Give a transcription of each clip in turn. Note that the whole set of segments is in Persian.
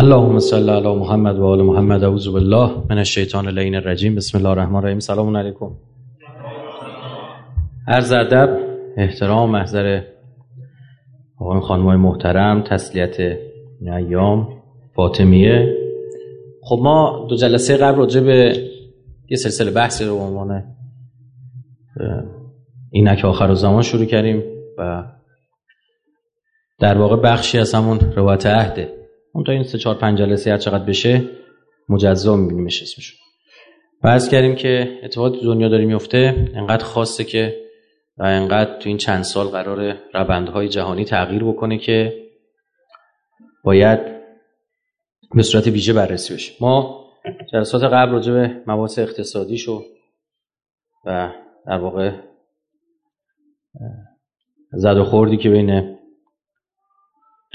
اللهم صل علی محمد و آل محمد. اعوذ بالله من الشیطان اللعین الرجیم. بسم الله الرحمن الرحیم. سلام علیکم. عرض ادب احترام محضر آقایون خانمای محترم تسلیت ایام فاطمیه. خب ما دو جلسه قبل راجع به یه سلسله بحثی رو به عنوان اینک آخر زمان شروع کردیم و در واقع بخشی از همون روایت عهده. اون تا این سه چهار پنج جلسه هر چقدر بشه مجزا میبینیمش اسمش بحث کردیم که اتفاقات دنیا داره میفته انقدر خاصه که و انقدر تو این چند سال قرار روندهای جهانی تغییر بکنه که باید به صورت ویژه بررسی بشه. ما جلسات قبل راجع به مباحث اقتصادی شو و در واقع زد و خوردی که بین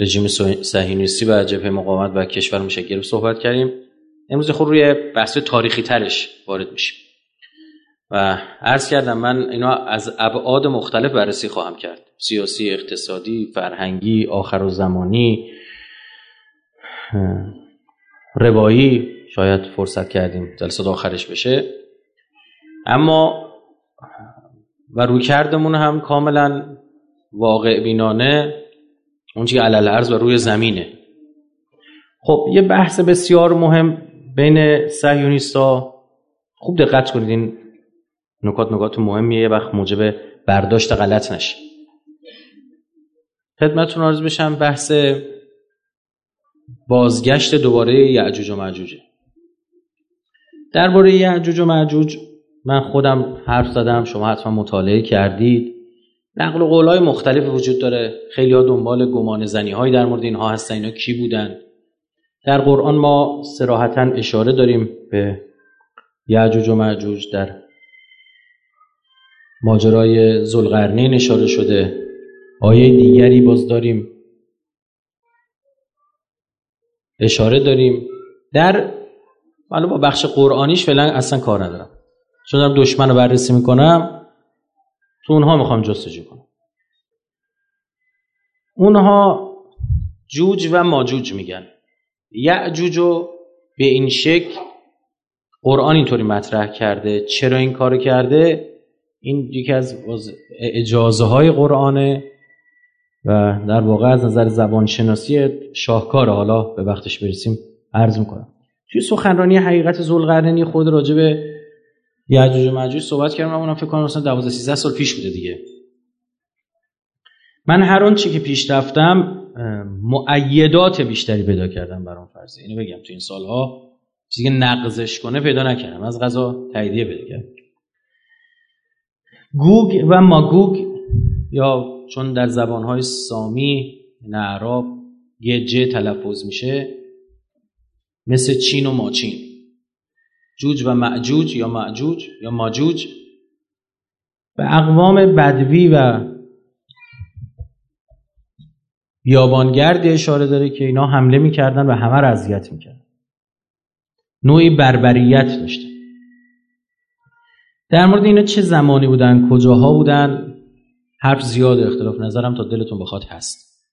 رژیم صهیونیستی و جبهه مقاومت و کشور مشکل صحبت کردیم. امروز خود روی بحث تاریخی ترش وارد میشیم. و عرض کردم من اینا از ابعاد مختلف بررسی خواهم کرد. سیاسی اقتصادی فرهنگی آخر و زمانی روایی. شاید فرصت کردیم جلسات آخرش بشه. اما و روی کردمون هم کاملا واقع بینانه اون چی علل ارز و روی زمینه. خب یه بحث بسیار مهم بین صهیونیستا خوب دقت کنید این نکات نکات مهمیه یه وقت موجب برداشت غلط نشه. خدمتتون عرض بشم بحث بازگشت دوباره یعجوج و معجوجه. درباره یعجوج و معجوج من خودم حرف زدم شما حتما مطالعه کردید. نقل و قولای مختلف وجود داره. خیلی ها دنبال گمان زنی هایی در مورد اینها هستن اینا کی بودن؟ در قرآن ما سراحتا اشاره داریم به یعجوج و معجوج در ماجرای زلقرنین اشاره شده. آیه دیگری باز داریم. اشاره داریم. در حالا با بخش قرآنیش فعلا اصلا کار ندارم. چون دارم دشمن رو بررسی می‌کنم. تو اونها می‌خوام جستجو کنم. اونها جوج و ماجوج میگن. یعجوج رو به این شکل قرآن اینطوری مطرح کرده. چرا این کار کرده؟ این یکی از اجازه های قرآنه و در واقع از نظر زبانشناسی شاهکار حالا به وقتش برسیم عرض می‌کنم. توی سخنرانی حقیقت زلقرنینی خود راجع به یعجوج و ماجوج صحبت کردم اونم فکر کنم مثلا 12 13 سال پیش بوده دیگه. من هر اون چی که پیش رفتم معیدات بیشتری پیدا کردم برام فرض. اینو بگم تو این سالها چیزی که نقضش کنه پیدا نکردم. از غذا تاییدیه پیدا کردم. گوگ و ماگوگ یا چون در زبانهای سامی نعراب گجه تلفظ میشه مثل چین و ماچین. جوج و معجوج یا معجوج یا ماجوج؟ به اقوام بدوی و بیابانگردی اشاره داره که اینا حمله می‌کردن و همه را اذیت می‌کردن. نوعی بربریت داشته در مورد اینا چه زمانی بودن کجاها بودن؟ حرف زیاد اختلاف نظرم تا دلتون بخواد هست.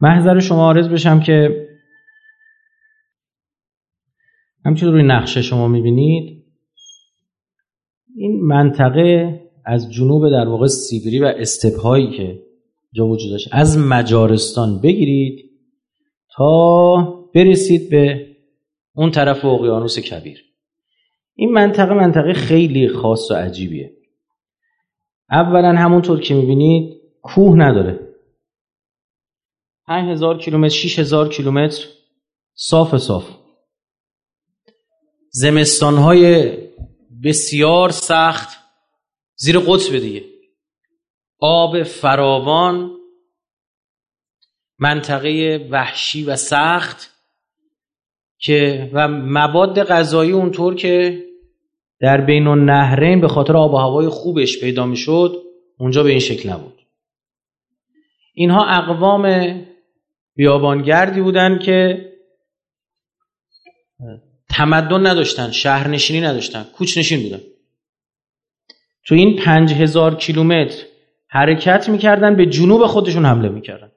محضر شما عرض بشم که همچون روی نقشه شما می‌بینید. این منطقه از جنوب در واقع سیبری و استپهایی که جا وجود داشت. از مجارستان بگیرید تا برسید به اون طرف اقیانوس کبیر. این منطقه منطقه خیلی خاص و عجیبیه. اولا همونطور که می‌بینید کوه نداره. 5000 کیلومتر 6000 کیلومتر صاف صاف. زمستانهای بسیار سخت زیر قطب دیگه. آب فراوان منطقه وحشی و سخت که و مواد غذایی اونطور که در بین النهرین به خاطر آب و هوای خوبش پیدا می‌شد اونجا به این شکل نبود. اینها اقوام بیابانگردی بودند که تمدن نداشتن شهرنشینی نداشتن کوچنشین بودن. تو این پنج هزار کیلومتر حرکت می‌کردن به جنوب خودشون حمله می‌کردن.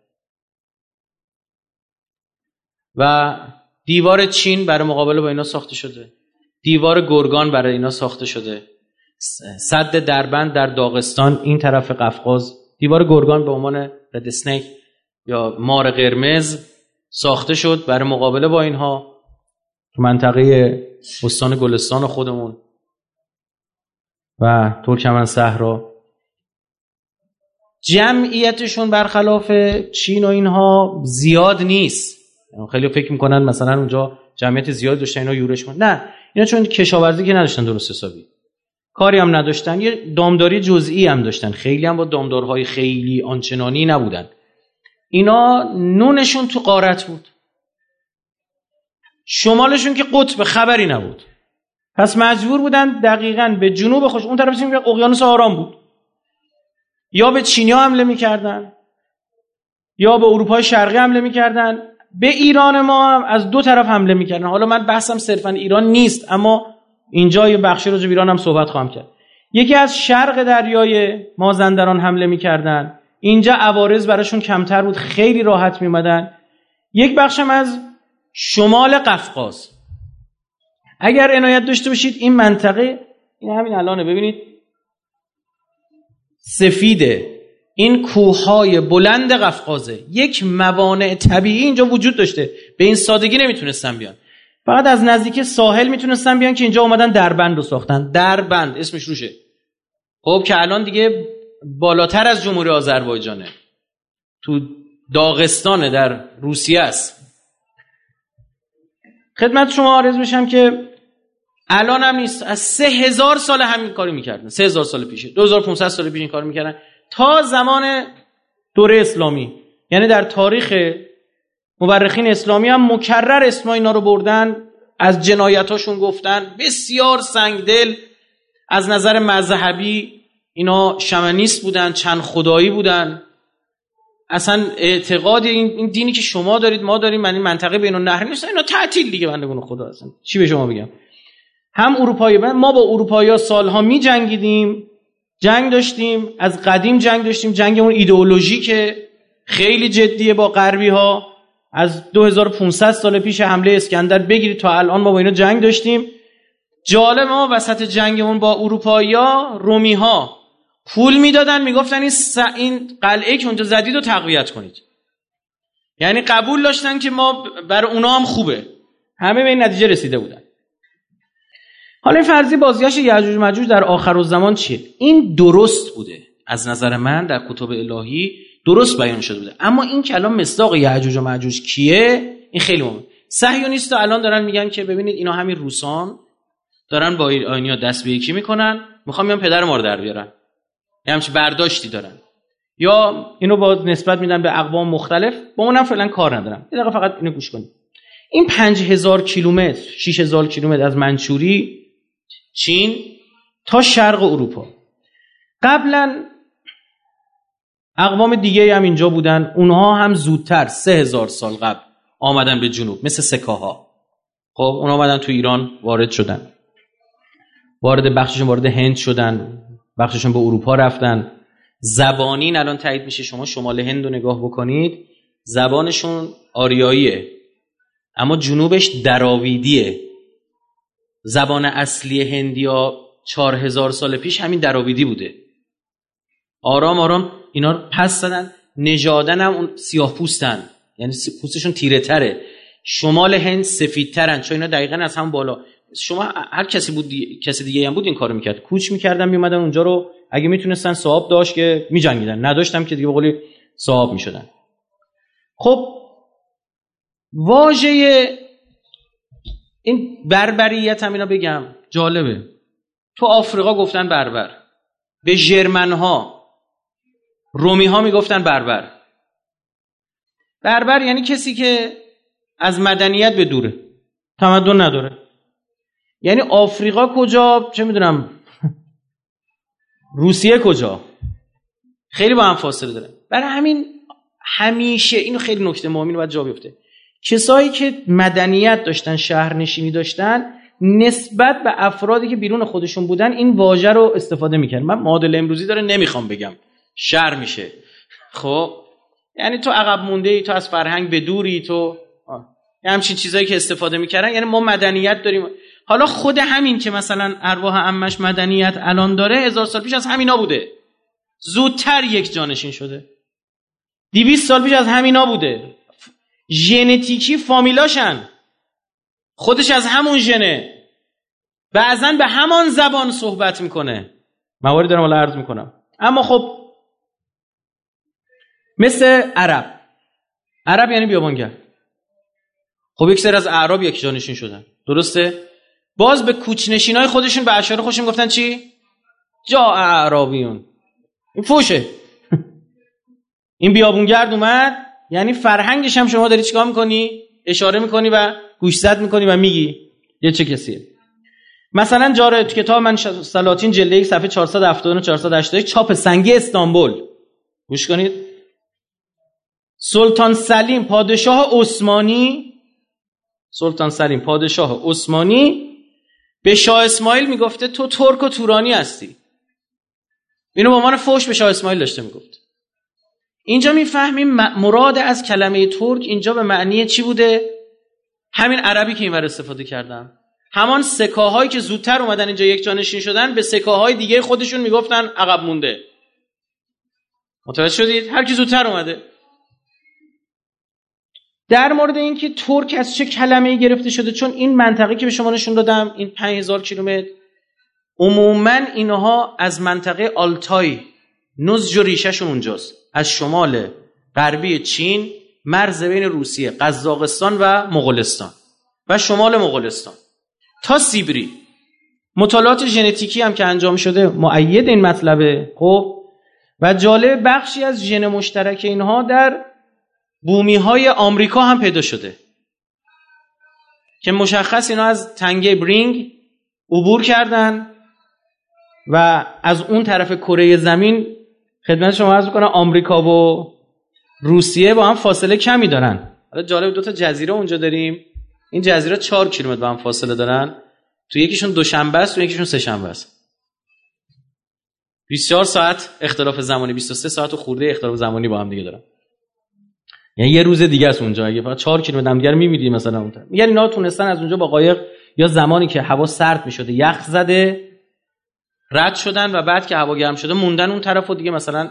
و دیوار چین برای مقابله با اینا ساخته شده. دیوار گرگان برای اینا ساخته شده. صد دربند در داغستان این طرف قفقاز. دیوار گرگان به عنوان رد سنیک یا مار قرمز ساخته شد برای مقابله با اینها. تو منطقه استان گلستان خودمون و ترکمن صحرا جمعیتشون برخلاف چین و اینها زیاد نیست. خیلی فکر می‌کنن مثلا اونجا جمعیت زیاد داشتن اینا یورش کن نه اینا چون کشاورزی که نداشتن درست حسابی. کاری هم نداشتن. یه دامداری جزئی هم داشتن. خیلی هم با دامدارهای خیلی آنچنانی نبودن. اینا نونشون تو قارت بود. شمالشون که قطب خبری نبود. پس مجبور بودن دقیقا به جنوب خوش اون طرف که اقیانوس آرام بود. یا به چینیا حمله می‌کردن یا به اروپای شرقی حمله می‌کردن. به ایران ما هم از دو طرف حمله می‌کردن. حالا من بحثم صرفا ایران نیست اما اینجا یه بخشی رو ایران هم صحبت خواهم کرد. یکی از شرق دریای مازندران حمله می‌کردن. اینجا عوارض براشون کمتر بود خیلی راحت میمدن یک بخشم از شمال قفقاز. اگر عنایت داشته باشید این منطقه این همین الانه ببینید. سفیده این کوههای بلند قفقازه یک موانع طبیعی اینجا وجود داشته. به این سادگی نمی‌تونستن بیان. فقط از نزدیک ساحل می‌تونستن بیان که اینجا اومدن دربند رو ساختن. دربند. اسمش روشه. خب که الان دیگه بالاتر از جمهوری آذربایجانه. تو داغستانه در روسیه است. خدمت شما آرز میشم که الان هم نیست. از سه هزار سال همین کاری می‌کردن. سه هزار سال پیشه. 2500 سال پیش این کار می‌کردن. تا زمان دوره اسلامی. یعنی در تاریخ مورخین اسلامی هم مکرر اسما اینا رو بردن. از جنایتاشون گفتن. بسیار سنگدل. از نظر مذهبی اینا شمنیست بودن چند خدایی بودن. اصلا اعتقاد این دینی که شما دارید ما داریم من این منطقه بین النهر نیست اینا تعطیل دیگه بندگان خدا اصلا چی به شما بگم هم اروپایی ما با اروپایی سالها می جنگیدیم جنگ داشتیم از قدیم جنگ داشتیم جنگ اون ایدئولوژی که خیلی جدیه با غربی ها از 2500 سال پیش حمله اسکندر بگیرید تا الان ما با اینا جنگ داشتیم. جالب ما وسط جنگمون با اروپایی ها رومی ها پول می‌دادن می‌گفتن این, این قلعه که اونجا زدید رو تقویت کنید. یعنی قبول داشتن که ما بر اونا هم خوبه. همه به این نتیجه رسیده بودن. حالا این فرضی بازگشت یعجوج مجوج در آخر و زمان چیه؟ این درست بوده. از نظر من در کتب الهی درست بیان شده بوده. اما این که الان مصداق یعجوج و مجوج کیه؟ این خیلی مهمه. صهیونیست‌ها الان دارن میگن که ببینید اینا همین روسان دارن با ایرانیا دست به یکی می‌کنن. می‌خوام بیان پدر ما رو در بیارن یه همچین برداشتی دارن. یا اینو با نسبت میدن به اقوام مختلف با اونم فعلا کار ندارم. یه دقیقه فقط اینو گوش کنید. این 5000 کیلومتر 6000 کیلومتر از منچوری چین تا شرق اروپا. قبلا اقوام دیگه هم اینجا بودن. اونها هم زودتر سه هزار سال قبل آمدن به جنوب مثل سکاها. خب اونها آمدن تو ایران وارد شدن. وارد بخششون وارد هند شدن. بخششون به اروپا رفتن. زبانین الان تایید میشه شما شمال هند رو نگاه بکنید. زبانشون آریاییه. اما جنوبش دراویدیه. زبان اصلی هندیا چهار هزار سال پیش همین دراویدی بوده. آرام آرام اینا رو پس زدن. نژادن هم اون سیاه پوستن. یعنی پوستشون تیره تره. شمال هند سفیدترن. چون اینا دقیقا از هم بالا. شما هر کسی بود کسی دیگه هم بود این کارو می‌کرد. کوچ می‌کردن میومدن اونجا رو. اگه می‌تونستن صاحب داشت که میجنگیدن. نداشتم که دیگه به قولی صاحب می‌شدن. خب واژه این بربریت هم اینا بگم. جالبه. تو آفریقا گفتن بربر. به جرمن ها رومی ها می‌گفتن بربر. بربر یعنی کسی که از مدنیت به دوره. تمدن نداره. یعنی آفریقا کجا؟ چه می‌دونم. روسیه کجا؟ خیلی با هم فاصله داره. برای همین همیشه اینو خیلی نکته مهمی باید جا بیفته. کسایی که مدنیت داشتن شهرنشینی داشتن نسبت به افرادی که بیرون خودشون بودن این واژه رو استفاده می‌کرد من معادل امروزی داره نمی‌خوام بگم. شهر میشه. خب؟ یعنی تو عقب مونده ای تو از فرهنگ به دوری تو همچین چیزایی که استفاده می‌کردن. یعنی ما مدنیت داریم. حالا خود همین که مثلا ارواح امش مدنیت الان داره هزار سال پیش از همینا بوده. زودتر یک جانشین شده. دیویست سال پیش از همینا بوده. ژنتیکی فامیلاشن. خودش از همون ژنه. بعضا به همان زبان صحبت می‌کنه. موارد دارم حالا عرض می‌کنم. اما خب مثل عرب. عرب یعنی بیابانگر. خب یک سر از اعراب یک جانشین شدن. درسته؟ باز به کوچنشین های خودشون به اشاره خوشون گفتن چی؟ جا اعرابیون. این فوشه. این بیابونگرد اومد یعنی فرهنگش هم شما داری چیکار می‌کنی؟ اشاره می‌کنی و گوشزد می‌کنی و میگی یه چه کسیه. مثلا جاره کتاب من سلاطین جلد یک صفحه 479 481 چاپ سنگی استانبول. گوش کنید. سلطان سلیم پادشاه عثمانی سلطان سلیم پادشاه عثمانی به شاه اسماعیل می‌گفته تو ترک و تورانی هستی. اینو به عنوان فوش به شاه اسماعیل داشته می‌گفت. اینجا می‌فهمیم مراد از کلمه ترک اینجا به معنی چی بوده؟ همین عربی که اینور استفاده کردم. همان سکاهایی که زودتر اومدن اینجا یک جانشین شدن به سکاهای دیگه خودشون می‌گفتن عقب مونده. متوجه شدید؟ هر کی زودتر اومده. در مورد اینکه ترک از چه کلمه ای گرفته شده چون این منطقه که به شما نشون دادم این 5000 کیلومتر عموما اینها از منطقه آلتای نزج و ریشهشون اونجاست. از شمال غربی چین مرز بین روسیه قزاقستان و مغولستان و شمال مغولستان. تا سیبری. مطالعات ژنتیکی هم که انجام شده معید این مطلبه خب؟ و جالب بخشی از ژن مشترک اینها در بومی های آمریکا هم پیدا شده. که مشخص اینا از تنگه برینگ عبور کردن و از اون طرف کره زمین خدمت شما عرض کنم آمریکا و روسیه با هم فاصله کمی دارن. حالا جالب دو تا جزیره اونجا داریم. این جزیره 4 کیلومتر با هم فاصله دارن. تو یکیشون دوشنبه است تو یکیشون سهشنبه است. 24 ساعت اختلاف زمانی 23 ساعت و خورده اختلاف زمانی با هم دیگه دارن. یعنی یه روز دیگه است اونجا. اگه فقط 4 کیلومتر هم دیگه می‌بینی مثلا اون میگن اینا تونستن از اونجا با قایق یا زمانی که هوا سرد می‌شده یخ زده رد شدن و بعد که هوا گرم شده موندن اون طرف و دیگه مثلا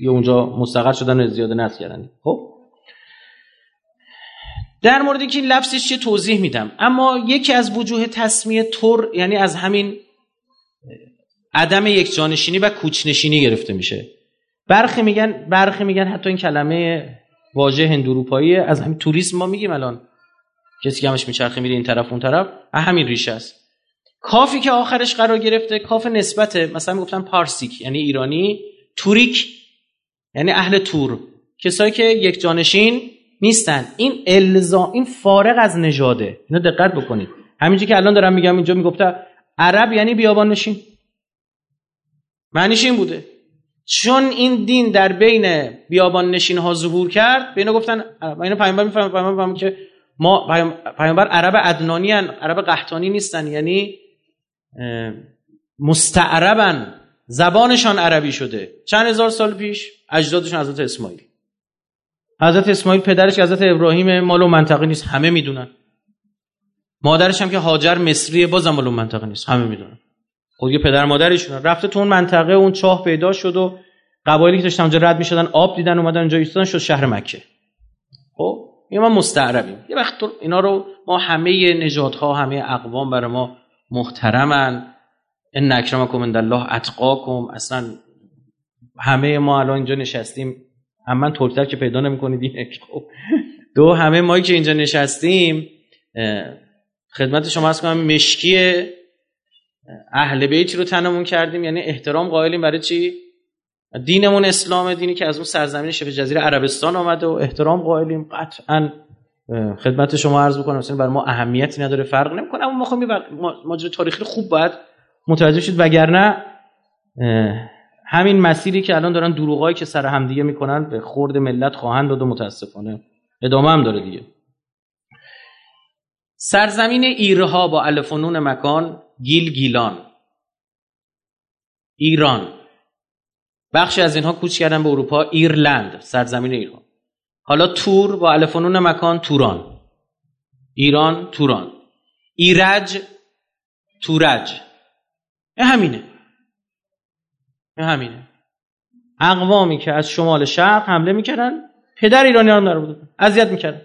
یا اونجا مستقر شدن و زیاده نت کردن خب؟ در مورد که این لفظش چه توضیح میدم. اما یکی از وجوه تصمیه تور یعنی از همین عدم یک جانشینی و کوچنشینی گرفته میشه. برخی میگن برخی میگن حتی این کلمه واژه هندوروپایی از همین توریسم ما میگیم الان. کسی که همش میچرخه میره این طرف اون طرف. همین ریشه است. کافی که آخرش قرار گرفته کاف نسبته. مثلا می‌گفتن پارسیک یعنی ایرانی. توریک یعنی اهل تور. کسایی که یک جانشین نیستن. این الزام این فارغ از نژاده. اینو دقت بکنید. همینجوری که الان دارم میگم اینجا می‌گفته عرب یعنی بیابان نشین معنیش این بوده. چون این دین در بین بیابان نشین ها ظهور کرد به اینا گفتن اینا پیامبر می‌فهمن که ما پیامبر عرب ادنانی هن. عرب قحطانی نیستن یعنی مستعربن زبانشان عربی شده. چند هزار سال پیش اجدادشون حضرت اسماعیل. حضرت اسماعیل پدرش حضرت ابراهیم مال و منطقه نیست همه می‌دونن. مادرش هم که هاجر مصری بازم مال و منطقه نیست همه می‌دونن. خود خب پدر مادرشون. رفته تو اون منطقه اون چاه پیدا شد و قبایلی که داشتن اونجا رد می‌شدن آب دیدن اومدن اونجا ایستادن شد شهر مکه. خب؟ ما مستعربیم. یه وقت اینا رو ما همه نژادها همه اقوام برای ما محترمن. ان اکرمکم عند الله اتقاکم. اصلا همه ما الان اینجا نشستیم. هم من ترکتر که پیدا نمی‌کنید خب؟ دو همه ما که اینجا نشستیم خدمت شما از کنم مشکی اهل بیتی رو تنمون کردیم. یعنی احترام قائلیم برای چی؟ دینمون اسلام دینی که از اون سرزمین شبه جزیره عربستان آمده و احترام قائلیم. قطعا خدمت شما عرض بکنم مثلا برای ما اهمیتی نداره فرق نمی‌کنه. اما ما خواهیم ماجرا تاریخی خوب باید متوجه شید وگرنه همین مسیری که الان دارن دروغایی که سر هم دیگه می‌کنن به خورد ملت خواهند داد و متاسفانه ادامه هم داره دیگه. سرزمین ایرها با الفنون مکان گیل گیلان ایران. بخشی از اینها کوچ کردن به اروپا ایرلند سرزمین ایران. حالا تور با الفنون مکان توران. ایران توران. ایرج تورج. این همینه. این همینه. اقوامی که از شمال شرق حمله می‌کردن پدر ایرانیان رو بودن اذیت می‌کردن.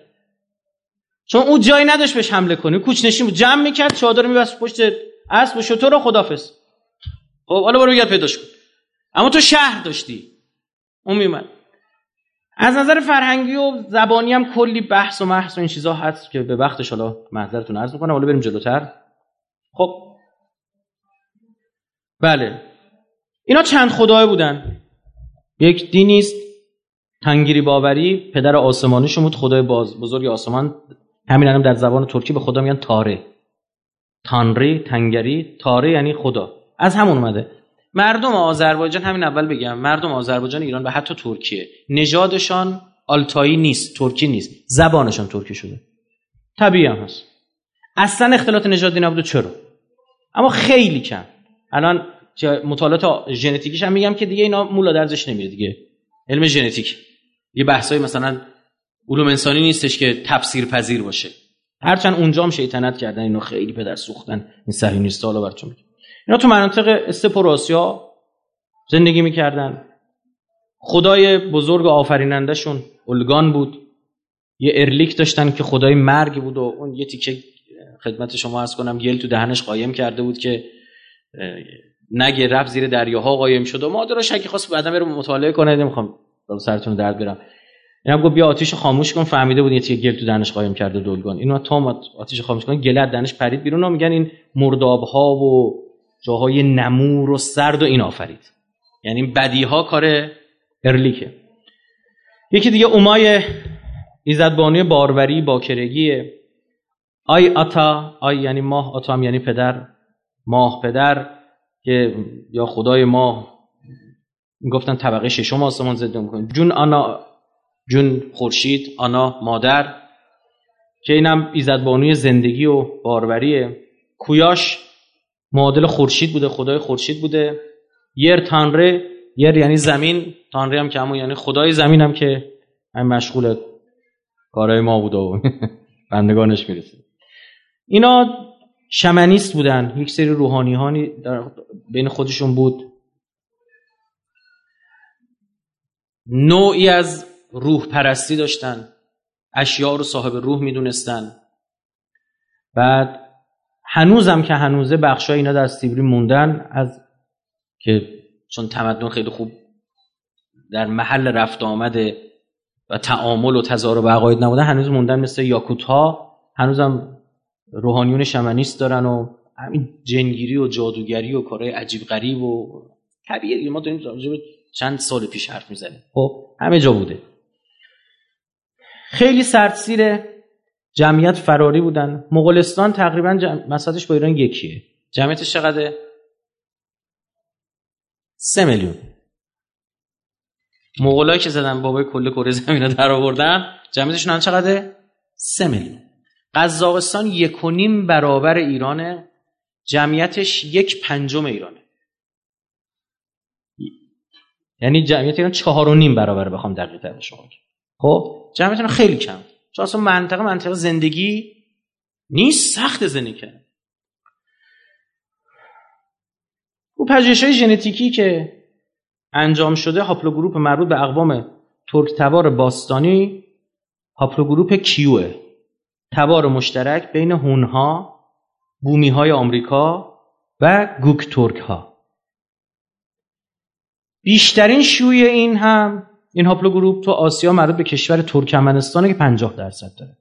چون او جایی نداشت بهش حمله کنی کوچ بود. جمع می‌کرد چادر میبست پشت اسب و شطور رو خدافظ. خب حالا برو بگرد پیداش کن. اما تو شهر داشتی. اون میمد از نظر فرهنگی و زبانی هم کلی بحث و محث و این چیزا هست که به وقتش حالا محضرتون عرض می‌کنم. حالا بریم جلوتر. خب. بله. اینا چند خدای بودن. یک دینیست تنگیری باوری. پدر آسمانیشون بود. خدای باز بزرگ آسمان. همین هم در زبان ترکی به خدا میگن تاره. تانری تنگری تاره یعنی خدا. از همون اومده. مردم آذربایجان همین اول بگم مردم آذربایجان ایران و حتی ترکیه نژادشان آلتایی نیست ترکی نیست. زبانشان ترکی شده. طبیعی هم هست. اصلا اختلاط نژادی نبوده چرا؟ اما خیلی کم. الان مطالعات ژنتیکیش هم میگم که دیگه اینا مولا درزش نمیره دیگه. علم ژنتیک. یه بحثای مثلا علوم انسانی نیستش که تفسیر پذیر باشه. هرچند اونجا هم شیطنت کردن اینو خیلی پدر سوختن. این صحیح نیست حالا براتون اینا تو مناطق استپ آسیا زندگی می‌کردن. خدای بزرگ آفرینندهشون اولگان بود. یه ارلیک داشتن که خدای مرگ بود و اون یه تیکه خدمت شما از کنم گل تو دهنش قایم کرده بود که نگه رفت زیر دریاها قایم شد و مادر شکی خواست بعدا رو مطالعه کنه نمی‌خوام سرتون درد برم. اینا گفت بیا آتیش خاموش کن فهمیده بود یه گل تو دهنش قایم کرده دولگان اینو تا آتیش خاموش کن گل دهنش پرید بیرون و میگن این مرداب ها و جاهای نمور و سرد و این آفرید. یعنی بدی ها کار ارلیکه. یکی دیگه اومای ایزدبانی باروری باکرگیه آی آتا آی یعنی ماه آتا هم یعنی پدر ماه پدر که یا خدای ماه. گفتن طبقه ششم آسمان زده می‌کنه. جون آنا جون خورشید آنا مادر که اینم ایزدبانوی زندگی و باروریه. کویاش معادل خورشید بوده خدای خورشید بوده. یر تانره یر یعنی زمین. تانره هم که همون یعنی خدای زمین هم که هم مشغول کارهای ما بوده و بندگانش می‌رسه. اینا شمنیست بودن. یک سری روحانیانی در بین خودشون بود. نوعی از روح پرستی داشتن. اشیاء رو صاحب روح می‌دونستن. بعد هنوزم که هنوزه بخشای اینا در سیبری موندن از که چون تمدن خیلی خوب در محل رفت آمده و تعامل و تضارب عقاید نبودن هنوز موندن مثل یاکوت ها هنوزم روحانیون شمنیست دارن و همین جنگیری و جادوگری و کارهای عجیب غریب و طبیعی. ما داریم چند سال پیش حرف می‌زنیم. خب همه جا بوده. خیلی سردسیر جمعیت فراری بودن. مغولستان تقریبا جم... با ایران یکیه. جمعیتش چقدره؟ سه میلیون. مغولایی که زدن بابای کل کره زمین رو در آوردن جمعیتشون هم چقدره؟ سه میلیون. قزاقستان یک و نیم برابر ایرانه. جمعیتش یک پنجم ایرانه. یعنی جمعیت ایران چهار و نیم برابر بخوام دقیق تر شما خب؟ جمعیت خیلی کم. چون اصلا منطقه منطقه زندگی نیست سخت زندگی. کرد او پژوهش های ژنتیکی که انجام شده haplogroup مربوط به اقوام ترک تبار باستانی haplogroup Q ه. تبار مشترک بین هونها بومی های آمریکا و گوک ترک ها بیشترین شیوع این هم این haplogroup تو آسیا مربوط به کشور ترکمنستانه که 50 درصد داره.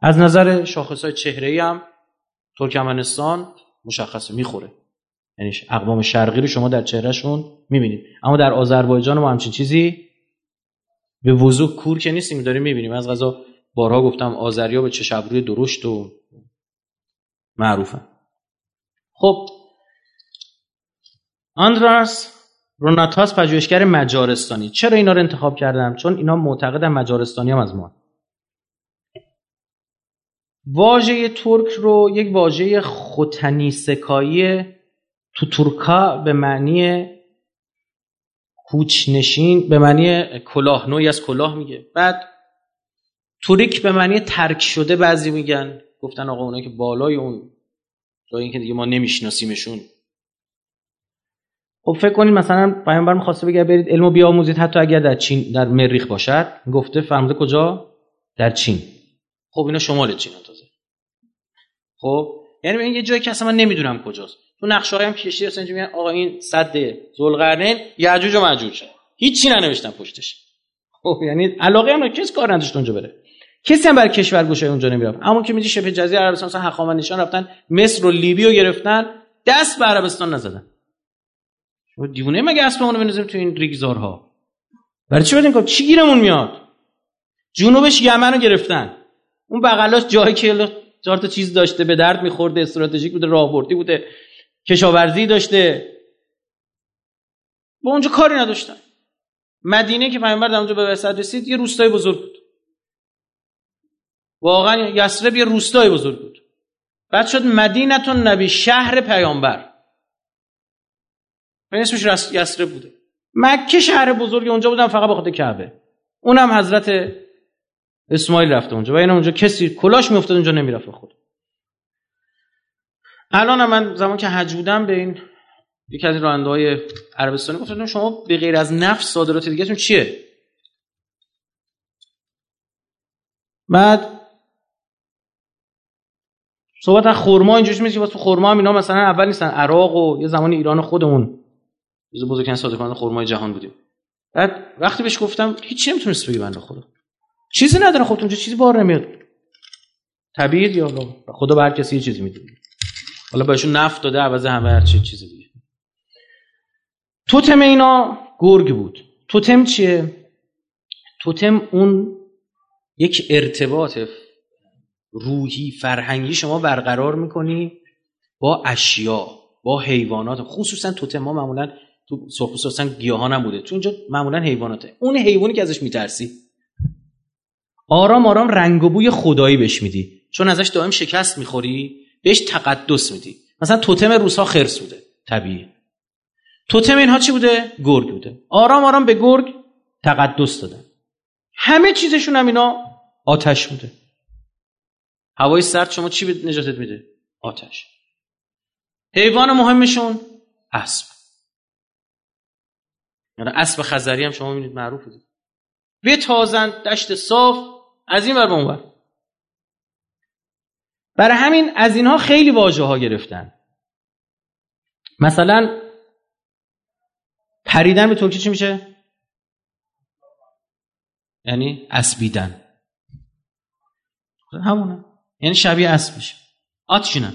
از نظر شاخص های چهره ای هم ترکمنستان مشخصه می‌خوره. یعنی اقوام شرقی رو شما در چهرهشون می‌بینید. اما در آذربایجان ما همچین چیزی به وضوح کور که نیستیم داریم می‌بینیم. از قضا بارها گفتم آذریا به چشم ابروی درشت و معروفن. خب آندراس روناتاس پژوهشگر مجارستانی. چرا اینا رو انتخاب کردم؟ چون اینا معتقدن مجارستانی هم از ما. واژه ترک رو یک واژه خوتنی سکایی تو ترکا به معنی کوچنشین به معنی کلاه نوعی از کلاه میگه. بعد توریک به معنی ترک شده بعضی میگن. گفتن آقا اونایی که بالای اون جایی که دیگه ما نمیشناسیمشون. خب فکر کنید مثلا پیامبر می‌خواسته بگه برید علمو بیاموزید حتی اگر در چین در مریخ باشد. گفته فرموده کجا؟ در چین. خب اینا شمال چین تازه. خب یعنی این یه جایی که اصلا من نمی‌دونم کجاست. تو نقشه هم کشتی اصلا میگن آقا این صد ذوالقرنین یعجوج و ماجوج هیچ چی ننوشتن پشتش. خب یعنی علاقه هم کس کار نداشت اونجا بره. کسی هم بر کشور گوشه اونجا نمی‌رفت. اما که میگی شبه جزیره عربستان مثلا هخامنشیان رفتن مصر و لیبی رو گرفتن دست به عربستان نزدن. شما دیوونه مگه اسممون رو بنزیم تو این ریگزارها؟ برای چی بدین چی گیرمون میاد؟ جنوبش یمن رو گرفتن. اون بغلاش جایی که چهار تا چیز داشته به درد میخورده استراتژیک بوده راهبردی بوده کشاورزی داشته. با اونجا کاری نداشتن. مدینه که پیامبر در اونجا به وسط رسید یه روستای بزرگ بود. واقعا یسرب یه روستای بزرگ بود. بعد شد مدینتون نبی شهر پیامبر. این اسمش یسرب بوده. مکه شهر بزرگی اونجا بودن فقط بخاطر کعبه. اونم حضرت اسماعیل رفته اونجا و این اونجا کسی کلاش میافتاد اونجا نمی‌رفت خود الان من زمان که حج بودم به این یکی از راننده های عربستانی گفتم شما به غیر از نفس صادرات دیگه چیه؟ بعد صحبت از خرما اینجوری میشه که واسه خرما هم اینا مثلا اول نیستن عراق و یه زمانی ایران خودمون. روز بزرگترین صادرکننده خرمای جهان بودیم. بعد وقتی بهش گفتم هیچی نمی‌تونست بگی بنده خدا. چیزی نداره خب اونجا چیزی بار نمیاد. طبیعی یا خدا به هر کسی یه چیزی میده حالا بهشون نفت داده عوض همه هر چیزی دیگه. توتم اینا گرگ بود. توتم چیه؟ توتم اون یک ارتباط روحی فرهنگی شما برقرار می‌کنی با اشیا با حیوانات. خصوصا توتم ها معمولا تو خصوصا گیاهان هم بوده تو اینجا معمولا حیواناته. اون حیوانی که ازش میترسی. آرام آرام رنگ و بوی خدایی بهش میدی. چون ازش دائم شکست می‌خوری بهش تقدس میدی. مثلا توتم روسا خرس بوده. طبیعی توتم اینها چی بوده؟ گرگ بوده. آرام آرام به گرگ تقدس دادن. همه چیزشون هم اینا آتش بوده. هوای سرد شما چی نجاتت میده؟ آتش. حیوان مهمشون اسب. اسب خزری هم شما می‌بینید معروف بوده به تازن دشت صاف از این بر اونور برای همین از اینها خیلی واژه ها گرفتن. مثلا پریدن به ترکی چی میشه؟ یعنی اسبیدن. همونه. یعنی شبیه اسب میشه. آتشینن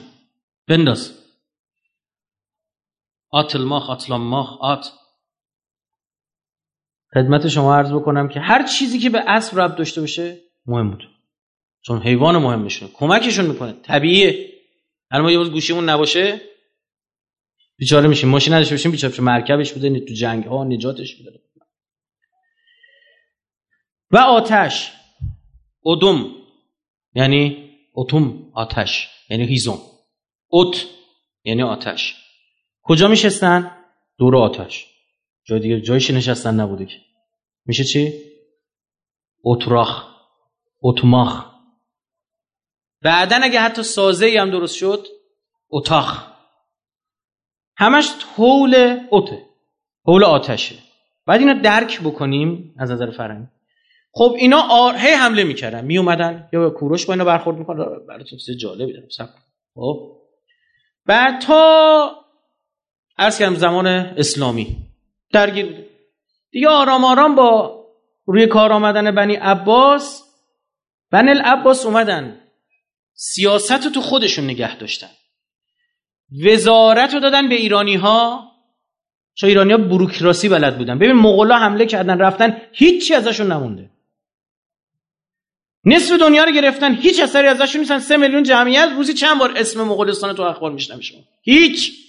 بنداز. آتل ماخ آتلام ماخ آت. خدمت شما عرض بکنم که هر چیزی که به اسب رب داشته باشه مهم بود. چون حیوان مهم میشه کمکشون می‌کنه. طبیعیه. هر ما یه باز گوشیمون نباشه بیچاره میشیم. ماشین نداشته باشیم بیچاره مرکبش بوده تو جنگ ها نجاتش میده و آتش. ادم یعنی اتوم آتش. یعنی هیزم. ات یعنی آتش. کجا میشستن؟ دور آتش. جای دیگه جایش نشستن نبوده که. میشه چی؟ اتراخ اتماخ بعدا اگه حتی سازه ای هم درست شد اتاخ همش حول اوته. حول آتشه. بعد اینو درک بکنیم از نظر فرهنگی. خب اینا آر... هی حمله می‌کردن. میومدن یا به کوروش با اینا برخورد می‌کنن براتون چیز جالبی دارم. سب خب. بعد تا عرض کردم زمان اسلامی. درگیر بوده دیگه آرام آرام با روی کار آمدن بنی عباس بنی العباس اومدن. سیاست رو تو خودشون نگه داشتن. وزارت رو دادن به ایرانی ها چون ایرانی ها بروکراسی بلد بودن. ببین مغلا حمله کردن رفتن هیچی ازشون نمونده. نصف دنیا رو گرفتن هیچ اثری ازشون نیستن. سه میلیون جمعیت روزی چند بار اسم مغولستان تو اخبار میشنم شما. هیچ.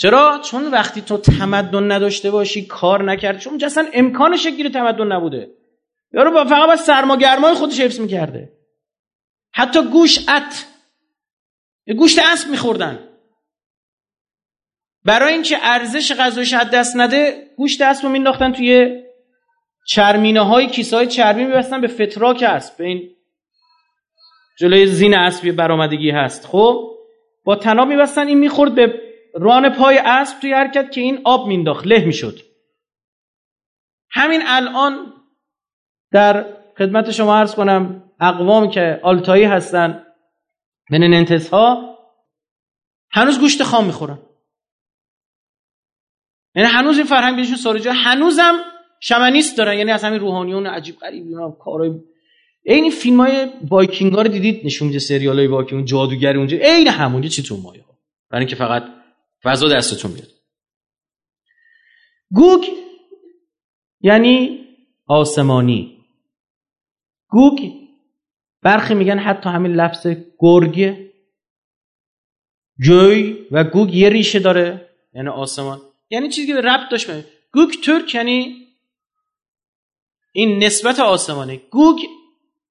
چرا؟ چون وقتی تو تمدن نداشته باشی کار نکردی. چون اصلا امکان گیر تمدن نبوده. یارو با فقط با سرماگرمای خودش حفظ می‌کرده. حتی گوش ات گوشت اسب میخوردن. برای اینکه ارزش غذایش از دست نده گوشت اسب رو مینداختن توی چرمینه های کیسه های چرمی میبستن به فتراک اسب. به این جلوی زین اسب برآمدگی هست. خب؟ با تناب میبستن این می‌خورد به ران پای اسب توی حرکت که این آب مینداخت له می‌شد. همین الان در خدمت شما عرض کنم اقوام که آلتایی هستن ننتس ها هنوز گوشت خام می‌خورن. یعنی هنوز این فرهنگ بهشون سرجاشه هنوزم شمنیست دارن. یعنی از همین روحانیون عجیب غریب اینا کارای این فیلم های وایکینگ ها رو دیدید؟ نشون میده سریال های وایکینگ جادوگر اونجا. عین همون چی تو مایه ها برای اینکه فقط فضا دستتون بیاد. گوگ یعنی آسمانی. گوگ برخی میگن حتی همین لفظ گرگ جوی و گوگ یه ریشه داره یعنی آسمان. یعنی چیزی که به ربط داشت گوگ ترک یعنی این نسبت آسمانه. گوگ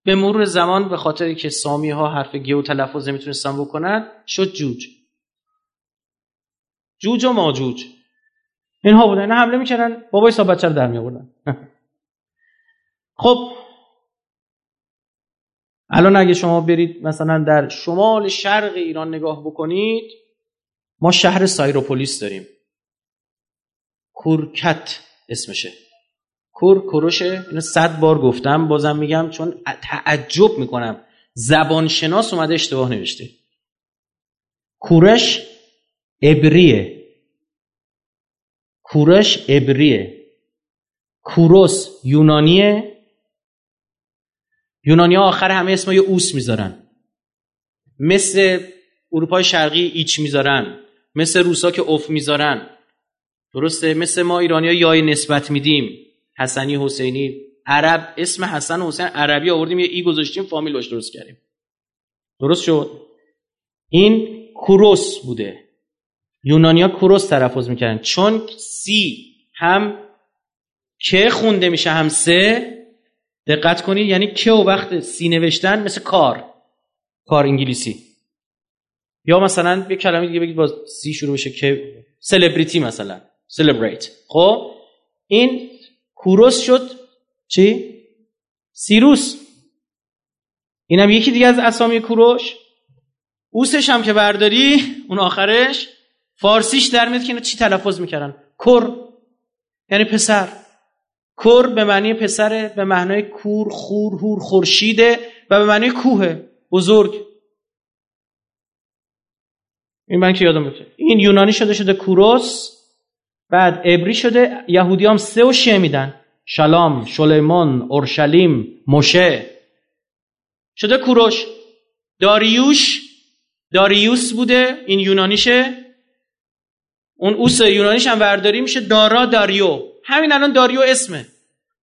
به مرور زمان به خاطر که سامی ها حرف گیو تلفظ نمی‌تونستن بکنن شد جوج. جوج و ماجوج. اینها بودن. اینا حمله می‌کردن. بابای صاحب بچه رو در میآوردن. خب. الان اگه شما برید مثلا در شمال شرق ایران نگاه بکنید ما شهر سایروپولیس داریم. کورکت اسمشه. کور کروشه اینو صد بار گفتم. بازم میگم چون تعجب می‌کنم. زبانشناس اومده اشتباه نوشته. کورش ابریه کورش ابریه کوروس یونانیه یونانی ها آخر همه اسم یه اوس می‌ذارن مثل اروپای شرقی ایچ می‌ذارن مثل روسا که اوف می‌ذارن درسته مثل ما ایرانی ها یای نسبت میدیم حسنی حسینی عرب اسم حسن حسین عربی آوردیم یه ای گذاشتیم فامیل باش درست کردیم درست شد این کوروس بوده یونانیا کوروس تلفظ می‌کردن. چون سی هم که خونده میشه هم سه. دقت کنید یعنی که و وقت سی نوشتن مثل کار. کار انگلیسی. یا مثلا یه کلمه دیگه بگید با سی شروع بشه که سلبریتی مثلا. سلبریت خب؟ این کوروس شد چی؟ سیروس. اینم یکی دیگه از اسامی کوروش. اوسش هم که برداری اون آخرش. فارسیش در میاد که اینا چی تلفظ می‌کردن؟ کر یعنی پسر. کر به معنی پسره به معنای کور خور هور خورشیده و به معنی کوه بزرگ. این من که یادم بیفته این یونانی شده شده کوروس. بعد ابری شده یهودی هم سه و شه میدن. شلام شلیمان اورشلیم مشه شده کوروش. داریوش. داریوس بوده این یونانیشه. اون اوس یونانیش هم ورداری میشه دارا داریو. همین الان داریو اسمه.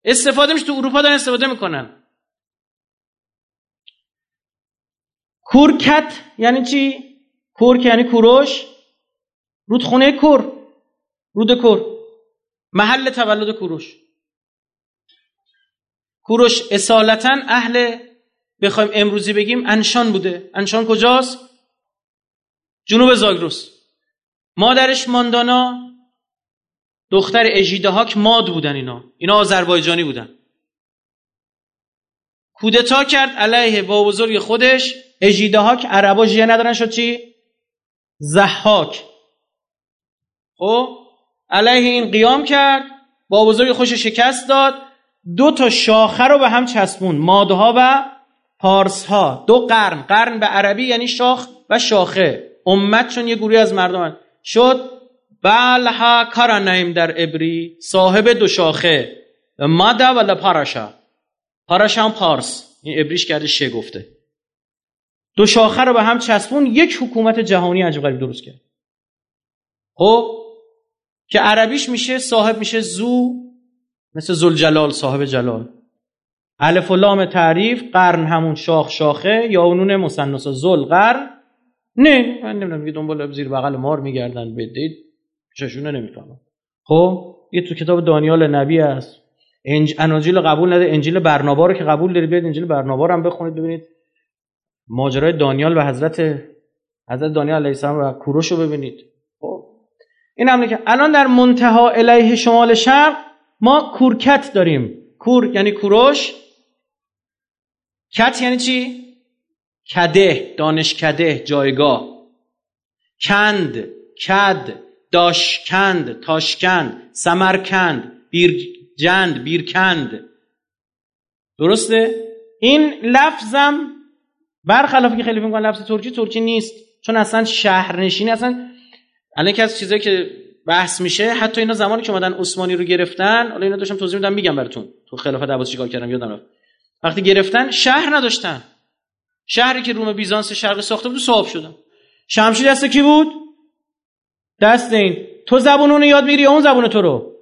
استفاده میشه تو اروپا دارن استفاده می‌کنن. کورکت یعنی چی؟ کورک یعنی کوروش. رودخونه کور. رودکور محل تولد کوروش. کوروش اصالتا اهل بخوایم امروزی بگیم انشان بوده. انشان کجاست؟ جنوب زاگروس مادرش ماندانا دختر اژیدهاک ماد بودن اینا. اینا آذربایجانی بودن. کودتا کرد علیه با بزرگ خودش اژیدهاک عربا جیه ندارن شد چی؟ زحاک خب؟ علیه این قیام کرد با بزرگ خوش شکست داد دو تا شاخه رو به هم چسبون مادها و پارسها. دو قرن. قرن به عربی یعنی شاخ و شاخه. امت چون یه گروه از مردم شد بلها کارانایم در ابری صاحب دو شاخه مادا و پاراشا پاراشا هم پارس این ابریش کرده شه گفته؟ دو شاخه رو به هم چسبون یک حکومت جهانی عجب غریب درست کرد. خب که عربیش میشه صاحب میشه زو مثل زلجلال صاحب جلال. الف و لام تعریف قرن همون شاخ شاخه یا اونون مصنص زل قرن نه من نمی‌دونم میگه دنبال زیر بغل مار میگردن بدید چشونه نمی‌فهمم. خب یه تو کتاب دانیال نبی هست. انج... اناجیل قبول نده انجیل برنابا رو که قبول دارید بیاید انجیل برنابا رو هم بخونید ببینید. ماجرای دانیال و حضرت حضرت دانیال علیه السلام و کوروش رو ببینید. خب این هم که الان در منتها علیه شمال شرق ما کورکت داریم. کور یعنی کوروش. کت یعنی چی؟ کده دانشکده جایگاه. کند کد داشکند تاشکند سمرکند بیرجند بیرکند. درسته؟ این لفظم برخلاف که خیلی میگن لفظ ترکی ترکی نیست. چون اصلا شهرنشینی اصلا الان که از چیزایی که بحث میشه حتی اینا زمانی که اومدن عثمانی رو گرفتن حالا اینا داشتم توضیح میدم میگم براتون. تو خلافت عباسی چیکار کردم؟ یادم رفت. وقتی گرفتن شهر نداشتن. شهری که روم بیزانس شرقی ساخته بود صاحب شدن شمشیر دست کی بود؟ دست این. تو زبون اون یاد می‌گیری اون زبون تو رو؟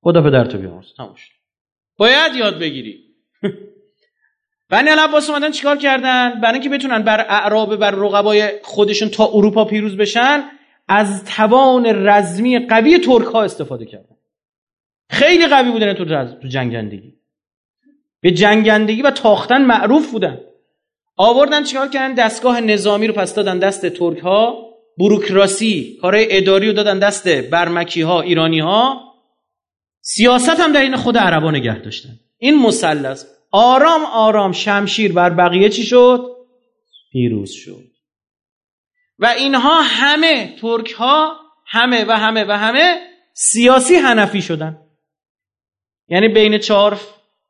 خدا پدر تو بیامرز. تموم باید یاد بگیری. بنی العباس اومدن چیکار کردن؟ برای اینکه بتونن بر اعراب بر رقبای خودشون تا اروپا پیروز بشن از توان رزمی قوی ترک ها استفاده کردن. خیلی قوی بودن تو جنگندگی. به جنگندگی و تاختن معروف بودن. آوردن چیکار کردن؟ دستگاه نظامی رو پس دادن دست ترک ها بروکراسی کارهای اداری رو دادن دست برمکی ها ایرانی ها سیاست هم در این خود عربا نگه داشتن. این مثلث. آرام آرام شمشیر بر بقیه چی شد؟ پیروز شد. و اینها همه ترک ها همه و همه و همه سیاسی هنفی شدن. یعنی بین چهار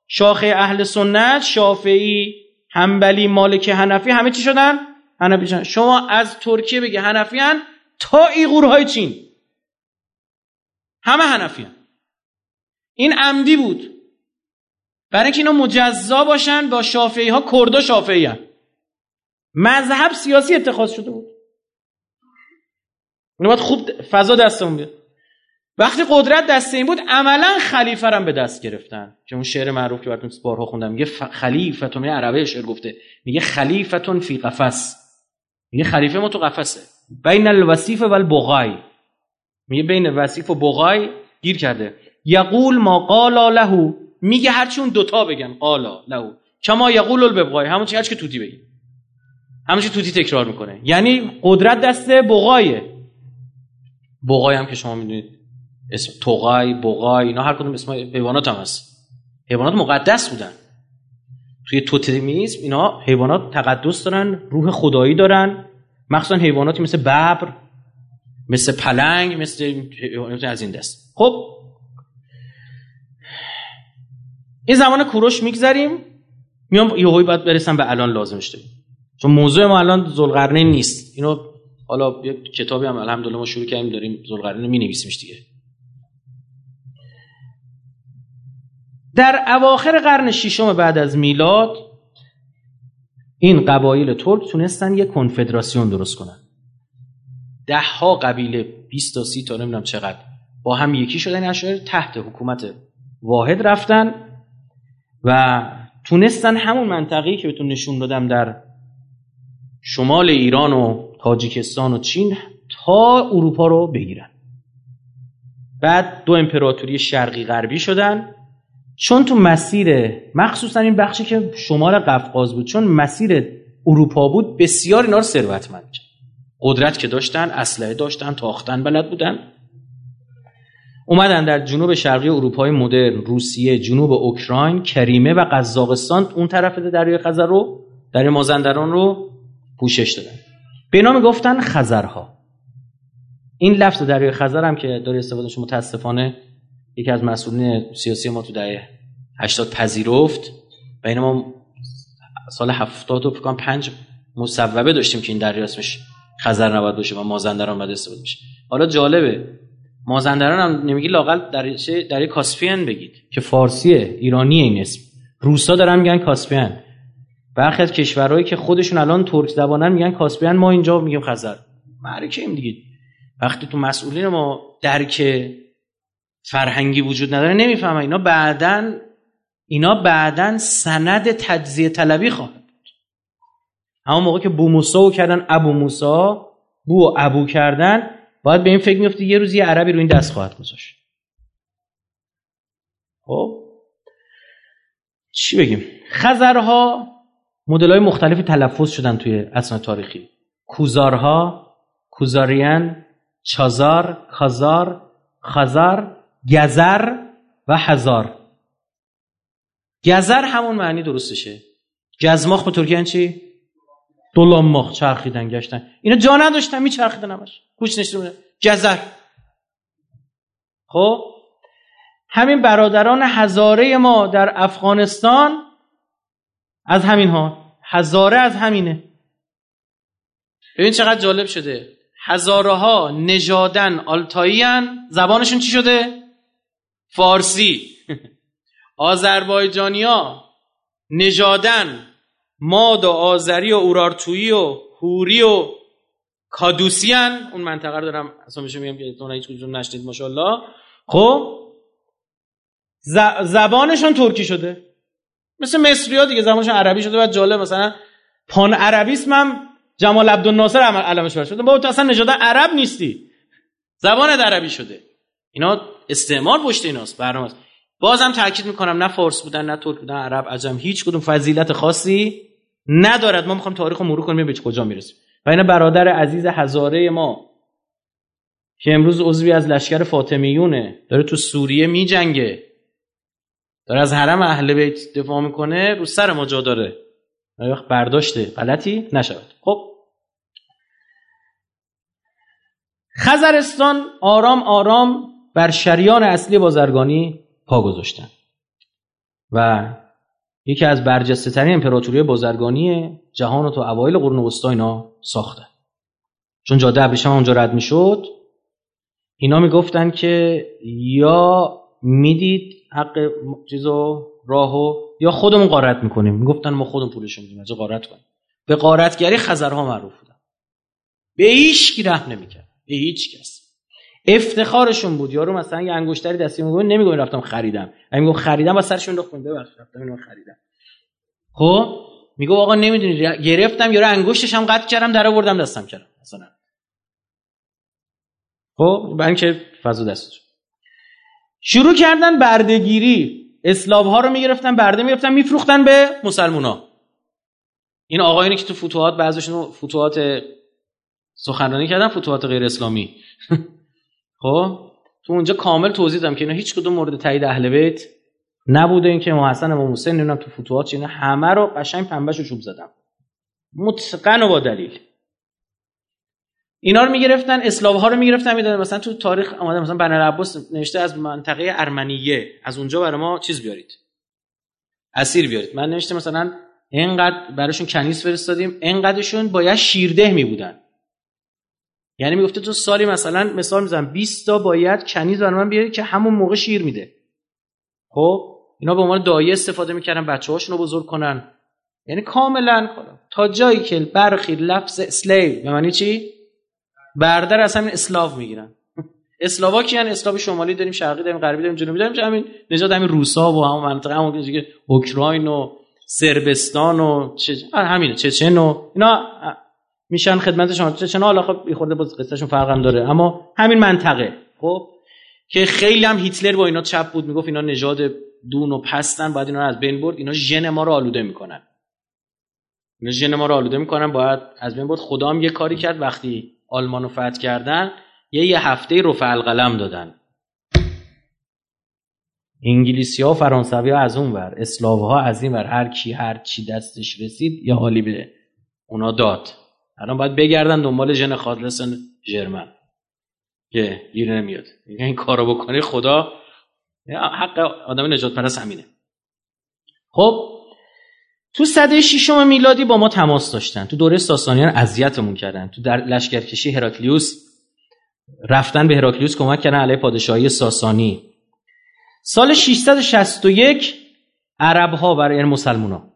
شاخه اهل سنت شافعی همبلی مالک هنفی همه چی شدن؟ هنفی شدن. شما از ترکیه بگی هنفیان تا ایغورهای چین. همه هنفیان این عمدی بود. برای اینکه اینا مجزا باشن با شافعی ها کرد و شافعی هم. مذهب سیاسی اتخاذ شده بود. باید خوب فضا دستمون بیاد. وقتی قدرت دست این بود عملا خلیفه هم به دست گرفتن. که اون شعر معروف که براتون بارها خوندم میگه خلیفتون یه عربه شعر گفته میگه خلیفتون فی قفس. میگه خلیفه ما تو قفسه. بین الوصیف و البغای میگه بین وصیف و بغای گیر کرده. یقول ما قالا له میگه هرچی اون دوتا بگن قالا لهو. کما یقول البغای. همون چی که توتی بگی. همون توتی تکرار می‌کنه. یعنی قدرت دست بغایه. بغای هم که شما می‌دونید اسم توغای بغای اینا هر کدوم اسم حیوانات هم هست. حیوانات مقدس بودن. توی توتمیسم اینا حیوانات تقدس دارن روح خدایی دارن. مخصوصا حیواناتی مثل ببر مثل پلنگ مثل از این دست. خب این زمان کوروش میگذریم. میام یهویی باید برسم به الان لازمش داریم. چون موضوع ما الان ذوالقرنین نیست. اینو حالا یک کتابی هم الحمدلله ما شروع کردیم داریم ذوالقرنین می نویسیمش دیگه. در اواخر قرن ششم بعد از میلاد این قبایل ترک تونستن یک کنفدراسیون درست کنن. ده ها قبیله 20 تا 30 تا نمی‌دونم چقدر با هم یکی شدن اشاره تحت حکومت واحد رفتن و تونستن همون منطقه‌ای که بهتون نشون دادم در شمال ایران و تاجیکستان و چین تا اروپا رو بگیرن. بعد دو امپراتوری شرقی غربی شدن. چون تو مسیر مخصوصا این بخشی که شمال قفقاز بود چون مسیر اروپا بود بسیار اینا رو ثروتمند قدرت که داشتن اسلحه داشتن تاختن بلد بودن. اومدن در جنوب شرقی اروپای مدرن روسیه جنوب اوکراین کریمه و قزاقستان اون طرف دریای خزر رو در مازندران رو پوشش دادن. به نام گفتن خزرها. این لفظ دریای خزر هم که داره استفاده متاسفانه یکی از مسئولین سیاسی ما تو دهه 80 پذیرفت بین ما سال 70 و فکر پنج مصوبه داشتیم که این دریا اسمش خزر نباید باشه و مازندران باید استفاده بشه. حالا جالبه مازندران هم نمیگی لاقل در در کاسپین بگید که فارسیه ایرانی این اسم. روسا دارن میگن کاسپین برخی از کشورهایی که خودشون الان ترک زبانن میگن کاسپین ما اینجا میگیم خزر. معرکه ایم دیگه. وقتی تو مسئولین ما درک فرهنگی وجود نداره نمی‌فهمن. اینا بعدا اینا بعدا سند تجزیه طلبی خواهد بود. همون موقع که بو موسا کردن ابو موسا بو و ابو کردن باید به این فکر میفته یه روز یه عربی رو این دست خواهد گذاشت. خب؟ چی بگیم؟ خزرها مدل های مختلفی تلفظ شدن توی اسناد تاریخی. کوزارها کوزاریان چازار کازار خزار گزر و هزار. گذر همون معنی درستشه. گزماخ به ترکیه یعنی چی؟ دولاماخ چرخیدن گشتن. اینا جا نداشتن میچرخیدن همش. گوش نشون گذر خب؟ همین برادران هزاره ما در افغانستان از همین ها هزاره از همینه. ببین چقدر جالب شده. هزاره ها نژادن آلتایی زبانشون چی شده؟ فارسی. آذربایجانیا نژادن ماد و آذری و اورارتویی و هوری و کادوسیان. اون منطقه رو دارم میشه میگم که هیچ کدوم نشنید ماشاءالله. خب زبانشون ترکی شده. مثل مصری ها دیگه زبانشون عربی شده. بعد جالب مثلا پان عربیسم هم جمال عبدالناصر علمش شده. با تو اصلا نژاد عرب نیستی. زبان عربی شده. اینا استعمار پشت ایناست برنامه بازم تاکید می‌کنم نه فارس بودن نه ترک بودن عرب عجم هیچ کدوم فضیلت خاصی ندارد. ما می‌خوایم تاریخ رو مرور کنیم به کجا می‌رسیم. و این برادر عزیز هزاره ما که امروز عضوی از لشکر فاطمیونه داره تو سوریه میجنگه. داره از حرم اهل بیت دفاع می‌کنه رو سر ما جا داره. وقت برداشته غلطی نشود. خب. خزرستان آرام آرام. بر شریان اصلی بازرگانی پا گذاشتن. و یکی از برجسته ترین امپراتوری بازرگانی جهان تو اوایل قرون وسطا اینا ساختن. چون جاده ابریشم اونجا رد می‌شد اینا می‌گفتن که یا می‌دید حق چیزو راهو یا خودمون قارت می‌کنیم. می‌گفتن ما خودمون پولش میدیم از قارت کنیم. به قارتگری خزرها معروف بودن. به هیچ کی رحم نمی‌کرد. به هیچ کس. افتخارشون بود. یارو مثلا یه انگشتری دستی میگه نمیگم رفتم خریدم. میگم خریدم با سرشون انداخت ببخشید رفتم اینو خریدم. خب؟ میگه آقا نمی‌دونی گرفتم یارو انگشتش هم قطع کردم در آوردم دستم کردم. مثلا. خب؟ برای اینکه فضا دستش. شروع کردن بردگیری اسلاو ها رو می‌گرفتن برده می‌گرفتن میفروختن به مسلمونا. این آقایونی که تو فتوحات بعضیشون فتوحات سخنرانی کردن فتوحات غیر اسلامی خب؟ تو اونجا کامل توضیح دادم که اینا هیچ کدوم مورد تایید اهل بیت نبوده اینکه که حسن و حسین نمی‌دونم تو فتوحات چیه همه رو قشنگ پنبهشو چوب زدم. متقن و با دلیل. اینا رو می‌گرفتن اسلاو ها رو می‌گرفتن می‌دادن مثلا تو تاریخ اومده مثلا بن عباس نوشته از منطقه ارمنیه از اونجا برای ما چیز بیارید. اسیر بیارید. من نوشته مثلا اینقدر براشون کنیس فرستادیم اینقدرشون باید شیرده می بودن یعنی می‌گفته تو سالی مثلا مثال می‌زنم 20 تا باید کنیز برای من بیاری که همون موقع شیر میده. خب؟ اینا به عنوان دایه استفاده می‌کردن بچه هاشون رو بزرگ کنن. یعنی کاملا تا جایی که برخی لفظ اسلیو به معنی چی؟ بردر از همین اسلاو می‌گیرن. اسلاوا کیان اسلاو شمالی داریم شرقی داریم غربی داریم جنوبی داریم همین نژاد همین روسا و همون منطقه همون که اوکراین و سربستان و چه همینه چچن و اینا. میشن خدمت شما. چون حالا خب خورده باز قصهشون هم داره. اما همین منطقه خب؟ که خیلی هم هیتلر با اینا چپ بود می‌گفت اینا نژاد دون و پستن باید اینا رو از بین برد. اینا ژن ما رو آلوده می‌کنن. اینا ژن ما رو آلوده می‌کنن باید از بین برد. خدا هم یه کاری کرد وقتی آلمانو فتح کردن یه یه هفته رفع القلم دادن. انگلیسی ها فرانسوی ها از اون ور اسلاو از این ور هر کی هر چی دستش رسید یه حالی به اونا داد. الان باید بگردن دنبال ژن خادلس ژرمن. که گیر نمیاد. این کارو بکنی خدا. حق آدم نجات پرست همینه. خب تو صده ششم میلادی با ما تماس داشتن. تو دوره ساسانیان اذیتمون کردن. تو در لشکرکشی هراکلیوس رفتن به هراکلیوس کمک کردن علیه پادشاهی ساسانی. سال 661 عرب ها برای مسلمان ها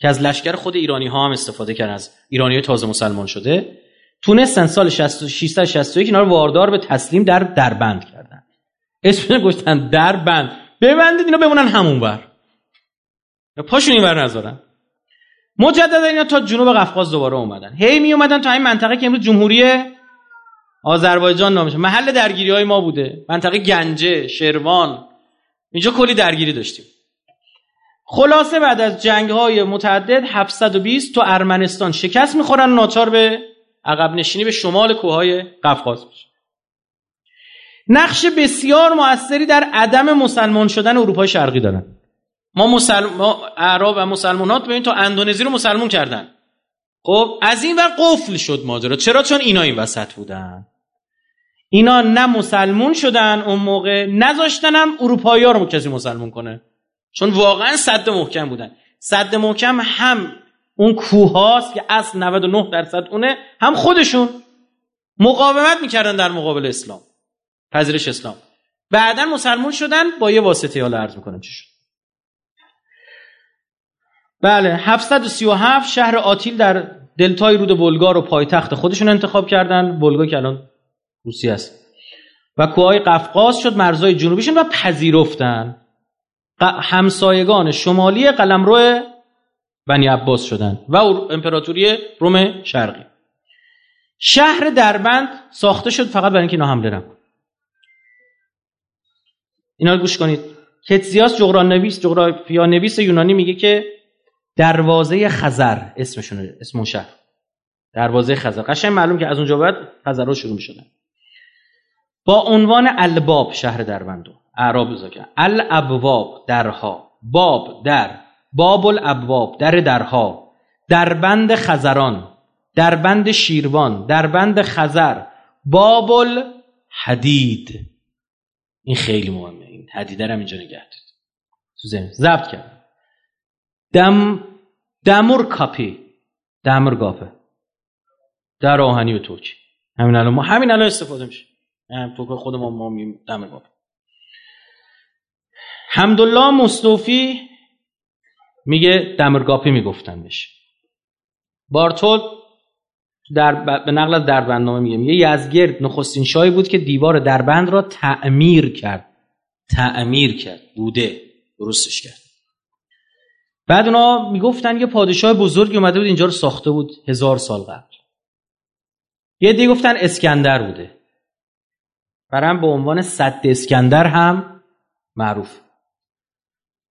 که از لشکر خود ایرانی ها هم استفاده کردن از ایرانی تازه مسلمان شده تونستن سال 661 اینا رو واردار به تسلیم در دربند کردن. اسم گفتن دربند. ببندید اینا بمونن همون بر پاشون این بر نذارن. مجددا اینا تا جنوب قفقاز دوباره اومدن. هی می اومدن تا این منطقه که امروز جمهوری آذربایجان نامشه محل درگیری های ما بوده. منطقه گنجه شروان. اینجا کلی درگیری داشتیم. خلاصه بعد از جنگ های متعدد 720 تو ارمنستان شکست می‌خورن ناچار به عقب نشینی به شمال کوههای قفقاز میشه نقش بسیار موثری در عدم مسلمان شدن اروپای شرقی دارن. ما مسلم اعراب و مسلمانات ببین تا اندونزی رو مسلمون کردن. خب از این ور قفل شد ماجرا. چرا؟ چون اینا این وسط بودن. اینا نه مسلمون شدن اون موقع نذاشتنم اروپایی ها رو کسی مسلمون کنه. چون واقعا صد محکم بودن. صد محکم هم اون کوهاست که اصل 99 درصد اونه هم خودشون مقاومت می‌کردن در مقابل اسلام پذیرش اسلام. بعدا مسلمون شدن با یه واسطه حالا عرض می‌کنم چی شد. بله 737 شهر آتیل در دلتای رود ولگا رو پایتخت خودشون انتخاب کردن. ولگا که الان روسی است. و کوههای قفقاز شد مرزهای جنوبیشون و پذیرفتن. همسایگان شمالی قلمرو بنی عباس شدن و امپراتوری روم شرقی. شهر دربند ساخته شد فقط برای اینکه اینا حمله نکن اینا رو گوش کنید. کتزیاس جغرافیانویس نویس یونانی میگه که دروازه خزر اسمشونه اسم شهر. دروازه خزر. قشنگ معلوم که از اونجا بعد خزرها شروع می‌شدن. با عنوان الباب شهر دربندو اعراب ال الابواب درها. باب در. باب الابواب در درها. دربند خزران. دربند شیروان. دربند خزر. باب الحدید این خیلی مهمه. این حدیده رو اینجا نگه تو ذهن ضبط کرد دم دمور کاپی. دمر گاپه. در آهنی به ترکی. همین الان ما همین الان استفاده میشه. تو خود ما ما دمر گاپه. حمدالله مصطفی میگه دمرگاپی می‌گفتن بشه بارتول در به نقل از دربندنامه میگه میگه یزگرد نخستین شاهی بود که دیوار دربند را تعمیر کرد. تعمیر کرد بوده درستش کرد. بعد اونا می‌گفتن یه پادشاه بزرگی اومده بود اینجا رو ساخته بود هزار سال قبل. یه دیگه گفتن اسکندر بوده. برام به عنوان صد اسکندر هم معروف.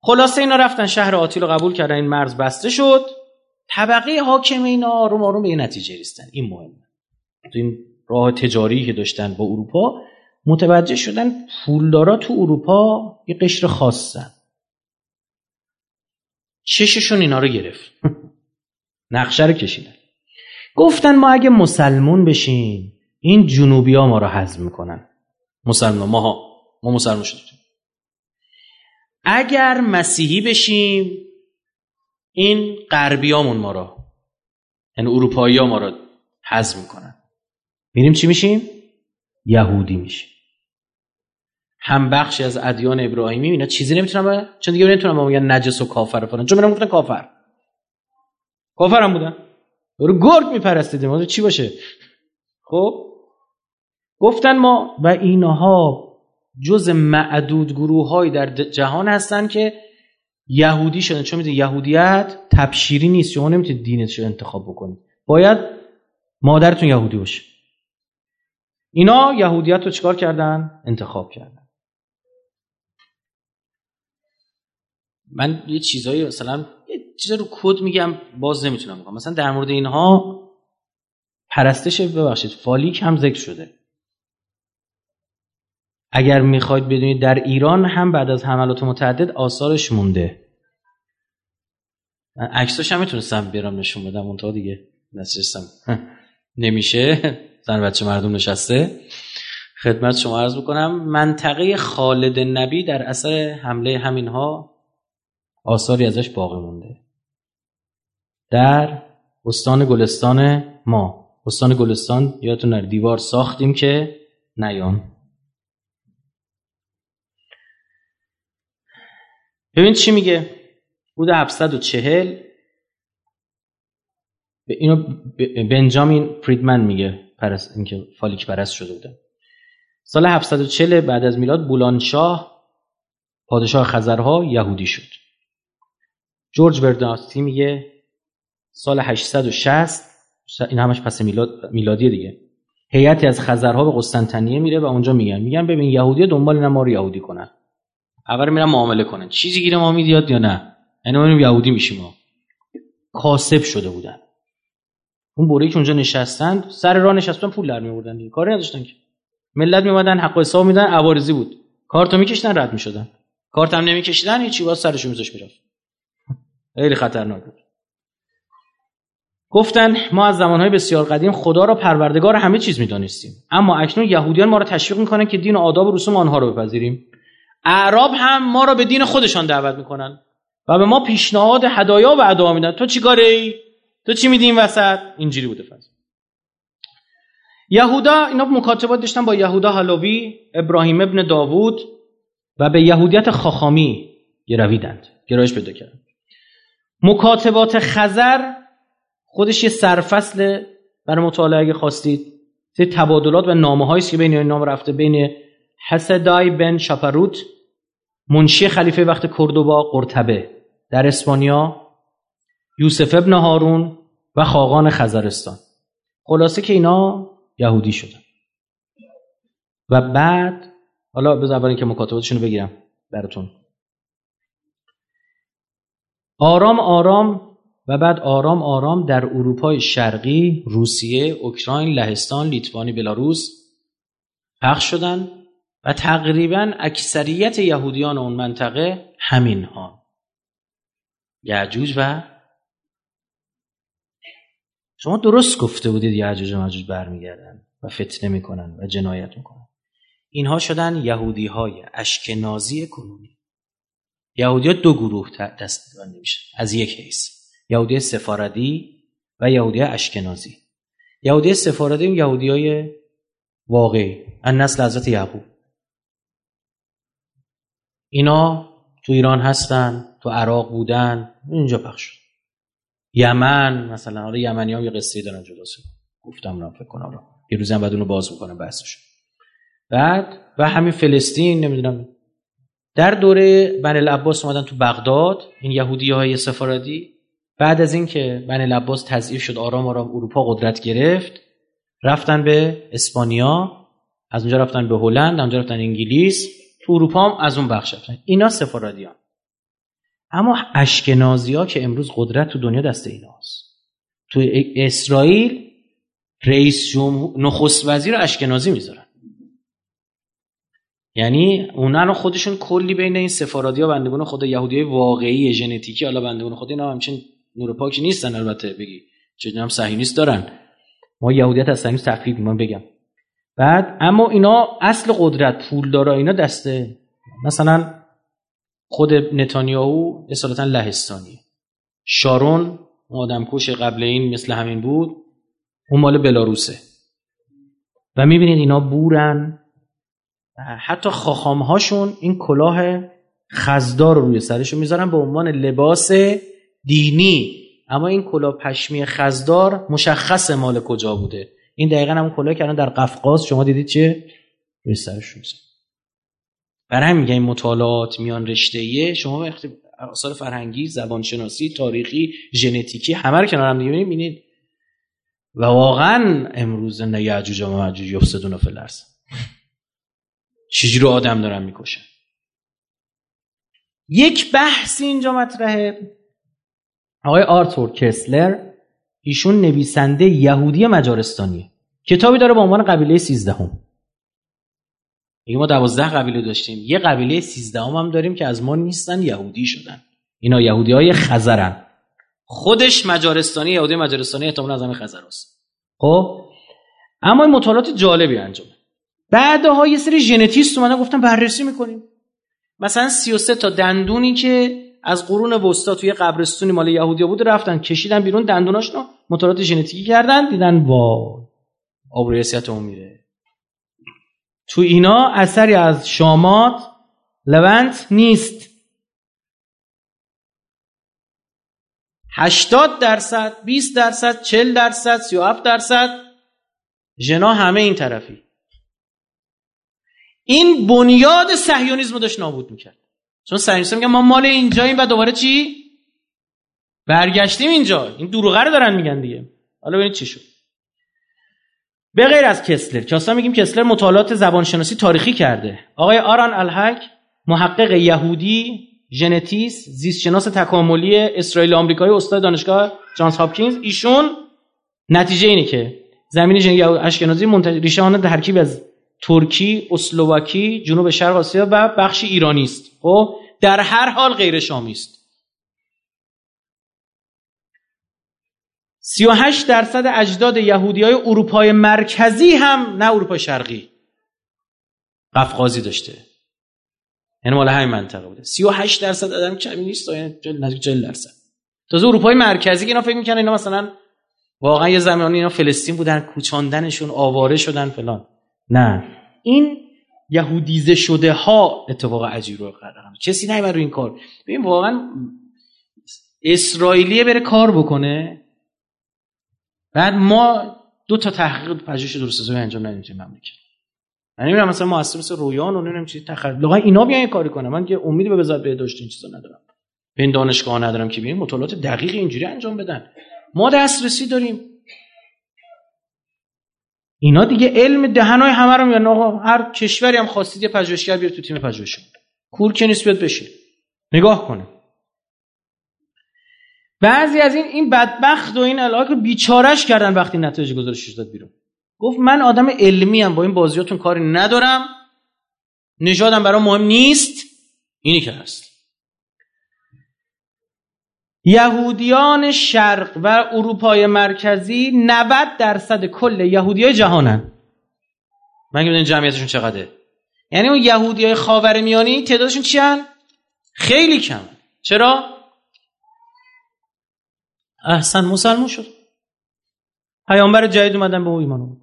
خلاصه اینا رفتن شهر آتیل رو قبول کردن این مرز بسته شد. طبقه حاکم اینا آروم آروم به نتیجه رسیدن. این مهمه تو این راه تجاری که داشتن با اروپا متوجه شدن پولدارا تو اروپا یه قشر خاصن. چششون اینا رو گرفت. نقشه رو کشیدن. گفتن ما اگه مسلمون بشیم این جنوبی ها ما رو حزم می‌کنن. مسلمان ما ما مسلمان شدیم. اگر مسیحی بشیم این غربیامون ما رو یعنی اروپایی ها ما رو حزم می‌کنن. میریم چی میشیم؟ یهودی میشیم. هم بخشی از ادیان ابراهیمی اینا چیزی نمی‌تونن چون دیگه نمی‌تونن با میگن نجس و کافر فلان. چون میرن گفتن کافر. کافر هم بودن. رو گرگ میپرستیدیم چی باشه؟ خب؟ گفتن ما و اینها جز معدود گروه در جهان هستن که یهودی شدن. چون می‌دونید یهودیت تبشیری نیست. شما نمی‌تونید دینش رو انتخاب بکنید. باید مادرتون یهودی باشه. اینا یهودیت رو چیکار کردن؟ انتخاب کردن. من یه چیزایی مثلا یه چیز رو کد میگم باز نمی‌تونم بگم. مثلا در مورد اینها پرستش ببخشید فالیک هم ذکر شده. اگر می‌خواید بدونید در ایران هم بعد از حملات متعدد آثارش مونده. عکساش هم می‌تونستم بیارم نشون بدم اون دیگه نتیجستم نمیشه. زن بچه مردم نشسته. خدمت شما عرض بکنم منطقه خالد نبی در اثر حمله همینها آثاری ازش باقی مونده. در استان گلستان ما استان گلستان یادتون دیوار ساختیم که نیام ببین چی میگه؟ حدود 740 به اینو بنجامین فریدمن میگه پرست اینکه فالیک پرست شده بوده. سال 740 بعد از میلاد بولانشاه پادشاه خزرها یهودی شد. جورج برداستی میگه سال 860 این همش پس میلاد میلادی دیگه. هیئتی از خزرها به قسطنطنیه میره و اونجا میگن. میگن ببین یهودی دنبال اینا ما رو یهودی کنن. اول میرن معامله کنن. چیزی گیر ما میدیاد یا نه؟ یعنی یهودی میشیم ما. کاسب شده بودن. اون بوری که اونجا نشستن سر راه نشستن پول در میوردن کاری نداشتن که. ملت میومدن حق حساب میدن عوارضی بود. کارتو میکشتن رد می‌شدن. کارتم نمیکشیدن هیچی باز سرشو میذاش می‌رفت. خیلی خطرناک بود. گفتن ما از زمانهای بسیار قدیم خدا را پروردگار همه چیز می‌دانستیم. اما اکنون یهودیان ما را تشویق می‌کنن که دین و آداب و رسوم آنها رو بپذیریم. اعراب هم ما را به دین خودشان دعوت می‌کنن و به ما پیشنهاد هدایا و ادعا میدن. تو چیکاره ای؟ تو چی میدی این وسط؟ اینجوری بوده فضل یهودا اینا مکاتبات داشتن با یهودا حلاوی ابراهیم ابن داوود و به یهودیت خاخامی گرویدند. گرایش پیدا کردند مکاتبات خزر خودش یه سرفصل برای مطالعه اگه خواستید. تبادلات و نامه است که بین این نام رفته بین حسدای بن شاپروت منشی خلیفه وقت کردوبا قرطبه در اسپانیا یوسف ابن هارون و خاقان خزرستان. خلاصه که اینا یهودی شدن. و بعد حالا بذار اول که مکاتباتشون رو بگیرم براتون. آرام آرام و بعد آرام آرام در اروپای شرقی روسیه اوکراین لهستان لیتوانی بلاروس پخش شدن. و تقریبا اکثریت یهودیان اون منطقه همین ها یعجوج و شما درست گفته بودید یعجوج و مجوج برمیگردن و فتنه می‌کنن و جنایت می‌کنن. اینها شدن یهودی های اشکنازی کنونی. یهودی ها دو گروه دست بنده میشن از یک حیث. یهودی سفاردی و یهودی اشکنازی. یهودی سفاردی یهودی های واقعی. ان نسل حضرت یعقوب. اینا تو ایران هستن تو عراق بودن اینجا پخش شد. یمن مثلا حالا یمنی هم یه قصه دارن جدا گفتم را فکر کنم یه روزی هم بعد اونو باز بکنم بحثش. بعد و همین فلسطین نمی‌دونم. در دوره بن العباس اومدن تو بغداد این یهودی های سفارتی بعد از اینکه بن العباس تضعیف شد آرام آرام اروپا قدرت گرفت رفتن به اسپانیا از اونجا رفتن به هلند اونجا رفتن انگلیس. تو اروپا هم از اون بخش رفتن. اینا سفارادیان. اما اشکنازی ها که امروز قدرت تو دنیا دست ایناست. تو اسرائیل رئیس جمهور نخست وزیر اشکنازی می‌ذارن. یعنی اونا خودشون کلی بین این سفارادی ها بندگون خدا یهودی های واقعی ژنتیکی حالا بندگون خدا اینا همچین نور پاک نیستن البته بگی. چه هم صهیونیست دارن. ما یهودیت از صهیونیست تفکیک من بگم. بعد اما اینا اصل قدرت پول داره اینا دسته. مثلا خود نتانیاهو اصالتا لهستانی شارون آدم کش قبل این مثل همین بود اون مال بلاروسه. و می‌بینید اینا بورن. حتی هاشون این کلاه خزدار رو روی سرشون می‌ذارن به عنوان لباس دینی. اما این کلاه پشمی خزدار مشخص مال کجا بوده؟ این دقیقا همون کلاه که در قفقاز شما دیدید چه روی سرشون می‌ذارن برای میگه این مطالعات میان رشته شما وقتی آثار فرهنگی زبانشناسی تاریخی ژنتیکی همه رو کنار هم دیگه می‌بینید. و واقعا امروز نه یعجوج و معجوج یفسدون فی الارض چجوری آدم دارن می‌کشن؟ یک بحثی اینجا مطرحه. آقای آرتور کسلر ایشون نویسنده یهودی مجارستانیه. کتابی داره با عنوان قبیله سیزدهم. ما دوازده قبیله داشتیم. یه قبیله سیزدهم هم داریم که از ما نیستن یهودی شدن. اینا یهودی های خزرن خودش مجارستانی یهودی مجارستانی احتمال از همه خزر هست. خب؟ اما این مطالعات جالبی انجام بعدها یه سری ژنتیست اومدن گفتن بررسی می‌کنیم. مثلا 33 تا دندونی که از قرون وسطا توی قبرستونی مال یهودیا بود رفتن کشیدن بیرون دندوناشونو مطالعات ژنتیکی کردن دیدن وا آبروریت اون میره. تو اینا اثری از شامات لونت نیست. 80 درصد 20 درصد 40 درصد 37 درصد ژنا همه این طرفی. این بنیاد صهیونیسم رو داشت نابود می‌کرد. چون صهیونیسم میگن ما مال اینجاییم و دوباره چی؟ برگشتیم اینجا. این دروغه رو دارن میگن دیگه. حالا ببینید چی شد. به غیر از کستلر. که اصلا میگیم کستلر مطالعات زبانشناسی تاریخی کرده. آقای اران الهایک محقق یهودی ژنتیست زیستشناس تکاملی اسرائیل آمریکایی استاد دانشگاه جانز هاپکینز. ایشون نتیجه اینه که زمینه ژن اشکنازی ریشه آن ترکیب از ترکی، اسلاوی، جنوب شرق آسیا و بخش ایرانی است. خب در هر حال غیر شامی است. 38 درصد اجداد یهودی های اروپای مرکزی هم نه اروپای شرقی. قفقازی داشته. یعنی مال همین منطقه بوده. 38 درصد آدم کمی نیست یعنی نزدیک 40 درصد. تازه اروپای مرکزی که اینا فکر می‌کنن اینا مثلا واقعا یه زمانی اینا فلسطین بودن کوچاندنشون آواره شدن فلان. نه. این یهودیزه شده ها اتفاق عجیب رو قرار کسی نمی‌بره رو این کار. ببین واقعا اسرائیلی بره کار بکنه. بعد ما دو تا تحقیق پژوهش درست انجام ندیم تو مملکت. من نمی‌دونم مثلا مؤسسه مثل رویان و نمی‌دونم چی تخیل لغا اینا بیان کاری کنه من که امیدی به وزارت بهداشت این چیزا ندارم. به این دانشگاه ندارم که بیان. مطالعات دقیق اینجوری انجام بدن. ما دسترسی داریم. اینا دیگه علم دهنای همه رو میگن آقا هر کشوری هم خواستید یه پژوهشگر بیار تو تیم پژوهش. کور که نیست بیاد بشه. نگاه کنه. بعضی از این این بدبخت و این علاقه بیچارش کردن وقتی نتایج گزارشش داد بیرون. گفت من آدم علمی هم با این بازیاتون کاری ندارم. نژادم برای مهم نیست. اینی که هست. یهودیان شرق و اروپای مرکزی 90 درصد کل یهودی های جهانن من که جمعیتشون چقدره یعنی اون یهودی های خاور میانی تعدادشون چیان؟ خیلی کم چرا؟ احسن مسلمون شد پیامبر جدید اومدن به او ایمان اومد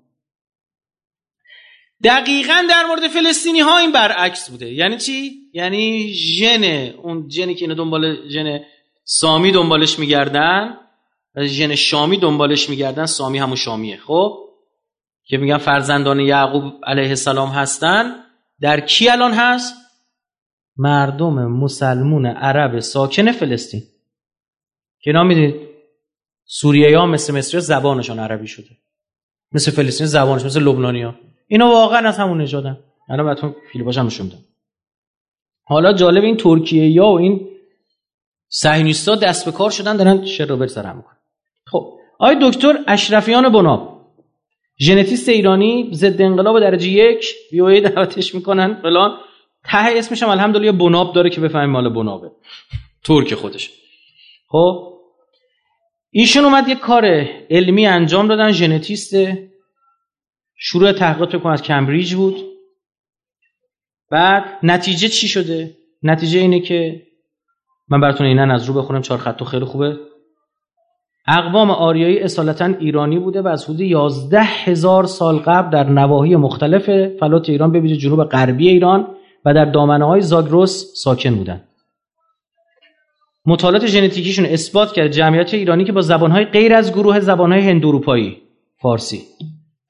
دقیقا در مورد فلسطینی ها این برعکس بوده یعنی چی؟ یعنی ژن اون ژنی که اینا دنبال ژن سامی دنبالش میگردن. ژن شامی دنبالش میگردن. سامی همون شامیه. خب؟ که میگن فرزندان یعقوب علیه السلام هستن. در کی الان هست؟ مردم مسلمون عرب ساکن فلسطین. که اینا می‌دونید سوریه ها مثل مصر زبانشان عربی شده. مثل فلسطین زبانش مثل لبنانی ها اینا واقعا از همون نژادن. الان براتون فیلماش هم نشون حالا جالب این ترکیه یا و این صهیونیستا دست به کار شدن دارن شروبر سر می‌کنن. خب آقای دکتر اشرفیان بناب ژنتیست ایرانی ضد انقلاب درجه یک وی دعوتش می‌کنن فلان. ته اسمش هم الحمدلله بناب داره که بفهمیم مال بنابه. ترک خودش. خب ایشون اومد یه کار علمی انجام دادن ژنتیست شروع تحقیقات کنم از کمبریج بود. بعد نتیجه چی شده؟ نتیجه اینه که من براتون اینن از رو بخونم چهار خط خیلی خوبه اقوام آریایی اصالتا ایرانی بوده و از حدود 11 هزار سال قبل در نواحی مختلف فلات ایران به جنوب غربی ایران و در دامنه های زاگروس ساکن بودند. مطالعات ژنتیکیشون اثبات کرد جمعیت ایرانی که با زبانهای غیر از گروه زبانهای هندوروپایی فارسی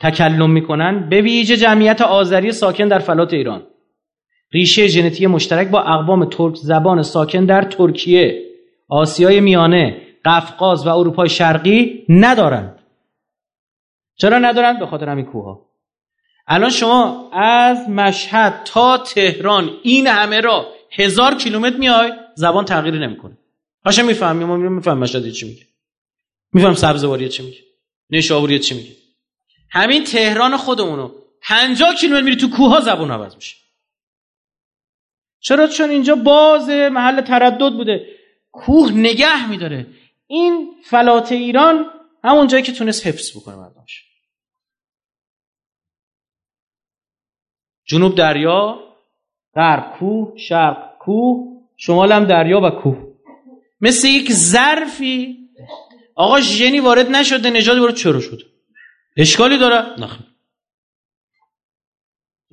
تکلم می‌کنن به ویژه جمعیت آذری ساکن در فلات ایران ریشه ژنتیکی مشترک با اقوام ترک زبان ساکن در ترکیه. آسیای میانه قفقاز و اروپای شرقی ندارند. چرا ندارند؟ به خاطر همین کوه الان شما از مشهد تا تهران این همه را هزار کیلومتر میای زبان تغییری نمی‌کنه. باشه می‌فهمی؟ ما میفهم مشهد چی میگه. میفهم سبزواری چی میگه. نشابوری چی میگه. همین تهران خودمونو 50 کیلومتر میری تو کوه ها زبون عوض میشه. چرا چون اینجا باز محل تردد بوده؟ کوه نگه میداره. این فلات ایران همون جایی که تونست حفظ بکنه مردمش. جنوب دریا غرب کوه شرق کوه شمال هم دریا و کوه. مثل یک ظرفی. آقا ژنی وارد نشده نژادی وارد چرا شد؟ اشکالی داره؟ نخیر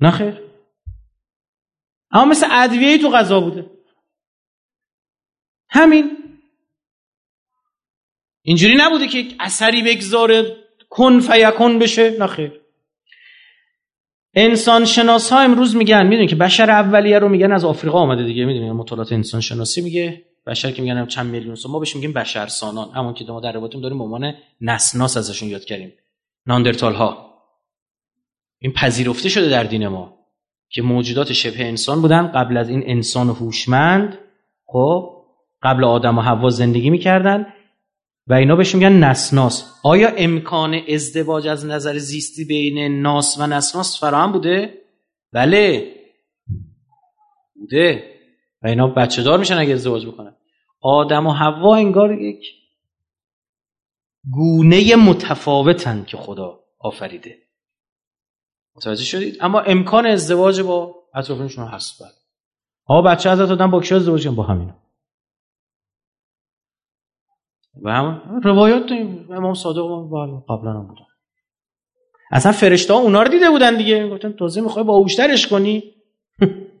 نخیر اما مثل ادویه تو غذا بوده. همین. اینجوری نبوده که اثری بگذاره کن فیکن بشه. نخیر انسان شناس ها امروز میگن می‌دونی که بشر اولیه رو میگن از آفریقا آمده دیگه. می‌دونی مطالعات انسان شناسی میگه. بشر که میگن چند میلیون سال ما بهش میگیم بشر سانان همون که ما در رواتیم داریم به عنوان نسناس ازشون یاد کردیم. ناندرتال ها این پذیرفته شده در دین ما. که موجودات شبه انسان بودن. قبل از این انسان هوشمند خب قبل آدم و حوا زندگی می‌کردن و اینا بهش میگن نسناس. آیا امکان ازدواج از نظر زیستی بین ناس و نسناس فراهم بوده؟ بله. بوده. و اینا بچه دار میشن اگه ازدواج بکنن. آدم و حوا انگار یک گونه متفاوتن که خدا آفریده. متوجه شدید؟ اما امکان ازدواج با اطرافشون هست بعد آقا بچه ازت دادن با کی ازدواج با همینا و هم روایات امام صادق قبلا هم بودن. اصلا فرشته ها اونا رو دیده بودن دیگه. گفتن تازه می‌خوای با اوشترش کنی.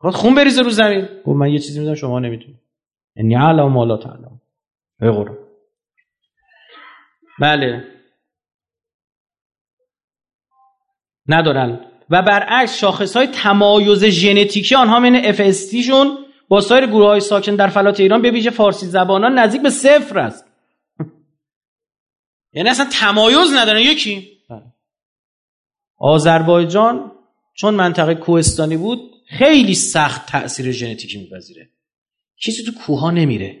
خود خون بریزه رو زمین. گفت من یه چیزی می‌دونم شما نمی‌تونی. یعنی علم ما لا تعلم. بله. ندارن. و برعکس شاخص های تمایز ژنتیکی آنها من اف شون با سایر گروه های ساکن در فلات ایران به ویژه فارسی زبانان نزدیک به صفر است. یعنی اصلا تمایز ندارن یکی. آذربایجان چون منطقه کوهستانی بود خیلی سخت تاثیر ژنتیکی میپذیره. کسی تو کوها نمیره.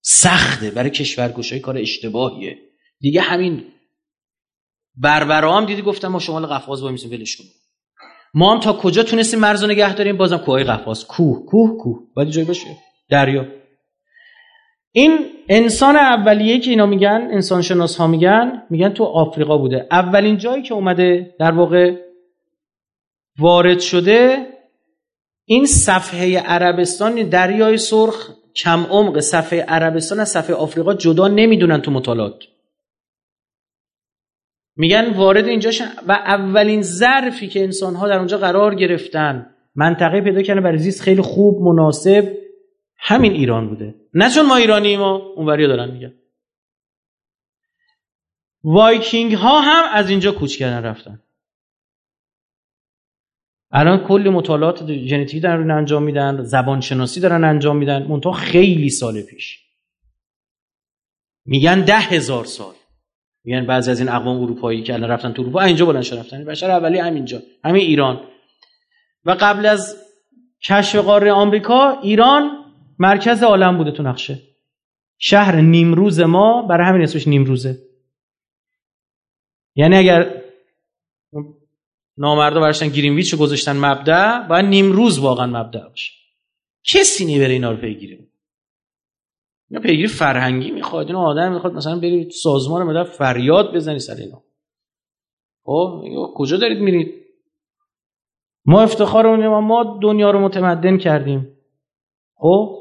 سخته برای کشورگشایی کار اشتباهیه. دیگه همین بربرا هم دیدی گفتم ما شمال قفقاز با میسیم ولش کنیم ما هم تا کجا تونستیم مرز نگه داریم؟ بازم کوههای قفقاز. کوه کوه کوه. باید جای باشه. دریا. این انسان اولیه که اینا میگن انسان شناس ها میگن میگن تو آفریقا بوده. اولین جایی که اومده در واقع وارد شده این صفحه عربستان دریای سرخ کم عمق صفحه عربستان از صفحه آفریقا جدا نمی‌دونن تو مطالعات. میگن وارد اینجا و اولین ظرفی که انسان ها در اونجا قرار گرفتن منطقه پیدا کردن برای زیست خیلی خوب مناسب همین ایران بوده. نه چون ما ایرانی ما اونوریا دارن میگن. وایکینگ ها هم از اینجا کوچ کردن رفتن. الان کلی مطالعات ژنتیکی دارن انجام میدن زبان شناسی دارن انجام میدن منتها خیلی سال پیش. میگن ده هزار سال. میگن بعضی از این اقوام اروپایی که الان رفتن تو اروپا اینجا بلند رفتن. بشر اولی همینجا همین ایران. و قبل از کشف قاره آمریکا ایران مرکز عالم بوده تو نقشه. شهر نیمروز ما برای همین اسمش نیمروزه. یعنی اگر نامردا برشتن گرینویچ رو گذاشتن مبدع باید نیمروز واقعا مبدع باشه. کسی نی بره اینا رو پیگیری اینا پیگیری فرهنگی می‌خواد اینا آدم می‌خواد مثلا بری سازمان مدر فریاد بزنی سر اینا. خب کجا دارید میرید؟ ما افتخارمون ما دنیا رو متمدن کردیم. خب؟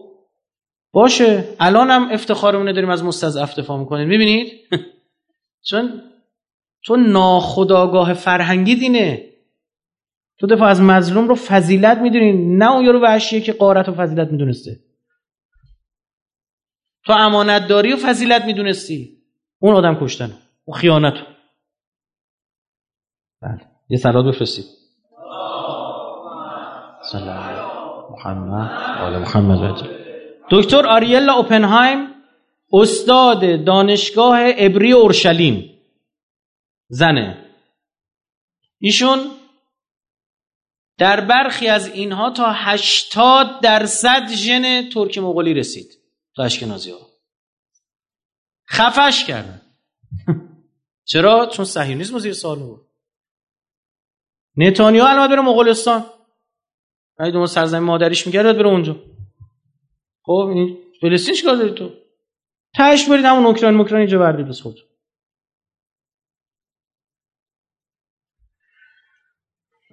باشه. الان هم افتخارمون داریم از مستضعف دفاع می‌کنیم. می‌بینید؟ چون تو ناخداگاه فرهنگی دینه. تو دفاع از مظلوم رو فضیلت می‌دونی. نه اون یارو وحشیه که قارت و فضیلت می‌دونسته. تو امانت داری و فضیلت می‌دونستی. اون آدم کشتن اون خیانت بله. یه سلات بفرستید. محمد. آل محمد. دکتر آریلا اوپنهایم استاد دانشگاه ابری اورشلیم. زنه. ایشون در برخی از اینها تا 80 درصد ژن ترک مغولی رسید. تا اشکنازی ها خفش کردن. چرا؟ چون صهیونیسم زیر سال بود نتانیاهو الان بره مغولستان. اگه دو سرزمین مادریش میگرد بره اونجا. خب این فلسطین چیکار داری تو؟ تهش برید همون اوکراین مکراین اینجا بردید بس خود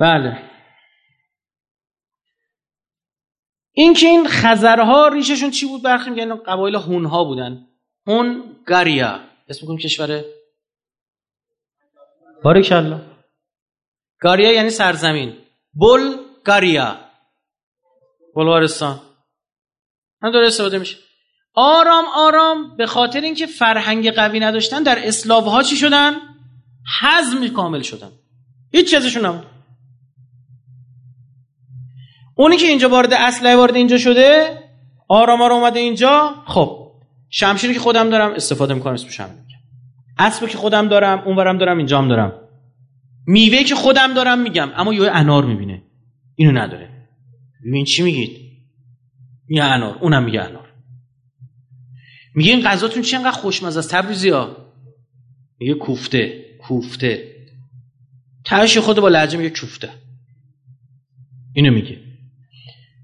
بله. این که این خزرها ریششون چی بود برخی میگن؟ قبایل هونها بودن. هون گاریا. اسم کدوم کشوره بارکالله گاریا یعنی سرزمین. بل گاریا. بلغارستان. هم داره استفاده میشه. آرام آرام. به خاطر اینکه فرهنگ قوی نداشتن در اسلاف ها چی شدن؟ حزم کامل شدن. هیچ چیزشون نبود. اونی که اینجا وارد اسلحه وارد اینجا شده؟ آرام آرام اومده اینجا؟ خب شمشیری که خودم دارم استفاده می‌کنم اسمش هم اسبی که خودم دارم اونورم دارم اینجام دارم. میوه که خودم دارم میگم اما یه انار می‌بینه. اینو نداره. ببین چی میگید؟ میگه انار. اونم میگه انار. میگه این غذاتون چی انقدر خوشمزه است تبریزی ها. میگه کوفته کوفته. تهش خود با لحجه میگه کوفته اینو میگه.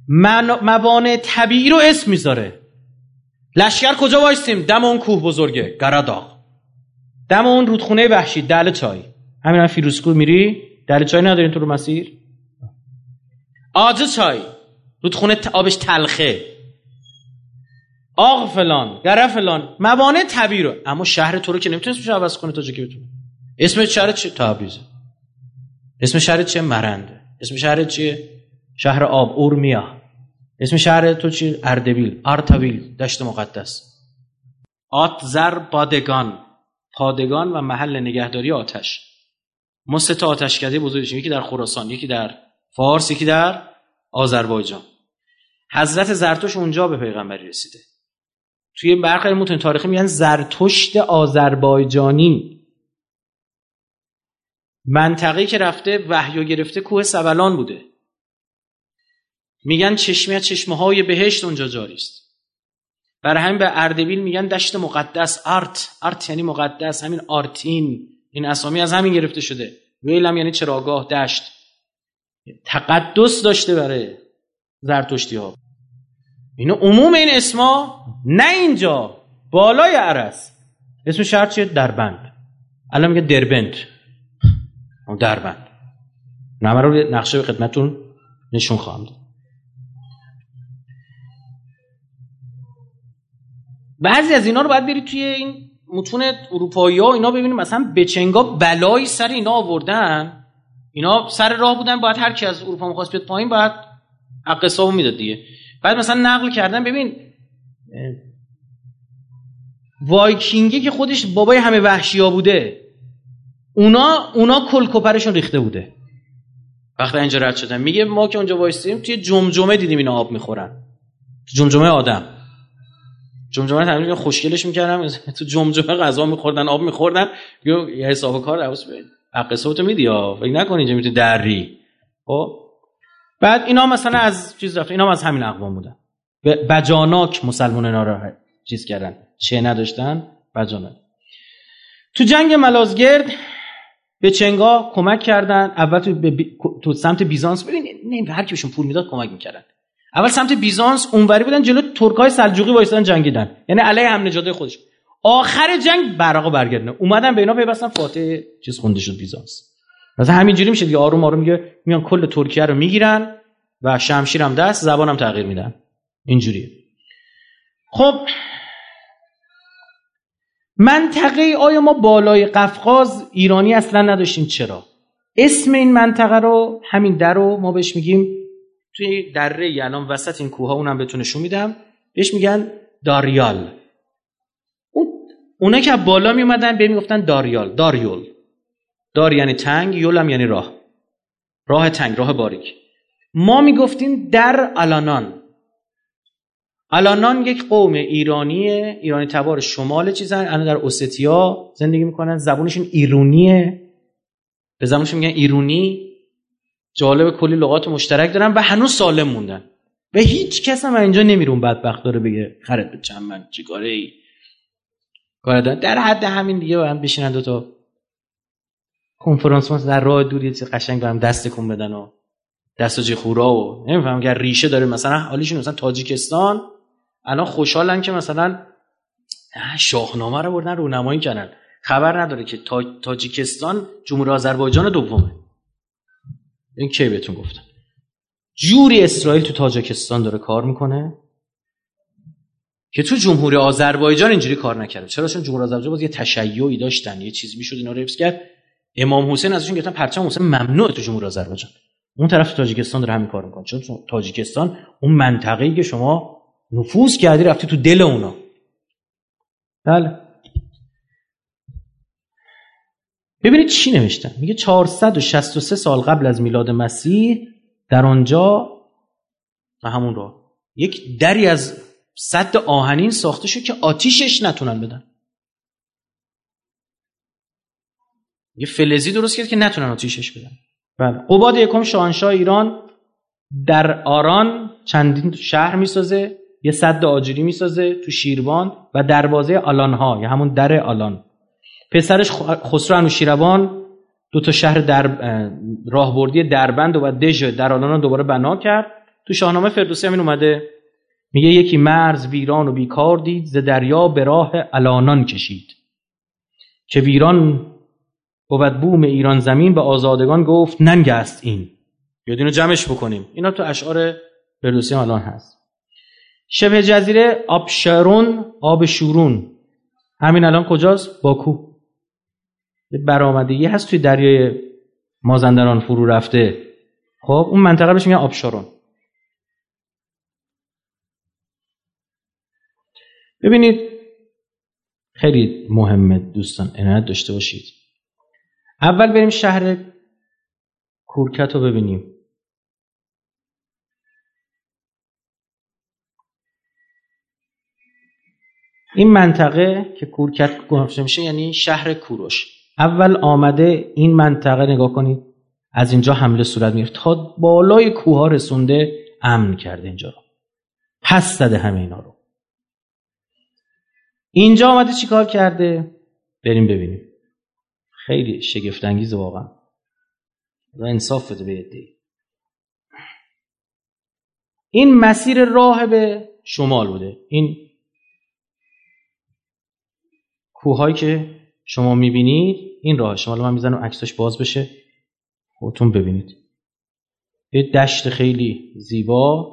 موانع طبیعی رو اسم می‌ذاره. لشکر کجا وایستیم؟ دم اون کوه بزرگه. گراداغ دم اون رودخونه وحشی. دل چای. همین هم فیروسکو میری؟ دل چای ندارین تو رو مسیر؟ آجه چای. رودخونه آبش تلخه. آق فلان گره فلان. موانع طبیعی رو. اما شهر تو رو که نمی‌تونست میشه عوض کنه تا جا که بتونه. اسم شهر چیه تبریزه اسم شهر چیه مرنده. اسم شهر چیه؟ شهر آب اورمیا. اسم شهر تو چی؟ اردبیل آرتاویل دشت مقدس. آتزر پادگان. پادگان و محل نگهداری آتش. ما آتشکده یکی در خراسان یکی در فارس یکی در آذربایجان. حضرت زرتوش اونجا به پیغمبری رسیده. توی برخی متون تاریخی میگن زرتشت آذربایجانی. منطقه که رفته وحیو گرفته کوه سبلان بوده. میگن چشمه چشمه های بهشت اونجا جاری است برای همین به اردبیل میگن دشت مقدس ارت ارت یعنی مقدس همین آرتین. این اسامی از همین گرفته شده. ویلم یعنی چراگاه دشت. تقدس داشته برای زرتشتی ها اینو عموم این اسما نه اینجا بالای عرس. اسم شهر چیه؟ دربند. الان میگه دربند. دربند. نمه رو نقشه به خدمتون نشون خواهم داد. بعضی از اینا رو باید برید توی این متون اروپایی ها اینا ببینیم مثلا بچنگا بلایی سر اینا آوردن. اینا سر راه بودن باید هر کی از اروپا می‌خواست بیاد پایین باید حق می‌داد دیگه. بعد مثلا نقل کردن ببین وایکینگی که خودش بابای همه وحشی ها بوده اونا اونا کل ریخته بوده. وقتی اینجا رد شدن میگه ما که اونجا وایستیم توی جمجمه دیدیم اینا آب می‌خورن. جمجمه آدم. جمجمه تمرین خوشگلش می‌کردم تو جمجمه غذا میخوردن آب میخوردن یه حساب کار حواس حق تو میدی ها فکر نکنی اینجا می‌تونی دری. خب؟ بعد اینا مثلا از چیز رفت اینا از همین اقوام بودن. بجاناک مسلمان اینا رو چیز کردن چه نداشتن بجاناک. تو جنگ ملازگرد به چنگا کمک کردن اول تو, بی... تو سمت بیزانس ببین هر کیشون پول می‌داد کمک می‌کردن. اول سمت بیزانس اونوری بودن جلو ترکای سلجوقی وایسادن جنگیدن. یعنی علیه هم نجاده خودش. آخر جنگ براقا برگردن اومدن به اینا پیوستن فاتح چیز خونده شد بیزانس. مثلا همینجوری میشه دیگه. آروم آروم میگه میان کل ترکیه رو می‌گیرن و شمشیر هم دست زبانم تغییر میدن. اینجوریه خب منطقه آیا ما بالای قفقاز؟ ایرانی اصلا نداشتیم. چرا؟ اسم این منطقه رو همین در رو ما بهش میگیم توی دره الان وسط این کوه ها اونم بهتون نشون میدم. بهش میگن داریال. اون اونا که بالا می اومدن به می‌گفتن داریال داریول. دار یعنی تنگ یول هم یعنی راه. راه تنگ راه باریک. ما می‌گفتیم در الانان الانان یک قوم ایرانیه. ایرانی تبار شمال چیزن. الان در اوستیا زندگی می‌کنن. زبونشون ایرونیه. به زبونشون میگن ایرونی. جالب کلی لغات مشترک دارن و هنوز سالم موندن. و هیچ کس هم اینجا نمیرون بدبخت داره بگه خرد به چند من چیکاره ای کار در حد همین دیگه با هم بشینن دو تا کنفرانس در راه دوری قشنگ برم دست کن بدن و دست جی خورا و نمیفهم اگر ریشه داره. مثلا حالیشون مثلا تاجیکستان الان خوشحالن که مثلا شاهنامه رو بردن رونمایی کردن. خبر نداره که تاجیکستان جمهوری آذربایجان دومه. این کی بهتون گفتم جوری اسرائیل تو تاجیکستان داره کار می‌کنه که تو جمهوری آذربایجان اینجوری کار نکرده. چرا؟ چون جمهوری آذربایجان باز یه تشیعی داشتن یه چیز می‌شد اینا رو کرد. امام حسین ازشون گفتن پرچم حسین ممنوع تو جمهوری آذربایجان. اون طرف تاجیکستان داره همین کار می‌کنه. چون تاجیکستان اون منطقه‌ای که شما نفوذ کردی رفتی تو دل اونا. بله. ببینید چی نوشتن. میگه 463 سال قبل از میلاد مسیح در آنجا و همون رو یک دری از صد آهنین ساخته شد که آتیشش نتونن بدن. یه فلزی درست کرد که نتونن آتیشش بدن. بله. قباد یکم شاهنشاه ایران در آران چندین شهر می‌سازه یه صد آجری می‌سازه تو شیروان و دروازه آلان ها یا همون در آلان. پسرش خسرو انوشیروان دو تا شهر در راهبردی دربند و دژ در آنان دوباره بنا کرد. تو شاهنامه فردوسی همین اومده. میگه یکی مرز ویران و بیکار دید ز دریا به راه الانان کشید. که ویران بود بوم ایران زمین به آزادگان گفت ننگ است این. بیاد اینو جمعش بکنیم. اینا تو اشعار فردوسی الان هست. شبه جزیره آبشرون آب شورون. همین الان کجاست؟ باکو. برآمدگی هست توی دریای مازندران فرو رفته. خب اون منطقه بهش میگن آبشارون. ببینید خیلی مهمه دوستان عنایت داشته باشید. اول بریم شهر کورکت رو ببینیم. این منطقه که کورکت گفته میشه یعنی شهر کوروش. اول آمده این منطقه نگاه کنید. از اینجا حمله صورت می‌گیره تا بالای کوه رسونده امن کرده اینجا رو. پس زده همه اینا رو. اینجا آمده چیکار کرده؟ بریم ببینیم. خیلی شگفت انگیز واقعا. و انصاف بده به این مسیر راه به شمال بوده. این کوههایی که شما می‌بینید؟ این راه. شما من می‌زنم عکسش باز بشه. خودتون ببینید. یه دشت خیلی زیبا.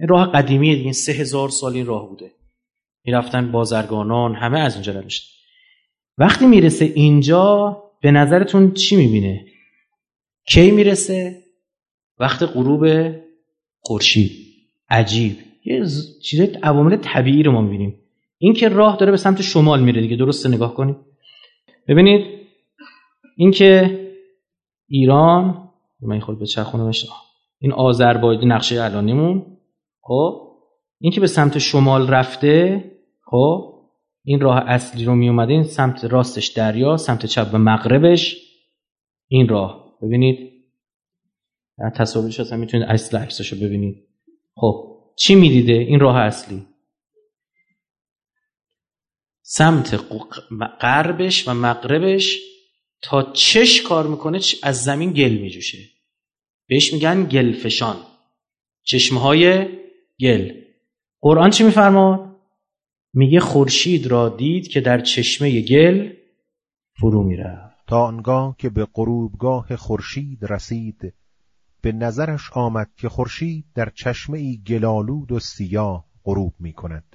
این راه قدیمیه دیگه. سه هزار سال این راه بوده. می‌رفتن بازرگانان همه از اینجا رمیشت وقتی می‌رسه اینجا به نظرتون چی می‌بینه؟ کی می‌رسه؟ وقت غروب خورشید. عجیب. یه چیز عوامل طبیعی رو ما می‌بینیم. این که راه داره به سمت شمال میره دیگه. درست نگاه کنید. ببینید این که ایران من خود به چرخونمش این آذربایجان نقشه الانیمون خب؟ این که به سمت شمال رفته خب؟ این راه اصلی رو می اومده این سمت راستش دریا سمت چپ و مغربش این راه. ببینید. تصاویرش اصلا می‌تونید اصل عکسش رو ببینید. خب چی می‌دیده این راه اصلی؟ سمت غربش و مغربش تا چش کار می‌کنه از زمین گل میجوشه. بهش میگن گلفشان چشمه های گل. قرآن چی میفرماد؟ میگه خورشید را دید که در چشمه گل فرو می‌رفت. تا آنگاه که به غروبگاه خورشید رسید به نظرش آمد که خورشید در چشمه گلالود و سیاه غروب می کند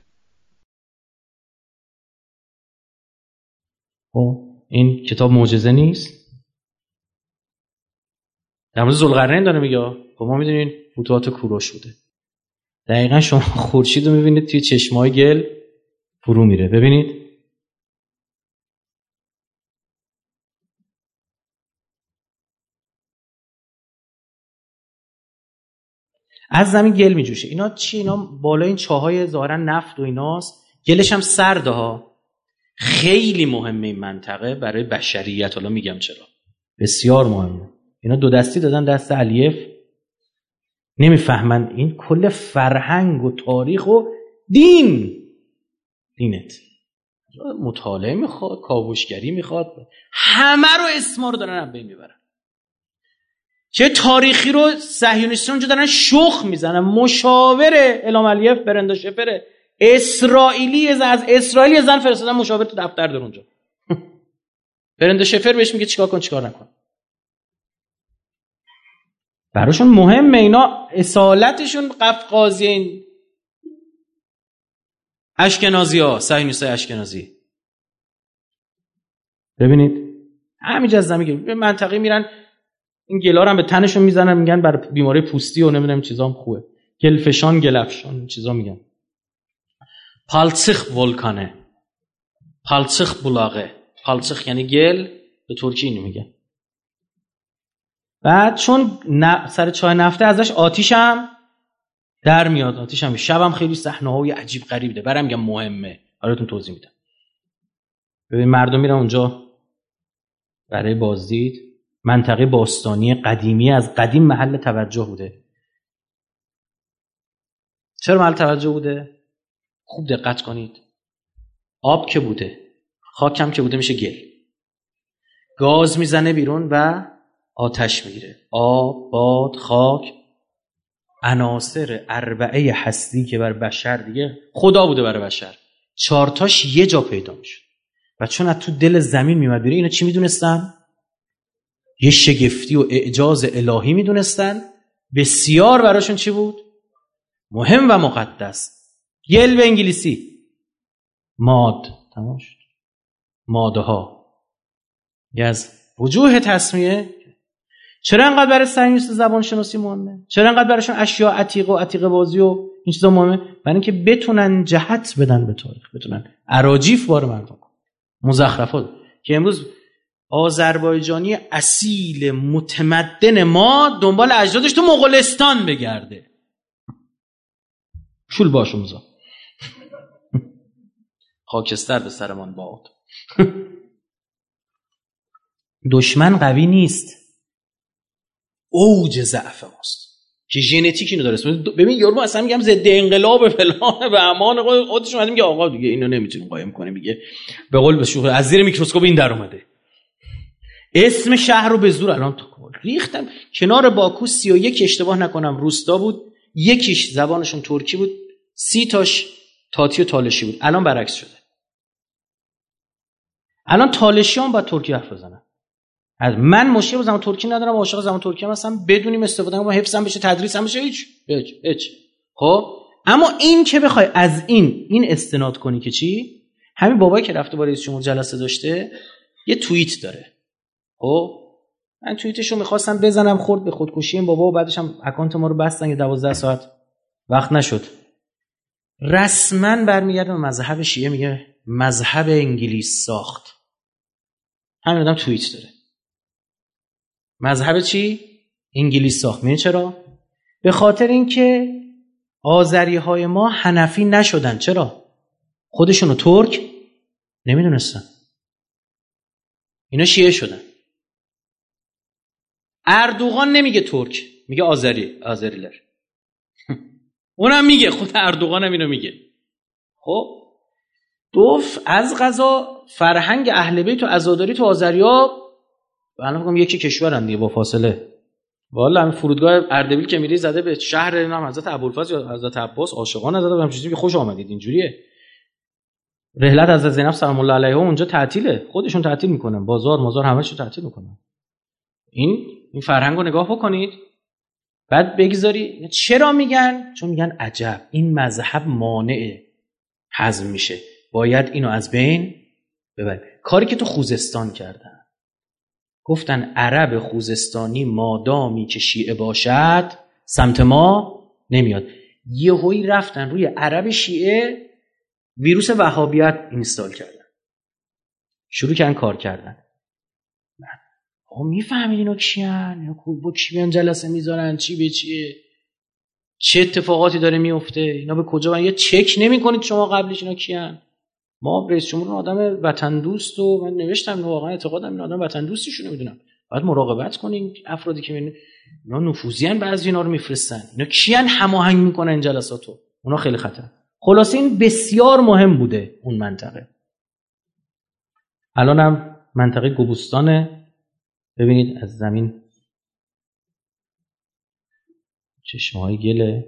خب این کتاب معجزه نیست؟ در مورد زلقرنین داره میگه خب ما می‌دونیم فتوحات کوروش بوده. دقیقا شما خورشید رو می‌بینید توی چشمای گل فرو میره. ببینید. از زمین گل میجوشه. اینا چی؟ اینا بالا این چاهای ظاهرا نفت و ایناست. گلش هم سرده ها. خیلی مهمه این منطقه. برای بشریت. حالا میگم چرا. بسیار مهمه. اینا دو دستی دادن دست علیف. نمی‌فهمن این کل فرهنگ و تاریخ و دین. دینت. مطالعه می‌خواد کاوشگری می‌خواد. همه رو اسما رو دارن بین چه تاریخی رو صهیونیستان اونجا دارن شخ می‌زنن. مشاور الام علیف برندا شفره اسرائیلی از اسرائیل زن فرستادن مشاور تو دفتر در اونجا. برنده شفر بهش میگه چیکار کن چیکار نکن. براشون مهمه اینا اصالتشون قفقازی این اشکنازی ها سهینوسای اشکنازی. ببینید همینجا از زمین به منطقه میرن این گلار هم به تنشون می‌زنن میگن بر بیماری پوستی و نمی‌دونم چیزام خوبه. گلفشان گلفشان چیزا میگن. پالچخ ولکانه پالچخ بلاغه پالچخ یعنی گل به ترکی اینو میگه بعد چون سر چای نفته ازش آتیش هم در میاد آتیش هم شبم خیلی صحنه های عجیب غریب ده برم میگم مهمه براتون توضیح میدم ببین مردم میرن اونجا برای بازدید منطقه باستانی قدیمی از قدیم محل توجه بوده چرا محل توجه بوده خوب دقت کنید. آب که بوده. خاکم که بوده میشه گل. گاز می‌زنه بیرون و آتش می‌گیره. آب باد خاک. عناصر اربعه هستی که بر بشر دیگه خدا بوده برای بشر. چارتاش یه جا پیدا می‌شد و چون از تو دل زمین میمد بیرون اینا چی می‌دونستن؟ یه شگفتی و اعجاز الهی می‌دونستن. بسیار براشون چی بود؟ مهم و مقدس. گل به انگلیسی. ماد. تمام شد. ماده ها از وجوه تصمیه. چرا انقدر برای سعیمیست زبان شناسی مهمه؟ چرا انقدر برایشون اشیاء عتیق و عتیق بازی و این چیزا مهمه؟ برای اینکه بتونن جهت بدن به تاریخ بتونن اراجیف بار مردم مزخرفات که امروز آذربایجانی اصیل متمدن ما دنبال اجدادش تو مغولستان بگرده. شول باش موزا خاکستر به سرمان باد. دشمن قوی نیست. اوج ضعف ماست. که ژنتیک اینو داره ببین یارو اصلا میگم ضد انقلاب فلان و امان خودش اومد میگه آقا دیگه اینو نمی‌تونیم قایم کنیم. میگه به قول به از زیر میکروسکوپ این در اومده. اسم شهر رو به زور الان تو ریختم. کنار باکو سی و یک اشتباه نکنم. روستا بود. یکیش زبانشون ترکی بود. سی تاش تاتی و تالشی بود. الان برعکس شده. الان تالشی هم با ترکی حرف بزنن از من مشکل با زمان ترکی ندارم عاشق زمان ترکی هم هستم. بدونیم استفاده کنم حفظم بشه تدریس هم بشه هیچ. هیچ هیچ. خب؟ اما این که بخوای از این این استناد کنی که چی؟ همین بابایی که رفته با رئیس جمهور جلسه داشته یه توییت داره. خب؟ من توییتشو می‌خواستم بزنم خورد به خودکشی این بابا و بعدش هم اکانت ما رو بستن یه 12 ساعت. وقت نشد. رسما برمیگرده به مذهب شیعه میگه مذهب انگلیس ساخت. همین آدم توییت داره. مذهب چی؟ انگلیس ساخت. می‌دونی چرا؟ به خاطر اینکه آذری های ما حنفی نشدن. چرا؟ خودشونو ترک نمی‌دونستن. اینا شیعه شدن. اردوغان نمیگه ترک میگه آذری آذریلر. اونم میگه خود اردوغان هم اینو میگه. خب؟ دوف از غذا فرهنگ اهل بیت و عزاداری تو آذریا. الان میگم یکی کشورن دیگه با فاصله. والا همین فرودگاه اردبیل که میری زده به شهر نام حضرت ابوالفضل یا حضرت عباس عاشقان زده. به چیزی که خوش آمدید اینجوریه. رحلت از زینب سلام الله علیها اونجا تعطیله. خودشون تعطیل می‌کنن. بازار مازار همه چی تعطیل می‌کنن. این این فرهنگ رو نگاه بکنید. بعد بگذاری. چرا میگن؟ چون میگن عجب. این مذهب مانع حزم میشه. باید اینو از بین ببر. کاری که تو خوزستان کردن. گفتن عرب خوزستانی مادامی که شیعه باشد سمت ما نمیاد. یهویی رفتن روی عرب شیعه ویروس وهابیت اینستال کردن. شروع کردن کار کردن. آقا می‌فهمید اینا کیان؟ با کی بیان جلسه می‌ذارن؟ چی به چیه؟ چه اتفاقاتی داره میفته اینا به کجا من یه چک نمی‌کنید شما قبلش اینا کیان؟ ما رئیس جمهور آدم وطن دوست و من نوشتم واقعا اعتقادم این آدم وطن دوستیشو نمی‌دونم باید مراقبت کنیم افرادی که اینا نفوذیان بعضی اینا رو میفرستن. اینا کیان هماهنگ می‌کنن این جلساتو؟ اونا خیلی خطر. خلاصه این بسیار مهم بوده اون منطقه. الانم منطقه گوبستان ببینید از زمین. چشمه های گل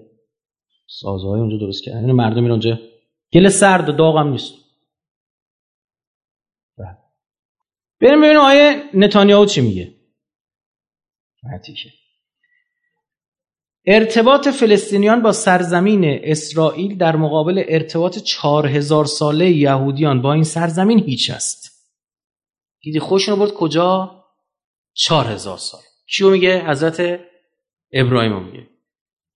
سازه های اونجا درست کردن. این مردم میرن اونجا گل سرد و داغ هم نیست بله. بریم ببینیم آیه نتانیاهو چی میگه. ارتباط فلسطینیان با سرزمین اسرائیل در مقابل ارتباط چهار هزار ساله یهودیان با این سرزمین هیچ است. دیدی خوشون برد کجا؟ چهار هزار سال. کیو میگه؟ حضرت ابراهیم میگه.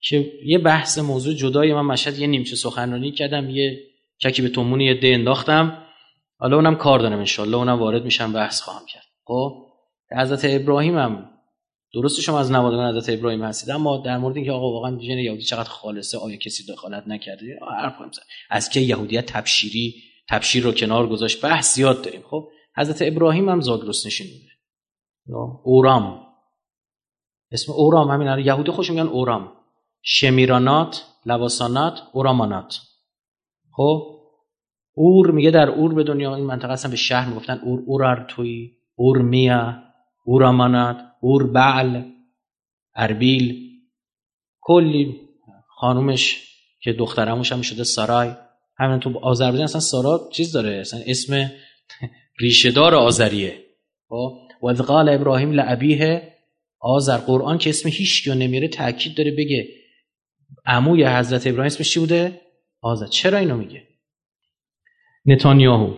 که یه بحث موضوع جدایی من مشهد یه نیمچه سخنرانی کردم یه چکی به تومونی یه ده انداختم. حالا اونم کار دارم انشالله اونم وارد میشم بحث خواهم کرد. خب حضرت ابراهیم هم درست شما از نوادگان حضرت ابراهیم هستید اما در مورد اینکه آقا واقعا ژن یهودی چقدر خالصه آیا کسی دخالت نکرده؟ حرف از که یهودیت تبشیری تبشیر رو کنار گذاشت؟ بحث زیاد داریم. خب حضرت ابراهیم هم زاگرس نشین بوده اورام. اسم اورام همین یهودی خوش میگن اورام. شمیرانات لواسانات اورامانات. خب اور میگه در اور به دنیا این منطقه اصلا به شهر می‌گفتن. اور اورارتوی اورمیا اورامانات اوربعل اربیل. کلی خانومش که دخترموش هم شده سارای. همین تو آذربایجان اصلا سارا چیز داره اصلا اسم ریشهدار آذریه. خب؟ و قال ابراهیم لعبیه آذر قرآن که اسم هیچ نمیره تاکید داره بگه عموی حضرت ابراهیم اسمش چی بوده؟ آذر. چرا اینو میگه؟ نتانیاهو.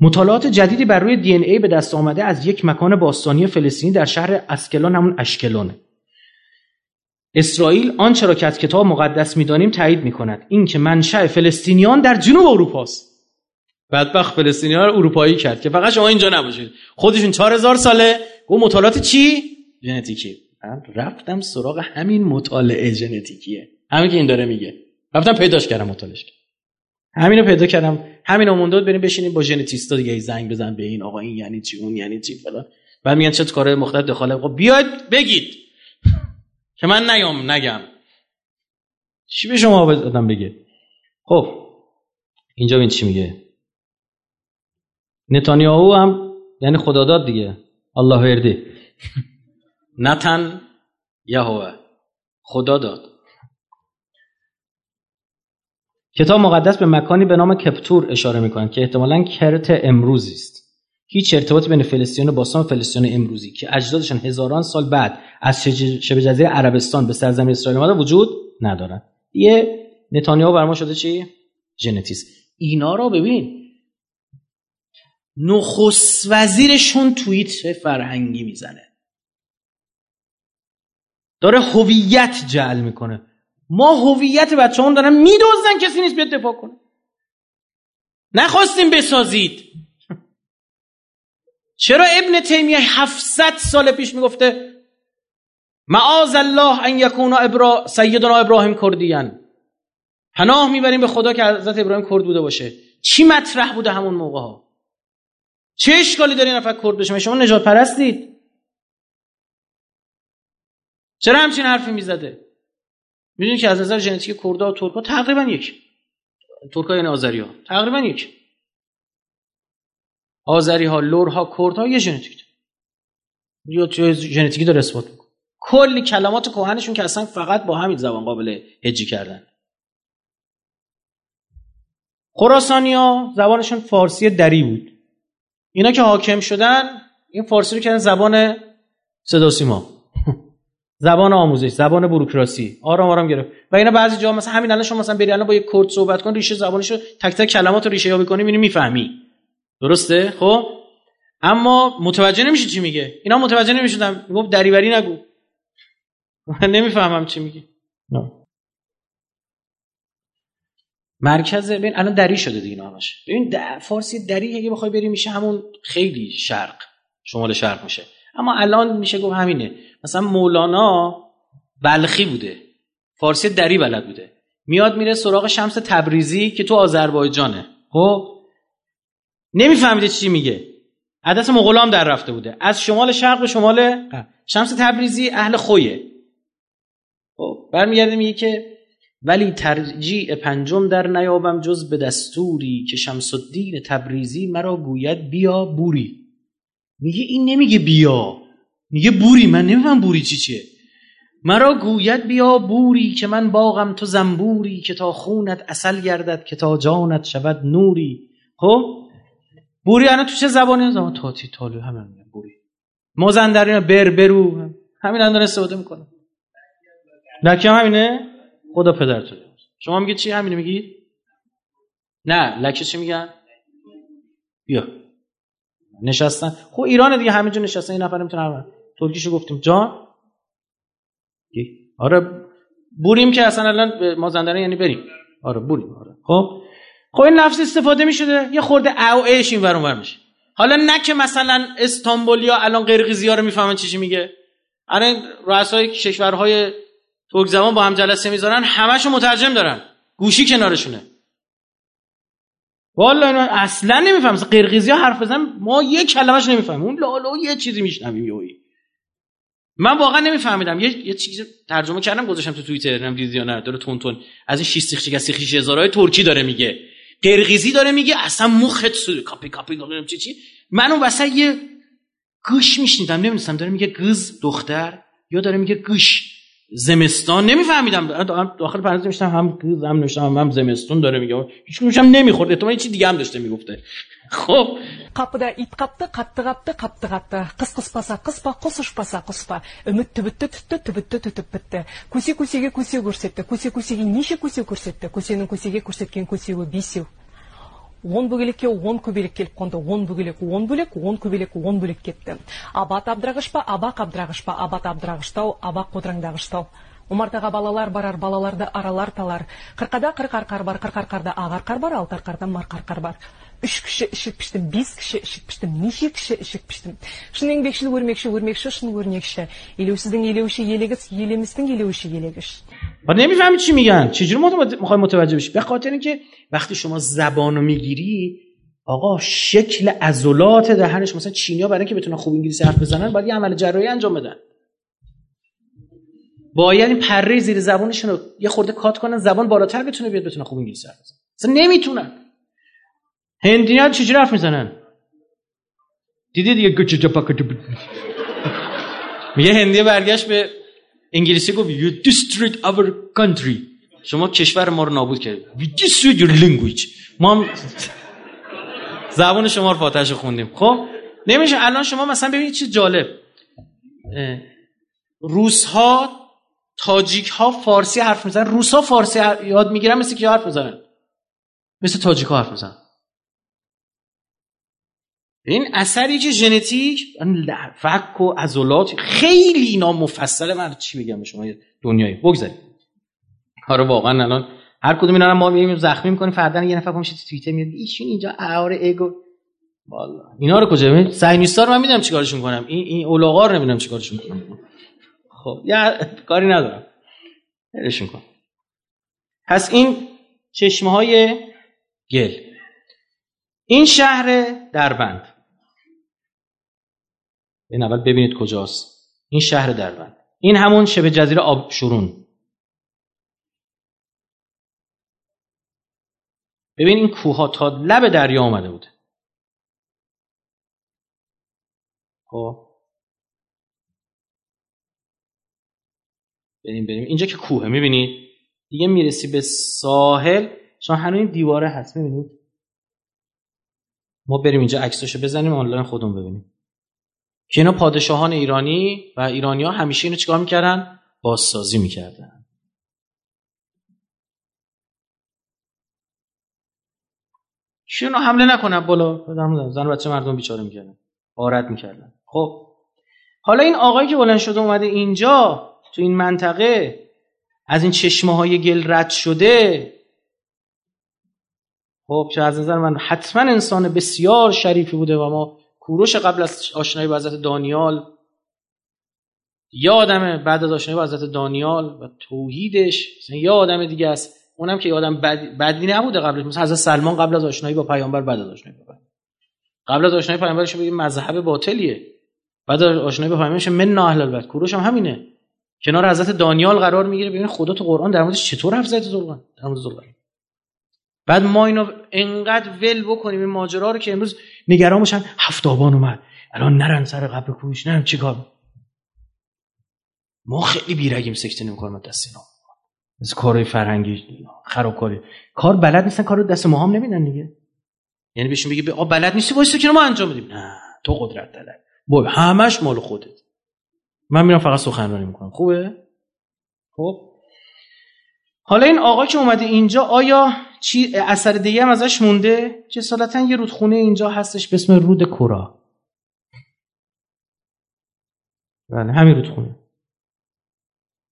مطالعات جدیدی بر روی دی ای به دست آمده از یک مکان باستانی فلسطینی در شهر اسکلان همون اشکلانه اسرائیل آنچه را که از کتاب مقدس می‌دانیم تایید می‌کند. این که منشأ فلسطینیان در جنوب اروپا است. بدبخت فلسطینیان رو اروپایی کرد که فقط شما اینجا نباشید. خودشون 4000 ساله. گفت مطالعات چی؟ ژنتیکی. من رفتم سراغ همین مطالعه ژنتیکیه. همین که این داره میگه. رفتم پیداش کردم مطالعش. همین رو پیدا کردم. همین مونده بریم بشینیم با ژنتیستا دیگه. زنگ بزن به این آقا این یعنی چی اون یعنی چی فلان. بعد میگن چه کار مختلف دخالت خب بیاید بگید. که من نیام نگم. چی به شما آدم بگه؟ خب اینجا ببین چی میگه. نتانیاهو هم یعنی خداداد دیگه. الله وردی نتن یهوه. خدا داد کتاب مقدس به مکانی به نام کپتور اشاره می‌کنه که احتمالا کرت امروزی است. هیچ ارتباطی بین فلسطین و باستان و فلسطین امروزی که اجدادشان هزاران سال بعد از شبه جزیره عربستان به سرزمین اسرائیل آمده وجود ندارن یه نتانیاهو بر ما شده چی؟ ژنتیست اینا رو ببین. نخست وزیرشون توییت فرهنگی می‌زنه. داره هویت جعل می‌کنه. ما هویت بچه هم دارن میدوزن کسی نیست بیاد دفاع کنه. نخواستیم بسازید. چرا ابن تیمیه 700 سال پیش می‌گفته معاذ الله ان یکون ابرا سیدنا ابراهیم کردیان. پناه می‌بریم به خدا که حضرت ابراهیم کرد بوده باشه. چی مطرح بوده همون موقع ها چه اشکالی داری نفر کرد بشه؟ شما نجات پرستید. چرا همچین حرفی می‌زده؟ می‌دونید که از نظر ژنتیک کردا و ترکا تقریبا یک. ترکا یعنی آذری ها تقریبا یک. آذری ها لور ها کرد ها یه ژنتیک یا ژنتیکی داره اثبات می‌کنه. کلی کلمات کهنشون که اصلا فقط با همین زبان قابل هجی کردن. خراسانی ها زبانشون فارسی دری بود. اینا که حاکم شدن این فارسی رو کردن زبان صدا سیما. زبان آموزش زبان بروکراسی. آرام آرام گرفت. و اینا بعضی جا مثلا همین الان شما مثلا بری الان با یک کرد صحبت کن ریشه زبانش رو تک تک کلمات رو ریشه یابی کنی می‌بینی می‌فهمی. درسته؟ خب؟ اما متوجه نمیشه چی میگه. اینا متوجه نمی‌شدن. می‌گفت دریوری نگو. من نمی‌فهمم چی میگی. مرکز ببین الان دری شده دیگه نامش. ببین فارسی دری اگه بخوای بری میشه همون خیلی شرق. شمال شرق میشه. اما الان میشه گفت همینه. مثلا مولانا بلخی بوده. فارسی دری بلد بوده. میاد میره سراغ شمس تبریزی که تو آذربایجانه. خب؟ نمیفهمیده چی میگه. عدس مغولام در رفته بوده. از شمال شرق به شمال شمس تبریزی اهل خویه. خب برمیگرده میگه که ولی ترجیع پنجم در نیابم جز به دستوری که شمس الدین تبریزی مرا گوید بیا بوری. میگه این نمیگه بیا. میگه بوری من نمیفهم بوری چی چیه. مرا گوید بیا بوری که من باغم تو زنبوری که تا خونت اصل گردد که تا جانت شود نوری. خب؟ بوری الان تو چه زبانی؟ زبان تاتی تالو همین میگن بوری. مازندران بر برو. همین الان استفاده می‌کنه. لکی هم همینه؟ خدا پدرتون شما میگید چی؟ همینه میگید نه لکه چی میگن؟ بیا. نشستن. خب ایران دیگه همه جا نشستن این نفر نمی‌تونه ترکیشو گفتیم. جان؟ آره بوریم که اصلا الان مازندران یعنی بریم. آره بوریم آره. خب؟ خب این لفظ استفاده می‌شده. یه خورده او ایش این ور اونور میشه. حالا نه که مثلا استانبولیا الان قرقیزی ها رو می‌فهمن چی میگه. الان رؤسای کشورهای ترک زمان با هم جلسه می‌ذارن همشو مترجم دارن. گوشی کنارشونه. والا اینا اصلا نمیفهم. قرقیزی ها حرف بزن ما یه کلمش نمی‌فهمیم. اون لالو یه چیزی میشنویم یوی. من واقعا نمیفهمیدم. یه یه چیزی ترجمه کردم گذاشتم تو توییتر نم دیدی یا نه داره تون تون از این شیش سیخ خیش هزارای ترکی داره میگه. قرقیزی داره میگه اصلا مخت سود کاپی کاپی چی چی. من اون وسط یه گوش میشنیدم نمی‌دونستم داره میگه گز دختر یا داره میگه گوش. زمستان نمیفهمیدم داخل پرانتز نوشتم هم گز هم نوشتم هم زمستون داره میگه هیچ کدومش هم نمیخورد احتمال چی دیگه هم داشته میگفته خب қапыда ит қапты қатты қапты қапты қатты қыс қыспаса қыспа құс ұшпаса құспа үміт түбітті түтті түбітті түтіп бітті көсе көсеге көсе көрсетті көсе көсеге неше көсе көрсетті көсенің көсеге көрсеткен көсеуі бесеу он бөгелекке он көбелек келіп қонды. Он бөгелек он бөлек он көбелек он бөлек кетті. Абат абдырағыш па абақ абдырағыш па? Абат абдырағыштау абақ қодыраңдағыштау омартаға балалар барар балаларды аралар талар. Қырқада қырық арқар бар қырық арқарда ақ арқар бар алты арқарда марқа арқар бар. Үш кіші ішік піштім бес кіші ішік піштім неше кіші ішік піштім. Шын еңбекшіл өрмекші өрмекші шын өрнекші. Елеусіздің елеуші елегіс елемістің елеуші елегіш و نمی‌فهمی چی میگن. چجوری می‌خوای متوجه بشی؟ به خاطر اینکه وقتی شما زبانو می‌گیری آقا شکل عضلات دهنش مثلا چینیا برای اینکه بتونن خوب انگلیسی حرف بزنن باید یه عمل جراحی انجام بدن. باید این پره زیر زبانشون رو یه خورده کات کنن زبان بالاتر بتونه بیاد بتونه خوب انگلیسی حرف بزنن اصلا نمی‌تونن. هندیان چجوری حرف می‌زنن؟ دیدی دیگه میگه هندی برگشت به انگلیسی گفت you destroyed our country. شما کشور ما رو نابود کردید we destroyed your language. ما هم زبان شما رو فاتحش خوندیم. خب؟ نمیشه. الان شما مثلا ببینید چه جالب. روس ها تاجیک ها فارسی حرف می‌زنن. روس ها فارسی یاد می‌گیرن مثل که حرف می‌زنن؟ مثل تاجیک ها حرف می‌زنن. این اثری که ژنتیک فک و عضلات خیلی اینا مفصله من چی بگم به شما دنیایی؟ بگذارید آره واقعا الان هر کدوم اینا ما میریم زخمی می‌کنیم فردا یه نفر میشه تو توییتر میاد ایشون اینجا اعار اگو والا اینا رو کجا ببین رو من می‌دونم چیکارشون کنم. این این اولاغا رو نمی‌دونم چیکارشون کنم. خب یا کاری ندارم. برشون کن. پس این چشمه های گل. این شهر دربند. این اول ببینید کجاست. این شهر دربند. این همون شبه جزیره آب شورون. ببین این کوه تا لب دریا آمده بود. خب. بریم بریم. اینجا که کوه می‌بینید؟ دیگه می‌رسی به ساحل. شما هنوز این دیواره هست می‌بینید؟ ما بریم اینجا عکساشو بزنیم آنلاین خودمون ببینیم. که اینا پادشاهان ایرانی و ایرانی ها همیشه اینو چیکار می‌کردن؟ بازسازی می‌کردن. شونو حمله نکنن بالا. زن بچه مردم بیچاره می‌کردن. آرد می‌کردن. خب. حالا این آقایی که بلند شده اومده اینجا تو این منطقه از این چشمه های گل رد شده. خب چه از نظر من حتما انسان بسیار شریفی بوده و ما کوروش قبل از آشنایی با حضرت دانیال یا آدم بعد از آشنایی با حضرت دانیال و توحیدش یا آدم دیگه است اونم که آدم بد... بدی نبوده قبلش مثلا حضرت سلمان قبل از آشنایی با پیامبر بعد از آشنایی با پیامبر. قبل از آشنایی پیامبرش بگیم مذهب باطلیه. بعد از آشنایی با پیامبرش من اهل البیت. کوروش هم همینه. کنار حضرت دانیال قرار می‌گیره. ببین خدا تو قرآن در موردش چطور حرف زده در مورد بعد ما اینو انقدر ول بکنیم این ماجرا رو که امروز نگران باشن هفت آبان اومد. الان نرن سر قبر کوش نرن چیکار؟ ما خیلی بیرگیم سکته نمی‌کنیم دست اینا. از کارهای فرهنگی خرابکاری. کار بلد نیستن کار دست ما هم نمیدن دیگه. یعنی بهشون بگی آ بلد نیستی واسه که ما انجام بدیم. نه تو قدرت داره. با همش مال خودت. من میرم فقط سخنرانی می‌کنم. خوبه؟ خب. حالا این آقا که اومده اینجا آیا چی اثر دیگه هم ازش مونده؟ جسالتا یه رودخونه اینجا هستش به اسم رود کورا. بله همین رودخونه.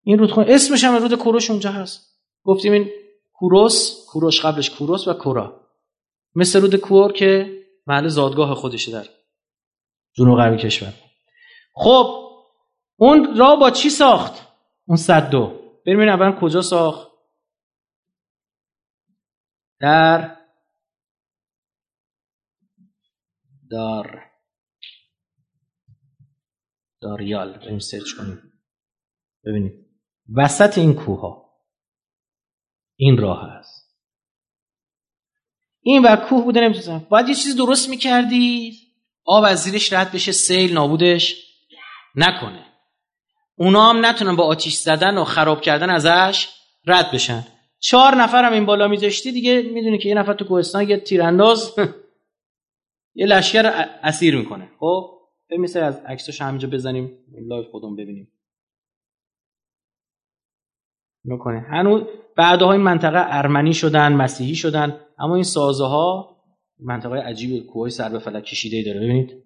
این رودخونه اسمش هم رود کوروش اونجا هست. گفتیم این کوروس کوروش قبلش کوروس و کورا. مثل رود کور که محل زادگاه خودشه در جنوب غربی کشور. خب اون را با چی ساخت؟ اون صدو بریم اول کجا ساخت؟ در دار داریال. بریم سرچ کنیم. ببینید وسط این کوه ها این راه هست. این و کوه بوده نمی‌تونستم باید یه چیز درست می‌کردی؟ آب از زیرش رد بشه سیل نابودش؟ نکنه. اونا هم نتونن با آتیش زدن و خراب کردن ازش رد بشن. چهار نفر هم این بالا میذاشتی دیگه می‌دونی که یه نفر تو کوهستان یه تیرانداز یه لشکر اسیر می‌کنه. خب؟ مثل از عکساش همینجا بزنیم live خودمون ببینیم. می‌کنه. هنوز بعدها این منطقه ارمنی شدن مسیحی شدن اما این سازه ها منطقه عجیب کوه سر به فلک کشیده داره ببینید.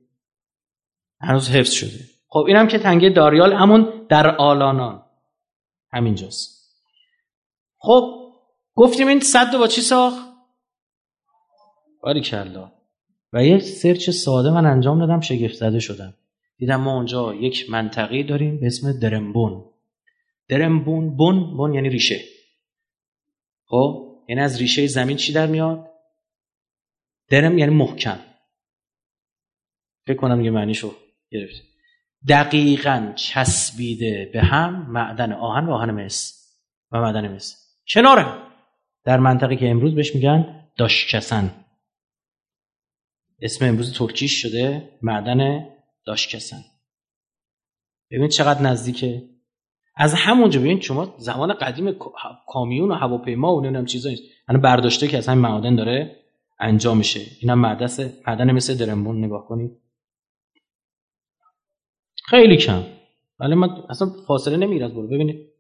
هنوز حفظ شده. خب اینم که تنگه داریال همون در آلانان. همینجاست. خب گفتیم این صد با چی ساخت؟ باری کلا و یه سرچ ساده من انجام دادم شگفت زده شدم. دیدم ما اونجا یک منطقه داریم به اسم درمبون. درمبون بون بون یعنی ریشه. خب؟ یعنی از ریشه زمین چی در میاد؟ درم یعنی محکم. فکر کنم یه معنیشو گرفت دقیقا چسبیده به هم معدن آهن و آهن مس. و معدن مس. کنارم. در منطقه که امروز بهش میگن داشکسن. اسم امروز ترکیش شده معدن داشکسن. ببینید چقدر نزدیکه. از همونجا ببینید شما زمان قدیم کامیون و هواپیما و نمی‌دونم چیزا نیست. الان برداشته که از همین معادن داره انجام میشه. اینا معدن معدن مثل درمبون نگاه کنید. خیلی کم. ولی من اصلا فاصله نمی‌گیره از برو. ببینید.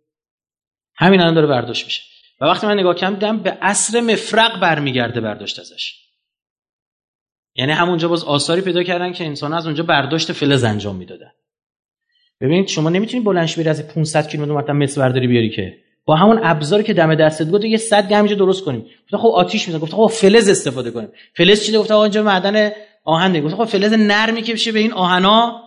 همین الان داره برداشت میشه. و وقتی من نگاه کردم به عصر مفرق برمیگرده برداشت ازش. یعنی همونجا باز آثاری پیدا کردن که انسان از اونجا برداشت فلز انجام می‌دادن. ببینید شما نمی‌تونی بلنش بری از 500 کیلومتر مثلا مس برداری بیاری که. با همون ابزاری که دم دستت بود یه 100 گرم درست کنیم. گفت خب آتیش می‌زنه. گفت خب فلز استفاده کنیم. فلز چیه گفت اینجا معدن آهن گفت خب فلز نرمی که بشه به این آهنا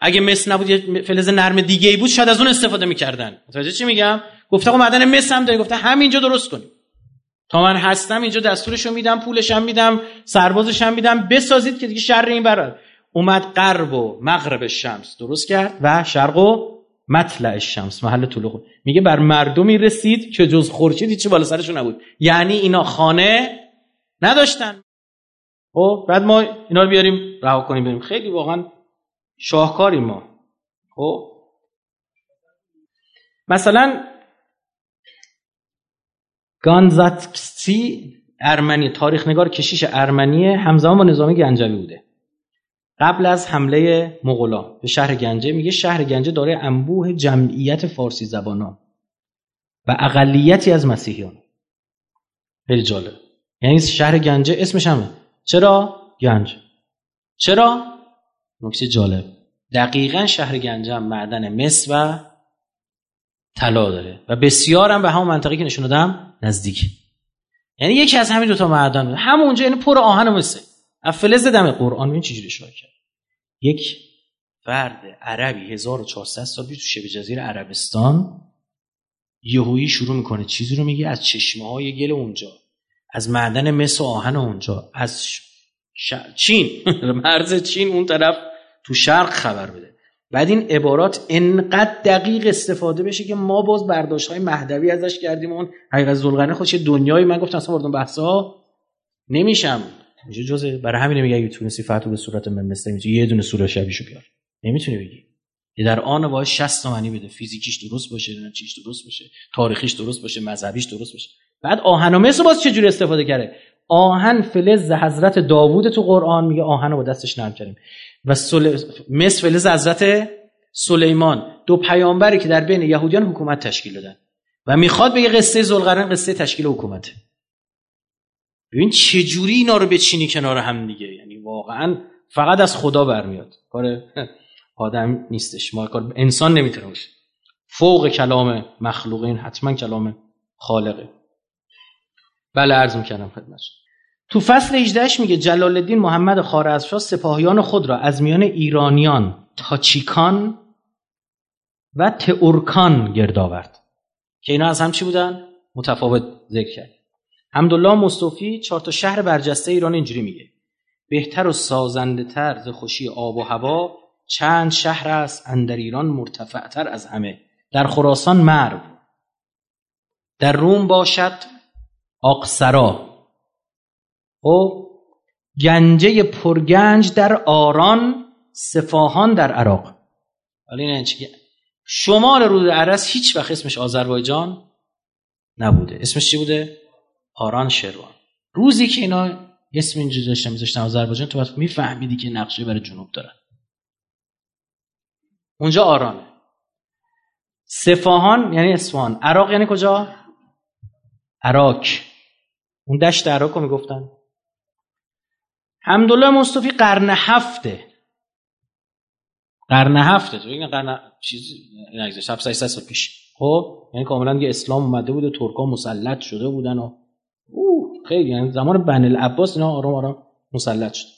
اگه مس نبود یه فلز نرم دیگه ای بود شاید از اون استفاده می‌کردن. متوجه چی میگم؟ گفت خب معدن مس هم داره گفت همینجا درست کنیم تا من هستم اینجا دستورشو میدم پولشم میدم سربازشم میدم. بسازید که دیگه شر این برای اومد غرب و مغرب شمس درست کرد و شرق و مطلع شمس محل طلوع. میگه بر مردمی رسید که جز خورشید چه بالا سرشون نبود. یعنی اینا خانه نداشتن. خب بعد ما اینا رو بیاریم رها کنیم بریم. خیلی واقعا شاهکاری ما. خب. مثلا گانزاتسی ارمنی تاریخ نگار کشیش ارمنی همزمان با نظام گنجوی بوده. قبل از حمله مغولا به شهر گنجه میگه شهر گنجه داره انبوه جمعیت فارسی زبانان و اقلیتی از مسیحیان. خیلی جالب. یعنی شهر گنجه اسمش همه. چرا؟ گنج. چرا؟ نکته جالب. دقیقا شهر گنجه معدن مس و طلا داره. و بسیار هم به همون منطقه که نشون دادم نزدیک. یعنی یکی از همین دو تا معدن همونجا یعنی پر آهن و مسه فلز دم قرآن. این چجوری اشاره کرد. یک فرد عربی 1400 سال تو شبه جزیره عربستان یهویی شروع می‌کنه. چیزی رو میگه. از چشمه های گل اونجا. از معدن مس و آهن اونجا. از ش... چین. مرز چین اون طرف تو شرق خبر بده. بعد این عبارات انقدر دقیق استفاده بشه که ما باز برداشت های مهدوی ازش کردیم. اون حقیقت زلغنه خودش دنیایی من گفتم اصلا وارد بحثا نمیشم. اینجا جزء برای همین میگه اگه تونستی فتو به صورت من مثل یه دونه سوره شبیشو بیار. نمی‌تونی بگی. یه در آن باید 60 تومانی بده. فیزیکیش درست باشه نه چیش درست باشه تاریخیش درست باشه مذهبیش درست باشه. بعد آهن و مس باز چجوری استفاده کرده؟ آهن فلز حضرت داوود تو قرآن میگه آهن رو با دستش نرم کردیم. و سل... مس فلز حضرت سلیمان. دو پیامبری که در بین یهودیان حکومت تشکیل دادن. و می‌خواد بگه قصه ذوالقرن قصه تشکیل حکومته. ببین چه جوری اینا رو بچینی کنار هم دیگه. یعنی واقعا فقط از خدا برمیاد. کار آدم نیستش. ما کار انسان نمی‌تونه باشه. فوق کلام مخلوقین حتما کلام خالقه. بله عرض می‌کنم خدمت تو فصل 18 میگه جلال الدین محمد خارزمشاه سپاهیان خود را از میان ایرانیان تاچیکان و تئورکان گرد آورد. که اینا از هم چی بودن؟ متفاوت ذکر کرد. حمدالله مصطفی چهار تا شهر برجسته ایران اینجوری میگه. بهتر و سازنده تر ز خوشی آب و هوا چند شهر است اندر ایران مرتفعتر از همه. در خراسان مرو. در روم باشد آقسرا خب گنجه پرگنج در آران سفاهان در عراق. حالا این شمال رود عرس هیچ وقت اسمش آذربایجان نبوده. اسمش چی بوده؟ آران شروان. روزی که اینا اسم اینجا داشتن میذاشتن آذربایجان تو وقت میفهمیدی که نقشه برای جنوب دارن. اونجا آرانه سفاهان یعنی اسفان عراق یعنی کجا؟ عراق. اون دشت عراق رو می‌گفتن. حمدالله مصطفی قرن هفته. قرن هفته. تو این قرن چیز نگذشت. 700 سال پیش. خب؟ یعنی کاملا دیگه اسلام اومده بوده ترکا مسلط شده بودن و اوه خیلی. یعنی زمان بن العباس اینا آرام آرام مسلط شد.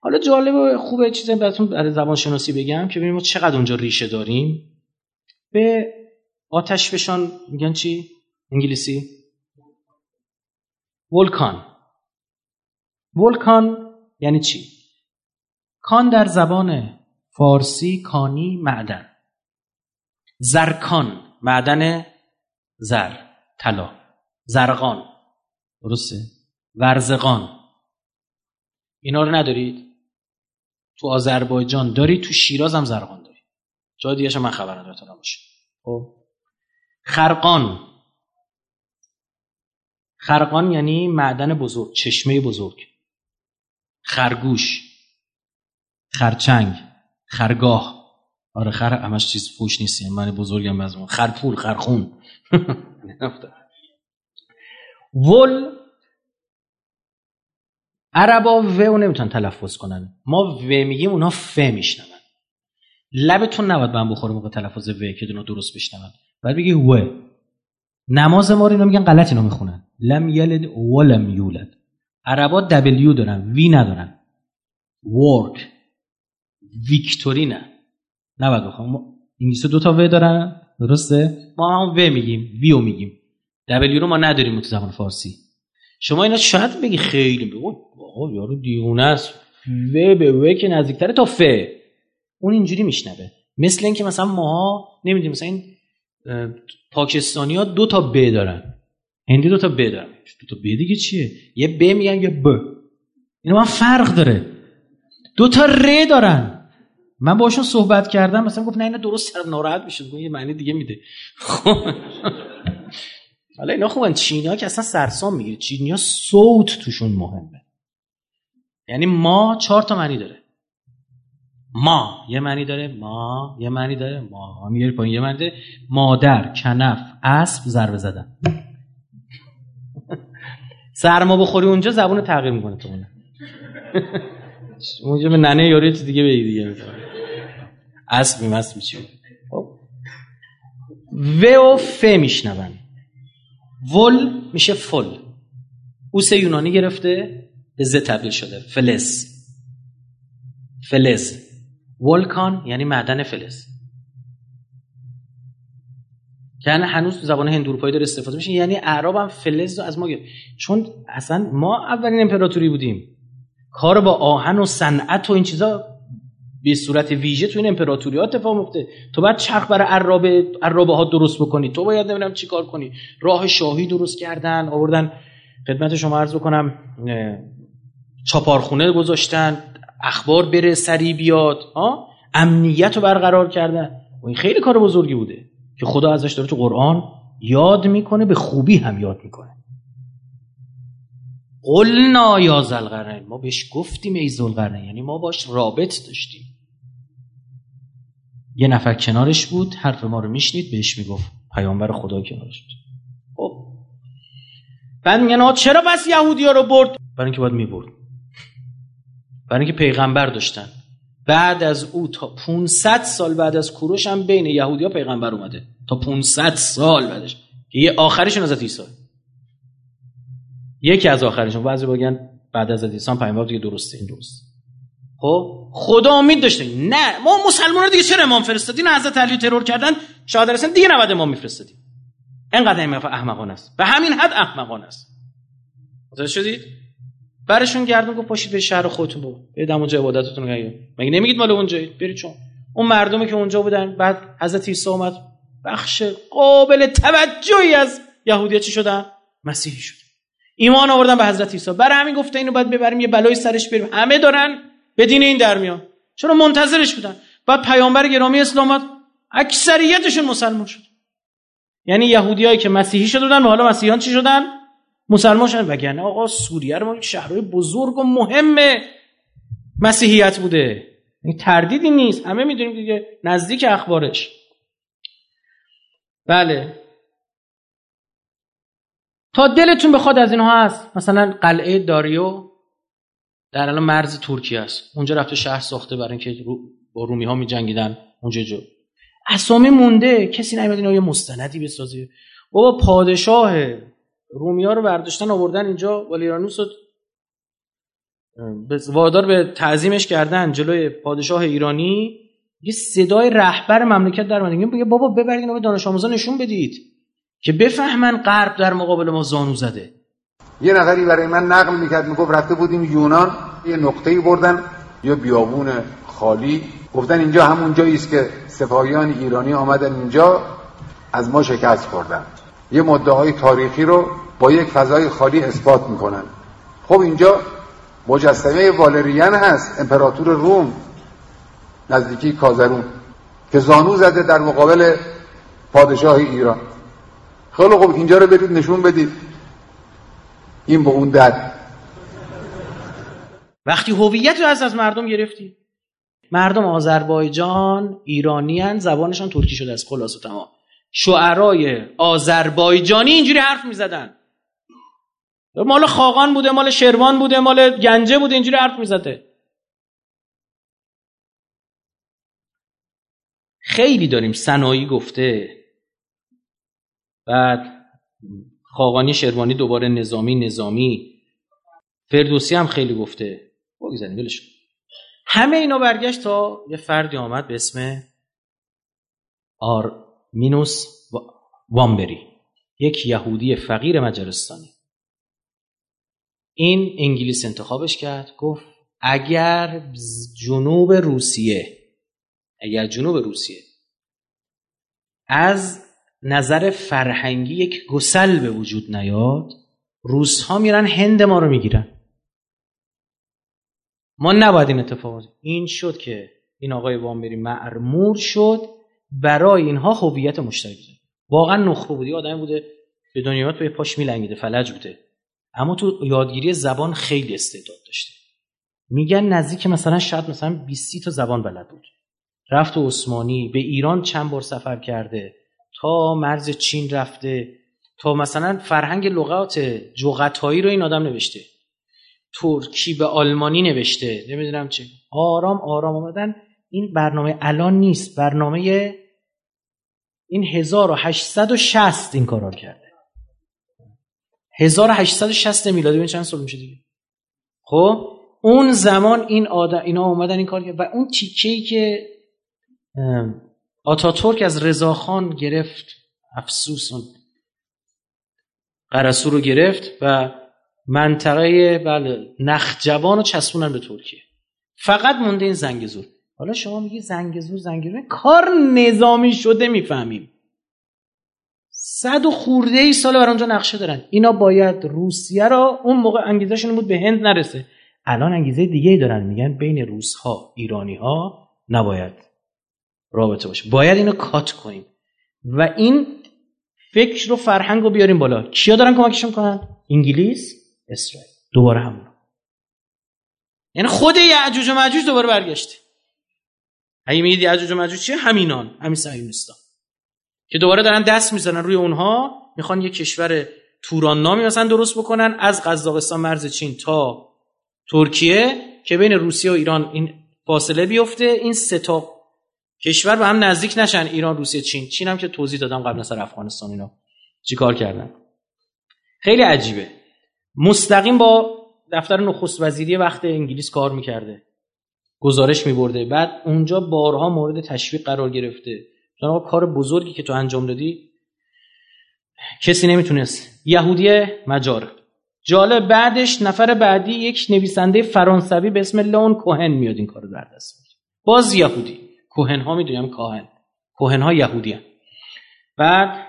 حالا جالب خوبه چیزی براتون برای زبان شناسی بگم که ببینیم ما چقدر اونجا ریشه داریم. به آتش فشان میگن چی؟ انگلیسی. ولکان ولکان یعنی چی? کان در زبان فارسی کانی معدن. زرکان معدن زر طلا. زرقان درسته؟ ورزقان. اینا رو ندارید؟ تو آذربایجان دارید تو شیراز هم زرقان دارید جای دیگه من خبر ندارم باشه. خب. خرقان. خرقان یعنی معدن بزرگ چشمه بزرگ. خرگوش خرچنگ خرگاه. آره خر همش چیز فوش نیست یعنی من بزرگم از اون خرپول خرخون. ول. عربا و نمی‌تونن تلفظ کنن. ما و میگیم اونا ف میشنون. لبتون نباید به هم بخوره موقع تلفظ و که دونو درست بشنون. باید بگی و. نماز ما رو اینا میگن غلط اینو می‌خونن. لم یلد ولم یولد. عربا دبلیو دارن وی ندارن. ورک ویکتوری نه نباید بخوام. انگلیسی دو تا و دارن درسته؟ ما هم و میگیم ویو میگیم. دبلیو رو ما نداریم تو زبان فارسی. شما اینا شاید بگی خیلی بگو آقا یارو دیوونه است. و به و که نزدیکتره تا ف اون اینجوری میشنوه. مثل اینکه مثلا ماها نمی‌دونیم مثلا این پاکستانی ها دو تا ب دارن. هندی دو تا ب دارن. دو تا ب دیگه چیه؟ یه ب میگن یه ب. اینا من فرق داره. دو تا ر دارن. من باشون صحبت کردم مثلا گفت نه اینا درست سر ناراحت میشه یه معنی دیگه میده. حالا اینا خوبن. چینی که اصلا سرسام می‌گیره چینی ها صوت توشون مهمه. یعنی ما چهار تا معنی داره. ما یه معنی داره ما یه معنی داره. ما میگه پایین یه معنی داره. مادر کنف اسب ضربه زدن. سرما بخوری اونجا زبون تغییر می‌کنه تو اونه اونجا به ننه یاری چیز دیگه بگی دیگه. اسب میمست میچی خب. و و ف میشنون. ول میشه فل. اوس یونانی گرفته به ز تبدیل شده. فلز فلز ولکان یعنی معدن فلز که یعنی هنوز تو زبان هندوروپایی داره استفاده میشه. یعنی اعراب هم فلز از ما گرفت. چون اصلا ما اولین امپراتوری بودیم. کار با آهن و صنعت و این چیزا به صورت ویژه تو این امپراتوری ها اتفاق میفته. تو باید چرخ برای عرابه عرابه ها درست بکنی. تو باید نمی‌دونم چیکار کنی. راه شاهی درست کردن آوردن. خدمت شما عرض بکنم چاپارخونه گذاشتن اخبار بره سری بیاد ها؟ امنیت رو برقرار کردن. و این خیلی کار بزرگی بوده. که خدا ازش داره تو قرآن یاد می‌کنه به خوبی هم یاد می‌کنه. قلنا یا زلقرنین ما بهش گفتیم ای زلقرنین یعنی ما باش رابط داشتیم. یه نفر کنارش بود حرف ما رو میشنید بهش می‌گفت پیامبر خدا کنارش بود. خب. بعد میگن چرا بس یهودی ها رو برد؟ برای اینکه باید می‌برد. برای اینکه پیغمبر داشتن. بعد از او تا 500 سال بعد از کوروش هم بین یهودیا پیغمبر اومده. تا 500 سال بعدش. یه آخرشون از عیسی. یکی از آخرشون. بعضی بگن بعد از عیسی پیغمبر دیگه درسته این درست. خب؟ خدا امید داشته. نه. ما مسلمان دیگه چرا امام فرستادین؟ حضرت علی ترور کردن؟ شهادت رسن دیگه نباید امام میفرستادیم اینقدر احمقانه است. به همین حد احمقانه است. متوجه شدید؟ برشون گردون گفت پاشید به شهر خودتون برو برید اونجا عبادتتون رو مگه نمیگید مال اونجایید برید چون. اون مردمی که اونجا بودن بعد حضرت عیسی اومد بخش قابل توجهی از یهودیت چی شدن؟ مسیحی شد. ایمان آوردن به حضرت عیسی. برای همین گفته اینو باید ببریم یه بلای سرش بریم. همه دارن به دین این در میان. چرا منتظرش بودن؟ بعد پیامبر گرامی اسلامت اکثریتشون مسلمان شد. یعنی یهودیایی که مسیحی شده بودن و حالا مسیحیان چی شدن؟ مسلمان شدن. وگرنه آقا سوریه رو ما شهرهای بزرگ و مهم مسیحیت بوده. این تردیدی نیست. همه می‌دونیم دیگه نزدیک اخبارش. بله. تا دلتون بخواد از اینها هست. مثلا قلعه داریو در الان مرز ترکیه است. اونجا رفته شهر ساخته برای اینکه با رومی ها می جنگیدن اونجا جو. اسامی مونده. کسی نمیاد اینا یه مستندی بسازه. بابا پادشاه رومی ها رو برداشتن آوردن اینجا والیرانوس وادار به تعظیمش کردن جلوی پادشاه ایرانی. یه صدای رهبر مملکت در اومد میگه بابا ببرید اینو به دانش آموزا نشون بدید که بفهمن غرب در مقابل ما زانو زده. یه نفری برای من نقل می‌کرد می‌گفت رفته بودیم یونان یه نقطه‌ای بردن. یه بیابون خالی. گفتن اینجا همون جایی است که سپاهیان ایرانی آمدن اینجا از ما شکست خوردن. یه مدعای تاریخی رو با یک فضای خالی اثبات می‌کنن. خب اینجا مجسمه والریان هست امپراتور روم نزدیکی کازرون که زانو زده در مقابل پادشاه ایران. خیلی خوب اینجا رو برید نشون بدید. این به اون در. وقتی هویت رو از از مردم گرفتی مردم آذربایجان ایرانیان زبانشان ترکی شده از خلاص و تمام. شعرای آذربایجانی اینجوری حرف می‌زدن. مال خاقان بوده مال شروان بوده مال گنجه بوده اینجوری حرف می‌زده. خیلی داریم سنایی گفته. بعد خاقانی شروانی دوباره نظامی نظامی. فردوسی هم خیلی گفته. بگذاریم ولش همه اینا برگشت تا یه فردی آمد به اسم آرمینوس وامبری یک یهودی فقیر مجارستانی. این انگلیس انتخابش کرد گفت اگر جنوب روسیه اگر جنوب روسیه از نظر فرهنگی یک گسل به وجود نیاد روس ها میرن هند ما رو می‌گیرن. ما نباید این اتفاق این شد که این آقای وامبری معمور شد. برای اینها هویت مشترک واقعا نخبه بودی آدمی بوده به دنیات به پاش میلنگیده فلج بوده. اما تو یادگیری زبان خیلی استعداد داشته. میگن نزدیک مثلا شاید مثلا 20 تا زبان بلد بود. رفت عثمانی به ایران چند بار سفر کرده تا مرز چین رفته تا مثلا فرهنگ لغات جغتایی رو این آدم نوشته. ترکی به آلمانی نوشته نمی‌دونم چه. آرام آرام آمدن این برنامه الان نیست. برنامه این 1860 این کارا کرده. 1860 میلادی. ببین چند سال میشه دیگه. خب؟ اون زمان این آدم اینا اومدن این کار کرد. و اون تیکه‌ای که آتاتورک از رضاخان گرفت افسوس اون قرسو رو گرفت و منطقه بله نخجوان رو چسبونن به ترکیه. فقط مونده این زنگزور حالا شما میگی زنگزور زنگزور. کار نظامی شده می‌فهمیم. صد و خورده ای سال بر اونجا نقشه دارن. اینا باید روسیه را اون موقع انگیزشون بود به هند نرسه. الان انگیزه دیگه ای دارن. میگن بین روس ها ایرانی ها نباید رابطه باشه. باید اینو کات کنیم. و این فکر رو فرهنگ رو بیاریم بالا. کیا دارن کمکشون کنن؟ انگلیس اسرائیل. دوباره همون. یعنی خود یعجوج و مجوج دوباره برگشته. اگه میگید یعجوج و مجوج چیه؟ همینان همین صهیونیستان که دوباره دارن دست می‌زنن روی اونها می‌خوان یه کشور توران نامی مثلا درست بکنن از قزاقستان مرز چین تا ترکیه که بین روسیه و ایران این فاصله بیفته. این سه تا کشور به هم نزدیک نشن ایران روسیه چین. چین هم که توضیح دادم قبل سر افغانستان اینا. چیکار کردن؟ خیلی عجیبه. مستقیم با دفتر نخست وزیری وقت انگلیس کار می‌کرده. گزارش میبرده. بعد اونجا بارها مورد تشویق قرار گرفته. چون کار بزرگی که تو انجام دادی؟ کسی نمی‌تونست. یهودی مجار. جالب بعدش نفر بعدی یک نویسنده فرانسوی به اسم لون کوهن میاد این کارو در دست باز یهودی. کوهن ها می‌دونیم کاهن. کوهن ها یهودی هم. بعد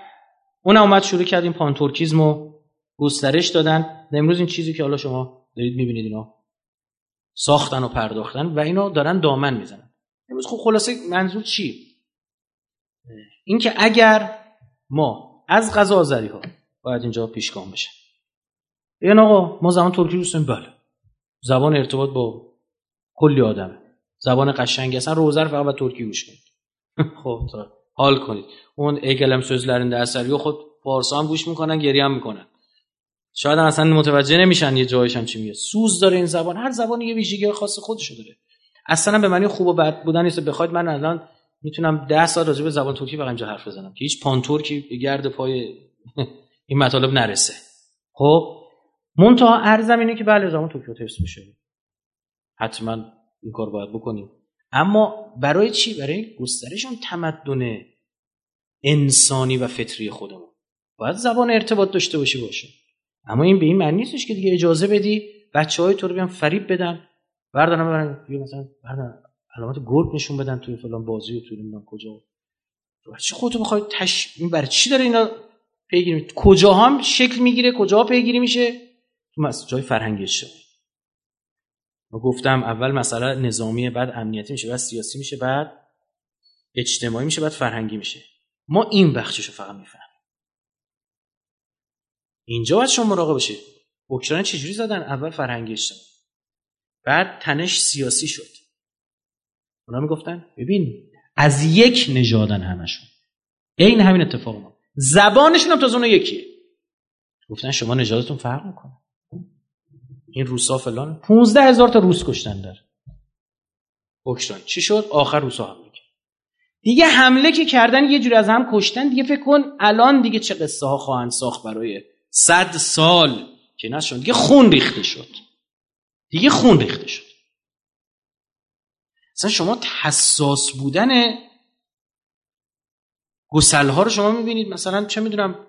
اون اومد شروع کرد این پانتورکیزم و گسترش دادن. امروز این چیزی که حالا شما دارید می‌بینید اینا ساختن و پرداختن و اینا دارن دامن می‌زنن. امروز خب خلاصه منظور چی؟ اینکه اگر ما از غذا آذری ها باید اینجا پیشگام بشه. این آقا ما زبان ترکی دوست بله. زبان ارتباط با کلی آدمه زبان قشنگ اصلا روزر فقط ترکی گوش کنید خب تا حال کنید. اون ایگلم sözlerinde اثری خود فارسا هم گوش می‌کنن گریه می‌کنن. شاید اصلا متوجه نمیشن یه جایش هم چی میگه. سوز داره این زبان. هر زبانی یه ویژگی خاص خودشو داره. اصلا به معنی خوب و بد بودن نیست. بخواید من الان می‌تونم ده سال راجع به زبان ترکی فقط اینجا حرف بزنم که هیچ پان‌ترکی به گرد پای این مطالب نرسه. خب منتها عرضم اینه که بله زبان ترکی تدریس بشه حتما این کار باید بکنیم. اما برای چی؟ برای گسترش اون تمدن انسانی و فطری خودمون. باید زبان ارتباط داشته باشی باشه. اما این به این معنی نیستش که دیگه اجازه بدی بچه های تو رو بیان فریب بدن. بردارن برن مثلا بردارن علامت گرگ نشون بدن توی فلان بازی و توی نمی‌دونم کجا. چه خودتو بخوای تش این برای چی داره اینا پیگیری کجا هم شکل می‌گیره کجا پیگیری میشه؟ تو جای فرهنگی اجتماعی ما گفتم اول مسئله نظامی بعد امنیتی میشه بعد سیاسی میشه بعد اجتماعی میشه بعد فرهنگی میشه. ما این بخششو فقط می‌فهمیم. اینجا باید شما مراقب بشید. اوکراین چجوری زدن؟ اول فرهنگی اجتماعی بعد تنش سیاسی شد. اونا می‌گفتن ببین از یک نژادن همشون. عین همین اتفاق ما زبانشون هم تا اون یکیه. گفتن شما نژادتون فرق می‌کنه. این روسا فلان. 15 هزار تا روس کشتن در. اوکراین. چی شد؟ آخر روسا حمله کرد دیگه حمله که کردن یه جوری از هم کشتن دیگه فکر کن الان دیگه چه قصه ها خواهند ساخت برای صد سال که نشون دیگه خون ریخته شد. دیگه خون ریخته شد. مثلا شما حساس بودن گسلها رو شما می‌بینید. مثلا چه می‌دونم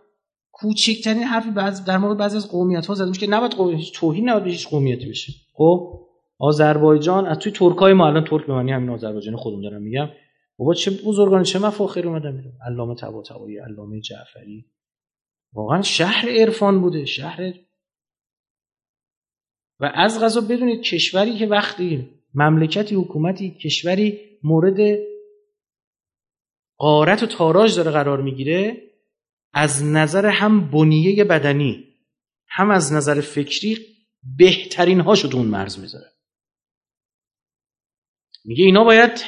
کوچکترین حرفی بعض در مورد بعضی از قومیت ها زده میشه که نباید قومیت توهین نباید به هیچ قومیتی بشه. خب؟ آذربایجان از توی ترکای ما الان ترک به معنی همین آذربایجان خودم دارم میگم. بابا چه بزرگان چه مفاخر اومدن میرم علامه طباطبایی علامه جعفری. واقعا شهر عرفان بوده شهر و از غذا بدونید کشوری که وقتی مملکتی حکومتی کشوری مورد قارت و تاراج داره قرار می‌گیره از نظر هم بنیه بدنی هم از نظر فکری بهترین هاشو تو اون مرز می‌ذاره. میگه اینا باید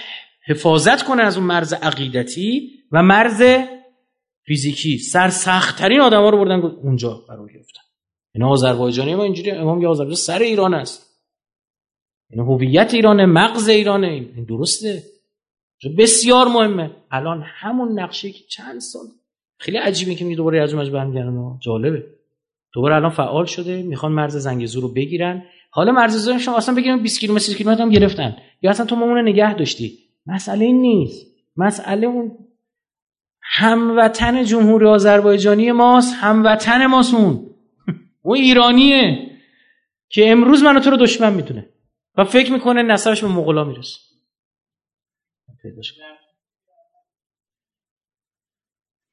حفاظت کنه از اون مرز عقیدتی و مرز فیزیکی سرسختترین آدم ها رو بردن اونجا قرار گرفتن. اینا آذربایجانی ما اینجوری امام یا آذربایجان سر ایران است. این هویت ایرانه مغز ایرانه این درسته. بسیار مهمه. الان همون نقشه که چند سال خیلی عجیبه که می دوباره از اونش برمیگردن جالبه. دوباره الان فعال شده می‌خوان مرز زنگزور رو بگیرن. حالا مرز زنگزور اصلا بگیرن 20 کیلومتر 30 کیلومتر هم گرفتن. یا اصلا تو مامون نگه داشتی. مسئله این نیست. مسئله اون هموطن جمهوری آذربایجانی ماست هموطن ماست. اون اون ایرانیه که امروز منو تو رو دشمن می‌دونه. و فکر می‌کنه نسبش به مغلا می‌رسه.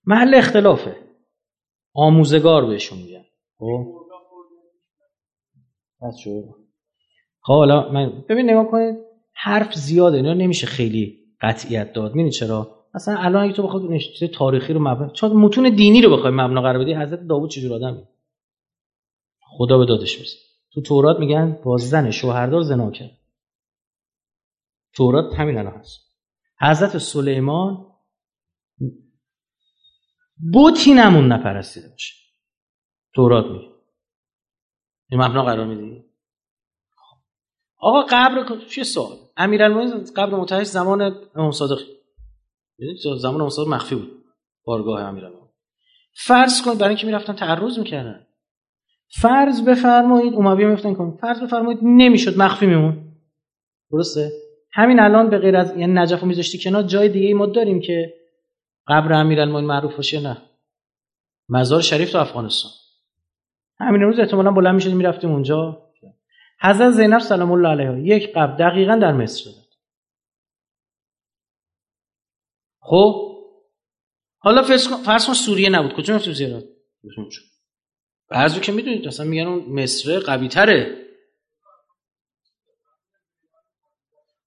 محل اختلافه. آموزگار بهشون میگن. خب؟ خب حالا من ببین نگاه کنید حرف زیاده اینا نمیشه خیلی قطعیت داد. می‌دونی چرا؟ مثلا الان اگه تو بخواد نشته تاریخی رو مبنا چون متون دینی رو بخوای مبنا قرار بدی حضرت داوود چجور آدمی خدا به دادش برسه. تو تورات میگن با زن شوهردار زنا کرد. تورات همین الان هست. حضرت سلیمان بوتی نمون نپرستیده باشه. تورات میگه. این مبنا قرار میدی؟ آقا قبر چه سوال امیرالمومنین قبر متحش زمان امام صادق. زمان امام صادق مخفی بود. بارگاه امیرالمومنین فرض کن برای اینکه می‌رفتن تعرض می‌کردن. فرض بفرمایید اموی میفتن کن فرض بفرمایید نمی‌شد مخفی میمون. درسته؟ همین الان به غیر از یعنی نجف رو کنار جای دیگه ای ما داریم که قبر امیرالمومنین معروف باشه نه. مزار شریف تو افغانستان. همین روز احتمالا بلند می‌شدیم می‌رفتیم اونجا. حضرت زینب سلام الله علیها یک قبر دقیقا در مصر داد خب؟ حالا فرض کن سوریه نبود. کجا می‌رفتیم زیارت؟ بعضی که می‌دونید اصلا میگن اون مصره قوی تره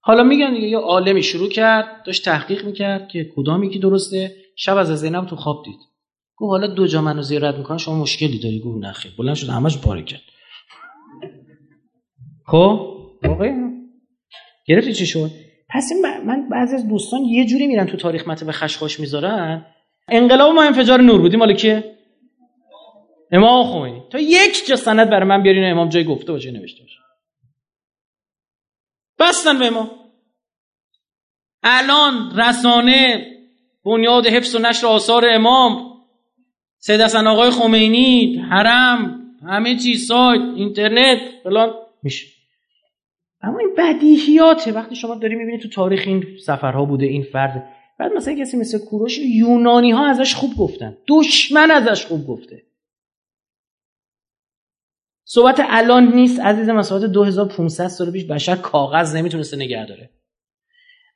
حالا میگن دیگه یه عالمی شروع کرد داشت تحقیق می‌کرد که کدامی که درسته. شب از زینب تو خواب دید. گفت حالا دو جا منو زیارت می‌کنن شما مشکلی داری؟ گفت نخیر بلند شد همش پاره کرد. خب؟ واقعا گرفتی چی شد؟ پس این من بعضی از دوستان یه جوری میرن تو تاریخ مطب خشخاش می‌ذارن. انقلاب ما انفجار نور بودیم مال کیه؟ امام خمینی. تا یک جا سند برای من بیارین امام جای گفته باشه نوشته باشه. بستن به ما الان رسانه بنیاد حفظ و نشر آثار امام سید حسن آقای خمینی حرم همه چیز سایت اینترنت فلان. میشه. اما این بدیهیاته. وقتی شما داری می‌بینید تو تاریخ این سفرها بوده این فرد. بعد مثلا کسی مثل کوروش یونانی ها ازش خوب گفتن. دشمن ازش خوب گفته. صحبت الان نیست عزیزم صحبت 2500 سال پیش بشر کاغذ نمی‌تونسته نگه داره.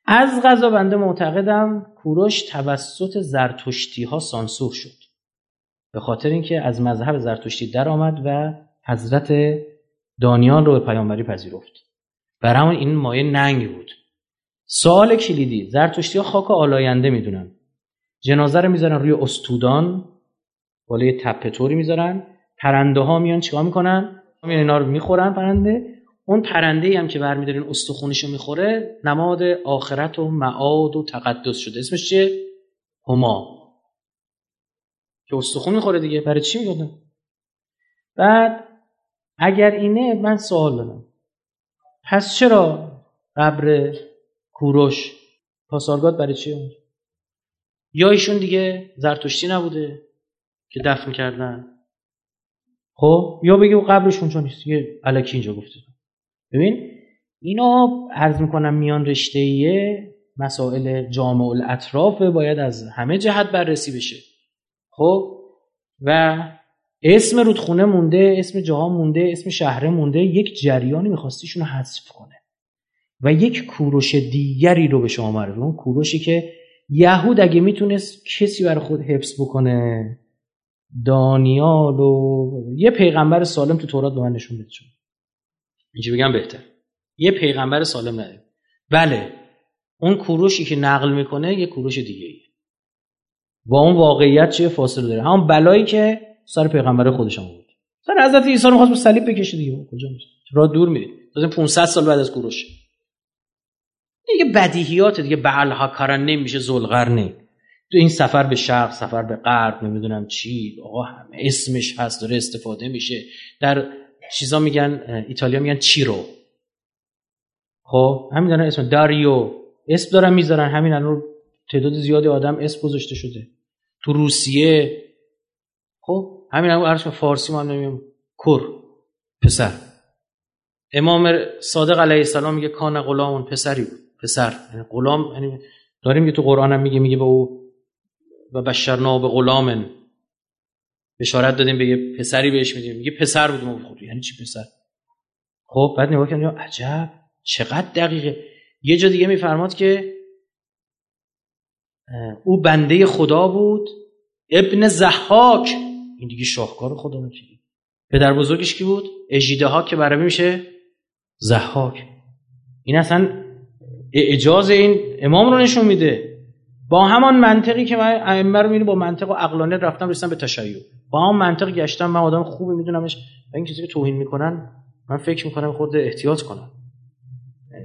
از غذا بنده معتقدم کوروش توسط زرتشتی ها سانسور شد. به خاطر اینکه از مذهب زرتشتی در آمد و حضرت دانیال رو به پیامبری پذیرفت. بر همون این مایه ننگ بود. سوال کلیدی زرتشتی ها خاک آلاینده می‌دونن. جنازه رو می‌ذارن روی استودان بالای تپه طوری می‌ذارن. پرنده ها میان چیکار می‌کنن؟ میان اینا رو می‌خورن پرنده. اون پرنده هم که برمیدارین استخونش رو می‌خوره نماد آخرت و معاد و تقدس شده. اسمش چیه؟ هما. که استخون می‌خوره دیگه. برای چی می‌گفتن؟ بعد اگر اینه من سوال دارم. پس چرا قبر کوروش پاسارگاد برای چیه یا ایشون دیگه زرتشتی نبوده که دفن کردن؟ خب یا بگی قبرش اونجا نیست یه علکی اینجا گفته. ببین اینا عرض می‌کنم میان رشته مسائل جامع الاطراف باید از همه جهت بررسی بشه. خب و اسم رودخونه مونده اسم جاها مونده اسم شهره مونده یک جریانی میخواستیشون رو حذف کنه. و یک کوروش دیگری رو به شما معرفی اون کوروشی که یهود اگه می‌تونست کسی برای خود حفظ بکنه دانیال و یه پیغمبر سالم تو تورات به من نشون بده اینجا بگم بهتر. یه پیغمبر سالم نداره بله اون کوروشی که نقل می‌کنه یه کوروش دیگه. با اون واقعیت چه فاصله داره؟ همون بلایی که سر پیغمبر خودش بود. سر حضرت عیسی رو خواست به صلیب بکشه دیگه. کجا میشه را دور میره مثلا 500 سال بعد از کوروش. دیگه بدیهیات دیگه. بعلها کارن نمیشه زلغرنه تو این سفر به شرق سفر به غرب نمی‌دونم چی. آقا همه اسمش هست داره استفاده میشه. در چیزا میگن ایتالیا میگن چیرو. خب همین دارن اسم داریو. اسم دارن می‌ذارن. همین الان تعداد زیادی آدم اسم گذاشته شده. تو روسیه. خب همین الان عرض فارسی ما نمیم کر پسر. امام صادق علیه السلام میگه کان غلام پسری بود. پسر. یعنی غلام یعنی داریم که تو قرآن هم میگه میگه به او و بشرنا به غلامن. بشارت دادیم به یه پسری بهش میدیم. میگه پسر بود خود. یعنی چی پسر؟ خب بعد نگاه کنیم عجب. چقدر دقیقه. یه جا دیگه میفرماد که او بنده خدا بود. ابن زحاک. این دیگه شاهکار خدا می‌کنه پدر بزرگش کی بود؟ اجیده ها که برای میشه زحاک این اصلا اجازه این امام رو نشون میده. با همان منطقی که من ائمه رو با منطق و عقلانیت رفتم رسیدم به تشیع. با هم منطق گشتم من آدم خوبی میدونمش. و این چیزی که توهین می‌کنن من فکر می‌کنم خود احتیاط کنم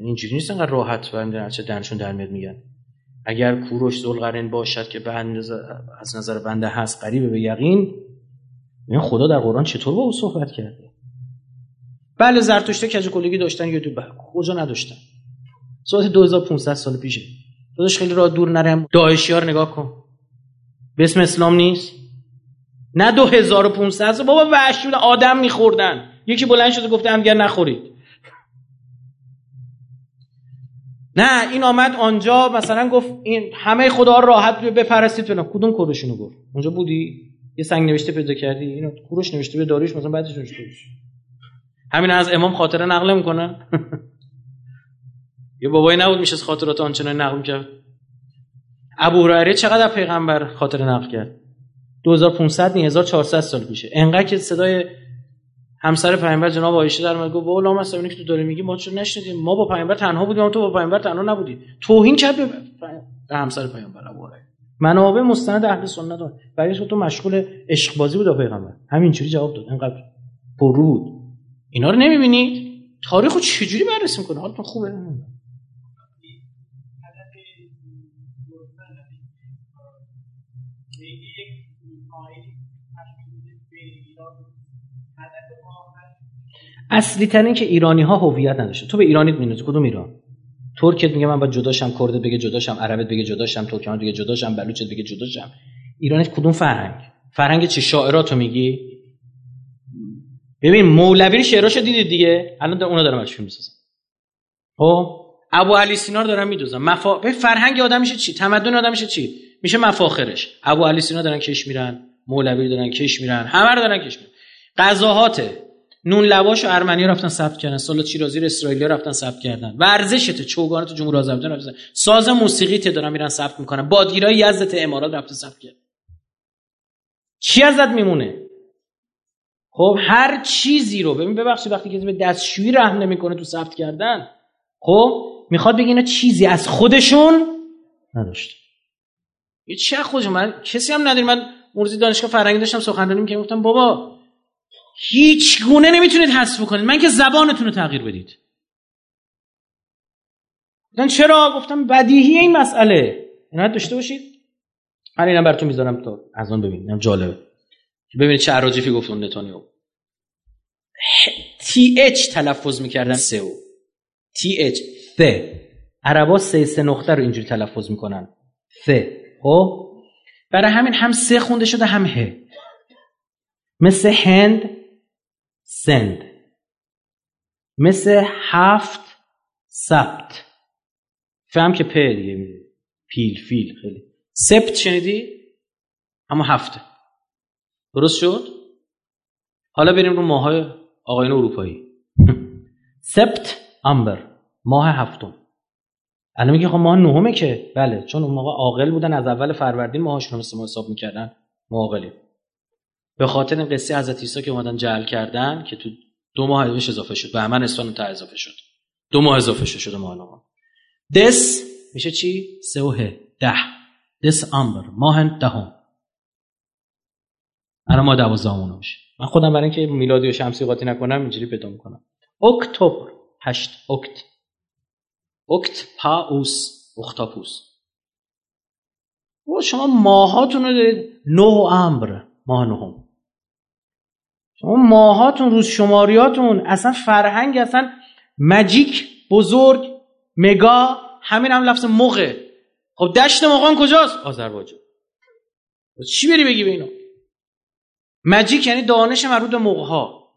اینجوری نیست انقدر راحت و چه دنشون در میاد میگن. اگر کوروش ذوالقرن باشد که به از نظر بنده هست قریب به یقین این خدا در قرآن چطور با او صحبت کرده؟ بله زرتشته کج کلگی داشتن یا دو کجا نداشتن. ساعت 2500 سال پیشه. داداش خیلی راه دور نرم. داعشی رو نگاه کن. به اسم اسلام نیست؟ نه 2500 بابا وحشی آدم میخوردن. یکی بلند شده گفته همگر نخورید. نه این آمد آنجا مثلا گفت این همه خدا راحت بپرستید فلان کدوم کورشونو گفت اونجا بودی؟ یه سنگ نوشته پیدا کردی اینو کوروش نوشته به داریوش مثلا بعدش نوشته همین از امام خاطره نقل می‌کنن یه بابایی نبود میشه خاطرات آنچنان نقل کرد ابو هریره چقدر پیغمبر خاطر نقل کرد؟ 2500 نی 1400 سال پیشه. انقدر که صدای همسر پیامبر جناب عایشه در اومد گفت لامصب اینی که تو داری میگی ما چون نشنیدیم. ما با پیامبر تنها بودیم تو با پیامبر تنها نبودی توهین کرد به همسر پیامبر ابو منابع مستند اهل سنت برای تو مشغول عشق بازی بود پیغمبر. همینجوری جواب داد. انقدر پرو بود اینا رو نمی‌بینید؟ تاریخ رو چجوری بررسی می‌کنه؟ حالتون خوبه؟ اصلی ترین که ایرانی ها هویت نداشته تو به ایرانیت مینوزی کدوم ایران؟ ترکت میگه من با جداشم کردت بگه جداشم عربت بگه جداشم ترکمان بگه جداشم بلوچت بگه جداشم. ایرانیت کدوم فرهنگ؟ فرهنگ چی؟ شاعراتو میگی؟ ببین مولوی شعراشو دیدید دیگه؟ الان اونا دارم ازش فیلم می‌سازم؟ خب؟ ابو علی سینا رو دارم میدوزم. مفا... به فرهنگ آدم میشه چی؟ تمدن آدم میشه چی؟ میشه مفاخرش. ابو علی سینا دارن کش میرن مولوی دارن کش میرن همه رو دارن کش میرن. غذاهاته. نون لواش و ارمنی رفتن ثبت کردن. سالات شیرازی اسرائیلی رفتن ثبت کردن. ورزشت چوگان تو جمهوری آذربایجان رفتن. ساز موسیقی ت دارن میرن ثبت می‌کنن. بادگیرای یزد امارات رفتن ثبت کردن. چی ازت میمونه؟ خب هر چیزی رو. ببین ببخشید وقتی که به دستشویی رحم نمی‌کنه تو ثبت کردن خب می‌خواد بگه اینا چیزی از خودشون نداشت یه چه خودشون من کسی هم نداریم من دانشگاه فرنگی داشتم سخنرانی می‌کردم گفتم بابا هیچ گونه نمی‌تونید حذف کنید. من که زبانتون رو تغییر بدید. گفتن چرا گفتم بدیهی این مسئله؟ عنایت داشته باشید. من اینم براتون می‌ذارم تا از آن ببینید. جالبه. ببینید چه عراجیفی گفت اون نتانیاهو. تی اچ تلفظ می‌کردن سه او. تی اچ ث عربا سه سه نقطه رو اینجوری تلفظ می‌کنن. ث خب؟ برای همین هم سه خونده شده هم ه. مثل هند سند. مثل هفت سبت. فهم که په دیگه پیل فیل خیلی. سبت شنیدی؟ اما هفته. درست شد؟ حالا بریم رو ماهای آقاین اروپایی. سبت امبر ماه هفتم. الان میگه خب ماه نهمه که. بله چون اون موقع عاقل بودن از اول فروردین ماهاشون رو مثل ما حساب می‌کردن ما به خاطر قصه حضرت عیسی که اومدن جعل کردن که تو دو ماه بهش اضافه شد به همان اسفند تا اضافه شد. دو ماه اضافه شد شده ماه دس میشه چی؟ سه و ده. دس امبر ماه دهم. الان ما دوازدهم میشه. من خودم برای اینکه میلادی و شمسی قاطی نکنم اینجوری پیدا می‌کنم. اکتبر. هشت. اکت. اکت پاوس اختاپوس. و شما ماهاتون رو دارید. نو امبر ماه نهم. شما ماهاتون روز شماریاتون اصلا فرهنگ اصلا مجیک بزرگ مگا همین هم لفظ موقع خب دشت مقام کجاست؟ آذربایجان. چی بری بگی به اینا؟ مجیک یعنی دانش مربوط به ها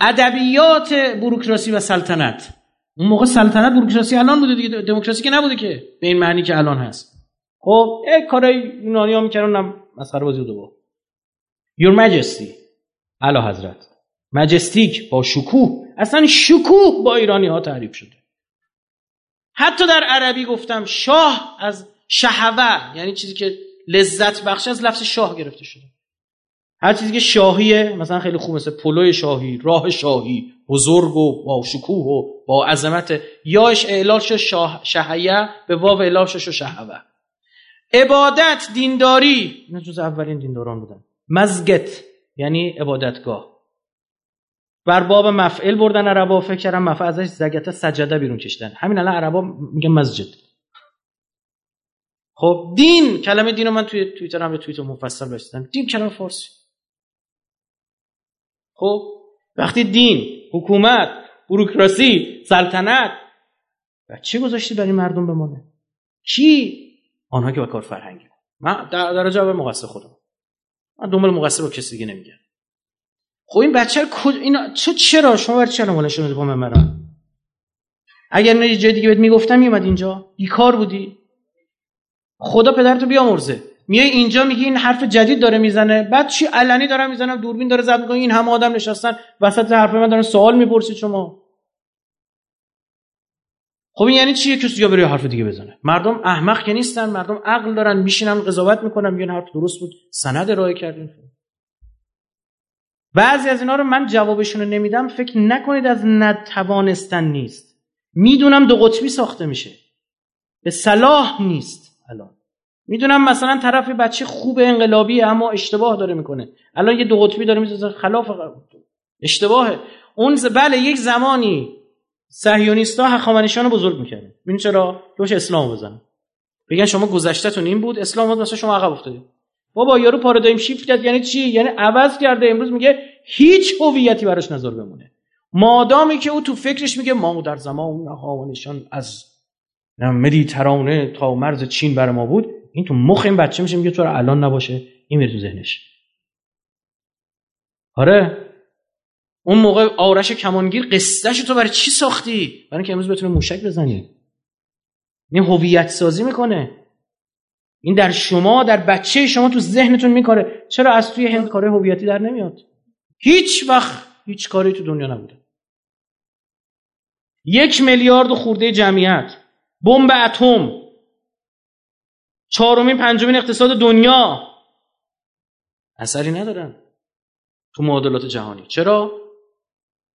ادبیات بروکراسی و سلطنت. اون موقع سلطنت بروکراسی الان بوده دیگه دموکراسی که نبوده که به این معنی که الان هست. خب کارای یونانی ها می‌کردن مسخره بازی بوده با Your Majesty. علا حضرت مجستیک با شکوه اصلا شکوه با ایرانی ها تعریف شده. حتی در عربی گفتم شاه از شهوه یعنی چیزی که لذت بخش از لفظ شاه گرفته شده. هر چیزی که شاهیه مثلا خیلی خوب مثل پلوی شاهی راه شاهی بزرگ و با شکوه و با عظمت. یاش اعلال شد شاه شهیه به واو اعلال شد شهوه. عبادت دینداری اینا جز اولین دینداران بودن. مزگت یعنی عبادتگاه. بر باب مفعل بردن عربا فکر کردم مفعل ازش زگته سجده بیرون کشتن. همین الان عربا میگن مسجد. خب دین کلمه دین رو من توی توییتر هم به توییتر مفصل بستم. دین کلمه فارسی. خب وقتی دین حکومت بروکراسی سلطنت چی گذاشتی برای مردم بمانه؟ کی؟ آنها که با کار فرهنگی من در, در جواب مقصر خودم. من دنبال مقصر با کسی دیگه نمیگم خب این بچه کد اینا چه چرا؟ شما برای چرا مولا شما با من اگر نه یه جای دیگه بهت می‌گفتم میومد اینجا. بیکار بودی. خدا پدرتو بیامرزه. میای اینجا میگی این حرف جدید داره می‌زنه. بعد چی؟ علنی داره می‌زنم. دوربین داره زد می‌کنه. این همه آدم نشستن. وسط حرف من دارن سوال می‌پرسید شما. خب این یعنی چیه؟ کسی یا بره حرف دیگه بزنه. مردم احمق که نیستن مردم عقل دارن میشینن قضاوت می‌کنن میگن حرف درست بود. سند ارائه کردین بعضی از اینا رو من جوابشون رو نمیدم. فکر نکنید از نتوانستن نیست. می‌دونم دو قطبی ساخته میشه. به صلاح نیست الان. می‌دونم مثلا طرف بچه خوب انقلابی اما اشتباه داره می‌کنه. الان یه دو قطبی داره می‌زنه خلاف اشتباهه. اون بله یک زمانی صهیونیستا هخامنشیان بزرگ می‌کردن ببین چرا؟ روش اسلام بزنن. بگن شما گذشتهتون این بود اسلام بود مثلا شما عقب افتادید. بابا یارو پارادایم شیفت کرد یعنی چی؟ یعنی عوض کرده. امروز میگه هیچ هویتی براش نظر بمونه. مادامی که او تو فکرش میگه ما در زمان هخامنشیان از مدیترانه تا مرز چین بر ما بود. این تو مخ این بچه میشه میگه تو الان نباشه. این میره تو ذهنش. آره؟ اون موقع آرش کمانگیر قصهش تو برای چی ساختی؟ برای اینکه امروز بتونه موشک بزنی. این هویت سازی می‌کنه. این در شما در بچه شما تو ذهنتون میکاره. چرا از توی هند کاره هویتی در نمیاد؟ هیچ وقت هیچ کاری تو دنیا نبوده. یک میلیارد خورده جمعیت بمب اتم چهارمین پنجمین اقتصاد دنیا اثری ندارن تو معادلات جهانی. چرا؟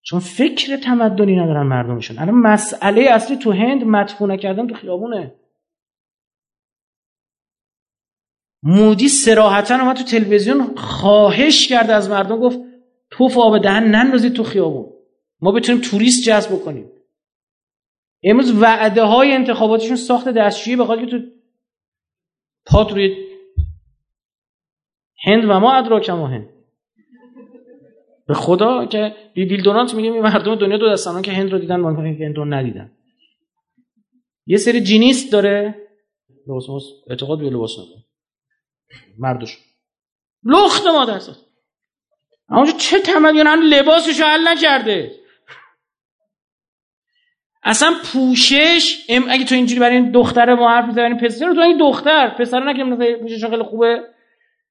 چون فکر تمدنی ندارن مردمشون. الان مسئله اصلی تو هند مدفونه کردن تو خیابونه. مودی سراحتا اومد تو تلویزیون خواهش کرده از مردم گفت توف آب دهن نندازید تو خیابون. ما بتونیم توریست جذب کنیم امروز وعده های انتخاباتشون ساخت دستشویی به که تو پات روی هند و ما ادراک ما هند. به خدا که ویل دورانت میگه مردم دنیا دو دستان که هند رو دیدن وان که هند رو ندیدن. یه سری جینیست داره. لباس اعتقاد به لباس نداره مردش لخت مادر ساز اما چه تمدن لباسش رو حل نکرده. اصلا پوشش اگه تو اینجوری برای این دختر ما حرف می‌زنی پسر تو این دختر پسر نکنه پوشش خیلی خوبه.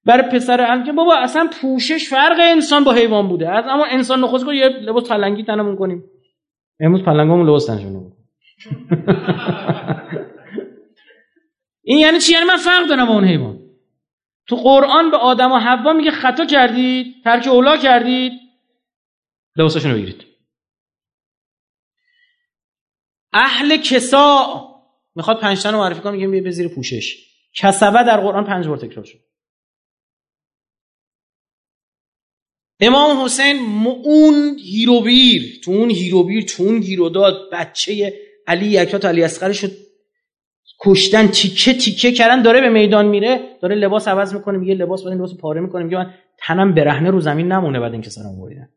برای پسر که بابا اصلا پوشش فرق انسان با حیوان بوده. از اما انسان نخواست کنیم یه لباس پلنگی تنمون کنیم. امروز پلنگامون لباس تنشون این یعنی چی؟ یعنی من فرق دارم با اون حیوان. تو قرآن به آدم و حوا میگه خطا کردید ترک اولا کردید. لباساشونو بگیرید. اهل کسا. می‌خواد پنج رو معرفی کنه میگه به زیر پوشش. کسبه در قرآن پنج بار تکرار شد. امام حسین اون هیروبیر تو اون هیروبیر تو اون هیروداد بچه علی یکات علی اصغر شد کشتن تیکه تیکه کردن داره به میدان میره داره لباس عوض می‌کنه میگه لباس بعد لباس پاره می‌کنه میگه من تنم برهنه رو زمین نمونه بعد اینکه سرم بریدن.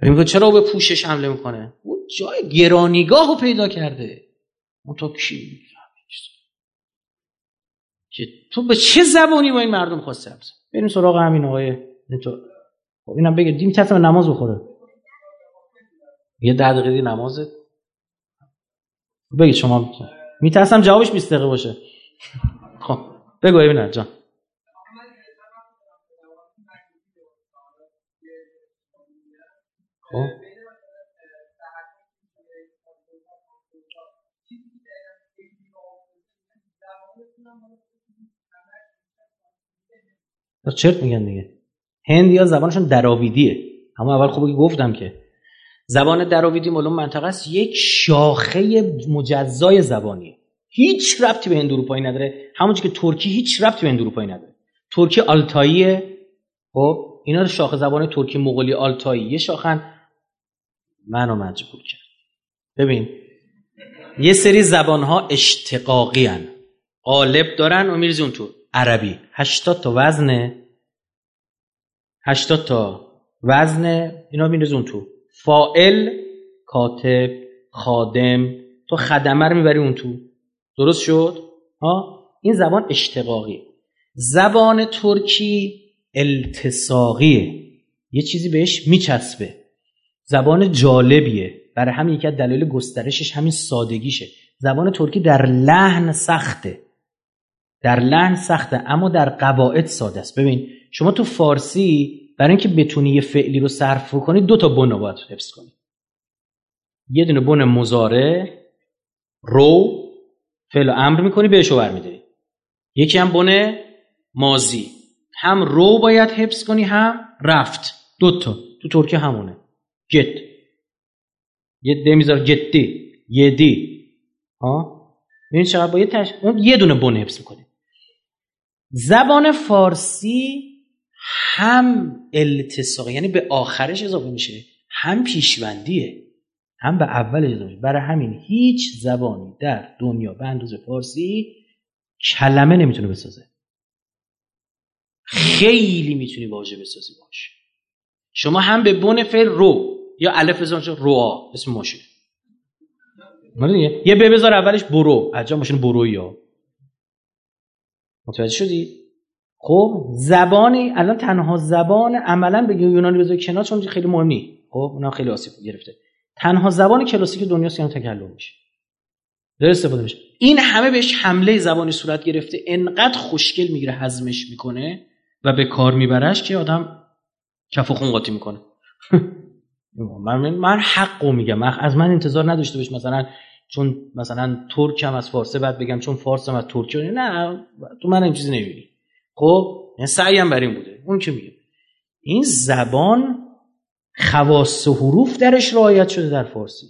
میگه چرا به پوشش حمله می‌کنه؟ او جای گرانیگاه رو پیدا کرده. اون تو کی که تو به چه زبانی با این مردم خواسته بریم سراغ همین آقای تو خب اینم بگه دیم تصم نماز بخوره. یه ده دقیقه نمازت. بگید شما. میترسم جوابش 20 دقیقه باشه. خب بگو ببینم جان. خب. چرت میگن دیگه. هند یا زبانشون دراویدیه. اما اول خوبه گفتم که. زبان دراویدی مولون منطقه است یک شاخه مجزای زبانیه. هیچ ربطی به هند اروپایی نداره. همونجوری که ترکی هیچ ربطی به هند اروپایی نداره. ترکی آلتاییه. خب اینا رو شاخه زبان ترکی مغولی آلتایی یه شاخن. منو مجبور کرد. ببین یه سری زبان ها اشتقاقی هن. قالب دارن و میرزی اون تو. عربی. 80 تا وزن. 80 تا وزن. اینا میرزی اون تو. فائل کاتب خادم. تو خدمه رو می‌بری اون تو. درست شد؟ ها؟ این زبان اشتقاقی. زبان ترکی التصاقیه یه چیزی بهش میچسبه. زبان جالبیه. برای همین یکی از دلایل گسترشش همین سادگیشه. زبان ترکی در لحن سخته. در لحن سخته اما در قواعد ساده است. ببین شما تو فارسی برای اینکه بتونی یه فعلی رو صرف کنی دو تا بنا باید حفظ کنی. یه دونه بن مزاره رو فعل امر می‌کنی بهشو برمیداری. یکی هم بن مازی هم رو باید حفظ کنی هم رفت. دوتا تو ترکی همونه. جت یه ده میذار جدی. یه دی ها؟ این چقدر با تش... اون یه دونه بن حفظ می‌کنی. زبان فارسی هم التصاقی یعنی به آخرش اضافه میشه هم پیشوندیه هم به اول اضافه. برای همین هیچ زبانی در دنیا به اندازه فارسی کلمه نمی‌تونه بسازه. خیلی می‌تونی واژه بسازی باش. شما هم به بن فعل رو یا الف بزن روا اسم ماشین. یه به بذار اولش برو. عجب ماشین بروی یا متوجه شدی؟ خب زبانی الان تنها زبان عملا به یونانی بذاری کنار چون خیلی مهمی. خب اونم خیلی آسیب گرفته. تنها زبان کلاسیک دنیا سیان تکلم میشه. داره استفاده میشه. این همه بهش حمله زبانی صورت گرفته. انقدر خوشگل می‌گیره هضمش می‌کنه و به کار میبرش که آدم کف و خون قاطی می‌کنه. من من حقو میگم. از من انتظار نداشته باش مثلا چون مثلا ترکم از فارسه بعد بگم چون فارسم از ترکی نه تو من این چیزی نمی‌بینی. خب یعنی سعیم بر این بوده. اون که میگه. این زبان خواص و حروف درش رعایت شده در فارسی.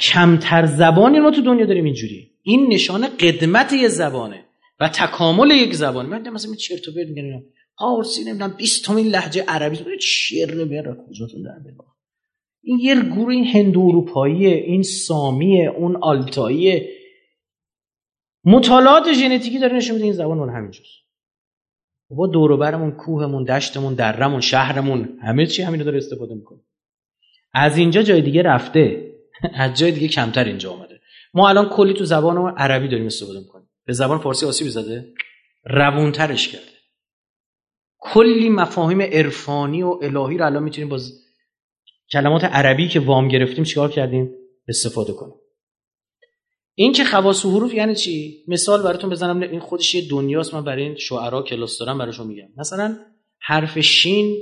کمتر زبانی ما تو دنیا داریم اینجوری. این نشانه قدمت یه زبانه و تکامل یک زبانه. من مثلا چرت و پرت میگن فارسی نمی‌دونم 20 این لهجه عربی. شعر بر کجاتون در این یه گروه این هندو اروپاییه این سامیه اون آلتاییه. مطالعات ژنتیکی داره نشون میده این زبان اون همینجاست. با دور برمون کوهمون دشتمون درمون شهرمون همه چی همینو داره استفاده می‌کنه. از اینجا جای دیگه رفته. از جای دیگه کمتر اینجا آمده ما الان کلی تو زبان عربی داریم استفاده می‌کنیم. به زبان فارسی آسیبی زده. روونترش کرده. کلی مفاهیم عرفانی و الهی رو الان می‌تونیم با کلمات عربی که وام گرفتیم چیکار کردیم؟ استفاده کنیم. این که خواص و حروف یعنی چی؟ مثال براتون بزنم این خودش یه دنیاست. من برای این شعرا کلاس دارم براشون میگم. مثلا حرف شین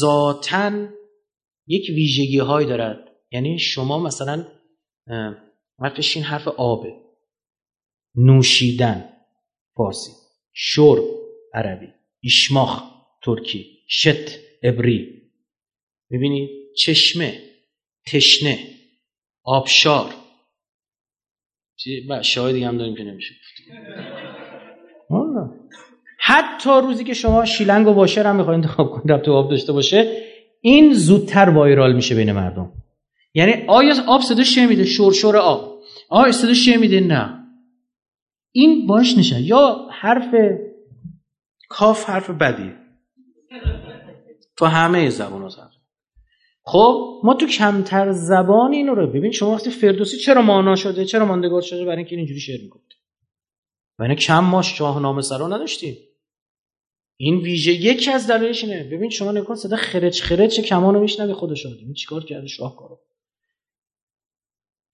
ذاتا یک ویژگی هایی دارد. یعنی شما مثلا حرف شین حرف آبه. نوشیدن فارسی. شرب عربی. اشماخ ترکی. شت ابری. می‌بینید چشمه تشنه آبشار. و شاهدی هم داریم که نمیشه حتی روزی که شما شیلنگ و واشر هم می‌خواید انتخاب کنید تو آب داشته باشه این زودتر وایرال میشه بین مردم. یعنی آیا آب صدا میده؟ شرشور آب. آیا صدا میده؟ نه. این باش نشه یا حرف کاف حرف بدی تو همه زبان ها خب ما تو کمتر زبان اینو رو ببین شما وقتی فردوسی چرا مانا شده چرا ماندگار شده برای اینکه اینجوری شعر می‌گفت؟ و اینه کم ما شاهنامه سرا نداشتیم. این ویژه یکی از دلایلش اینه. ببین شما نکن صدا خرچ خرچ کمانو میشنوی خودش این چیکار کرده شاهکارو.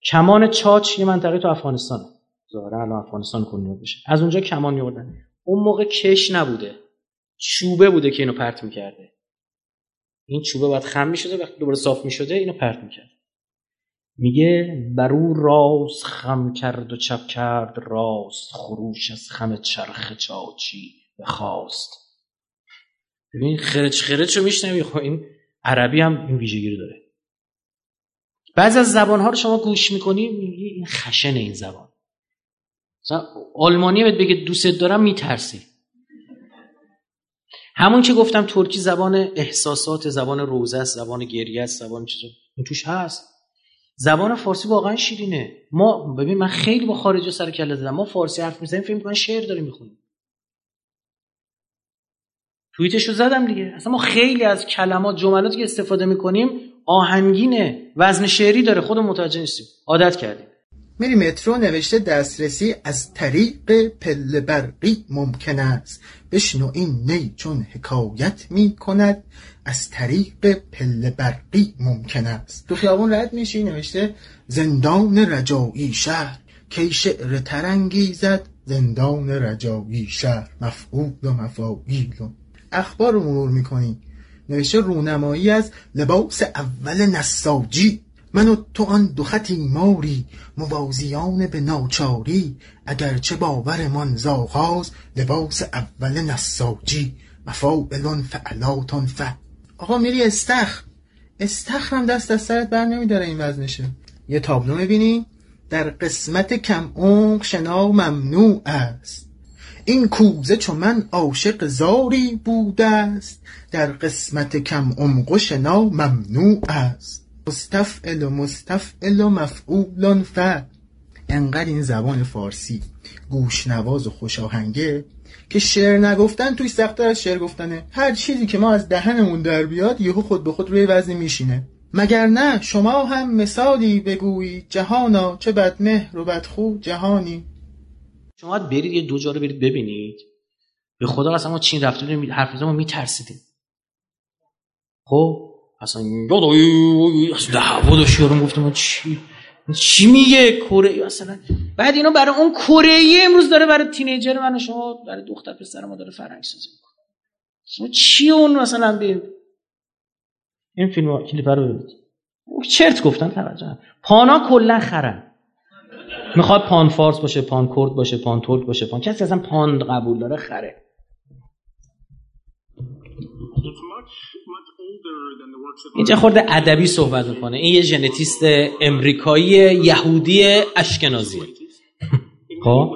کمان چاچ یه منطقه تو افغانستانه ظاهرا الان افغانستان کنیو بشه از اونجا کمان میوردن. اون موقع کش نبوده. چوبه بوده که اینو پرت می‌کرده. این چوبه باید خم می‌شده وقتی دوباره صاف می‌شده اینو پرت می‌کرد. میگه برو راست خم کرد و چپ کرد راست خروش از خم چرخ چاچی بخواست. ببین خرچ خرچ رو میشنوی خب این عربی هم این ویژگی رو داره. بعضی از زبان ها رو شما گوش می‌کنی میگی این خشن این زبان. مثلا آلمانی بهت بگه دوست دارم میترسی. همون که گفتم ترکی زبان احساسات زبان روزه است زبان گریه است زبان چیزا این توش هست. زبان فارسی واقعا شیرینه. ما ببین من خیلی با خارجی سر کله زدم. ما فارسی حرف می‌زنیم فکر می‌کنن شعر داریم می‌خونیم. توییتش رو زدم دیگه. اصلا ما خیلی از کلمات جملاتی که استفاده می‌کنیم آهنگینه وزن شعری داره. خود متوجه نیستیم. عادت کردیم. میری مترو نوشته دسترسی از طریق پله برقی ممکن است. بشنو این نی چون حکایت می کند از طریق پله برقی ممکن است. تو خیابون رد میشی نوشته زندان رجایی شهر کی شعر ترنگی زد زندان رجایی شهر مفعول و مفاعیل. اخبار رو مرور می‌کنی. نوشته رونمایی از لباس اول نساجی. من و تو آن دو خطی ماری موازیان به ناچاری. اگرچه باورمان زاغاز لباس اول نساجی. مفاعلون فعلاتون ف آقا میری استخر. استخرم دست از سرت بر نمیداره این وزنشه. یه تابلو می‌بینی؟ در قسمت کم عمق شنا ممنوع است. این کوزه چون من عاشق زاری بوده است. در قسمت کم عمق شنا ممنوع است. مستفعل و مستفعل و مفعول ف. انقدر این زبان فارسی گوشنواز و خوشاهنگه که شعر نگفتن توی سختتر از شعر گفتنه. هر چیزی که ما از دهنمون در بیاد یهو خود به خود روی وزنی میشینه. مگر نه؟ شما هم مثالی بگویی. جهانا چه بدمهر و بدخو جهانی. شما برید یه دو جا رو برید ببینید. به خدا اصلا ما چین رفته بودیم حرف ما میترسیدیم. خب؟ اصلا یاد اصلا دعوا داشت گفتم چی چی میگه کره اصلا بعد اینا برای اون کره امروز داره برای تینیجر من و شما برای دختر پسر ما داره فرنگ سازی می‌کنه. شما چی اون مثلا ببین این فیلم ها کلیپ رو ببینید. چرت گفتن توجه پانا کلا خرن. می‌خواد پان فارس باشه پان کرد باشه پان ترک باشه پان کسی اصلا پان قبول داره خره. اینجا خورده ادبی صحبت می‌کنه. این یه ژنتیست امریکایی یهودی اشکنازیه. خب.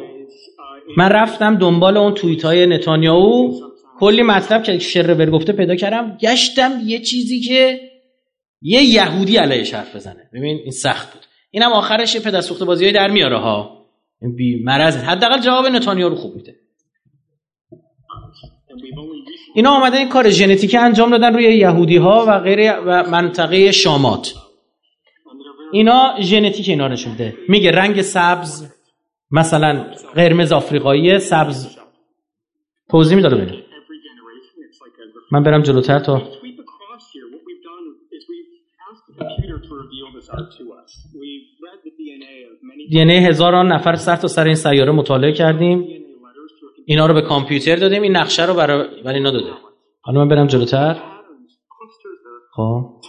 من رفتم دنبال اون توییت های نتانیاهو. کلی مطلب که شرور گفته پیدا کردم. گشتم یه چیزی که یه یهودی علیه حرف بزنه. ببین این سخت بود. اینم آخرش یه پدر سوخته بازی در میاره ها. بی مرض حداقل جواب نتانیاهو رو خوب میده. اینا آمده این کار ژنتیکی انجام دادن روی یهودی ها و غیر و منطقه شامات. اینا ژنتیک اینا نشون میگه رنگ سبز مثلا قرمز آفریقایی سبز. توضیح میداره ببین من برم جلوتر تا دی ان هزاران نفر سر تا سر این سیاره مطالعه کردیم. اینا رو به کامپیوتر دادیم این نقشه رو برای برای اینا داده حالا من برم جلوتر. خب.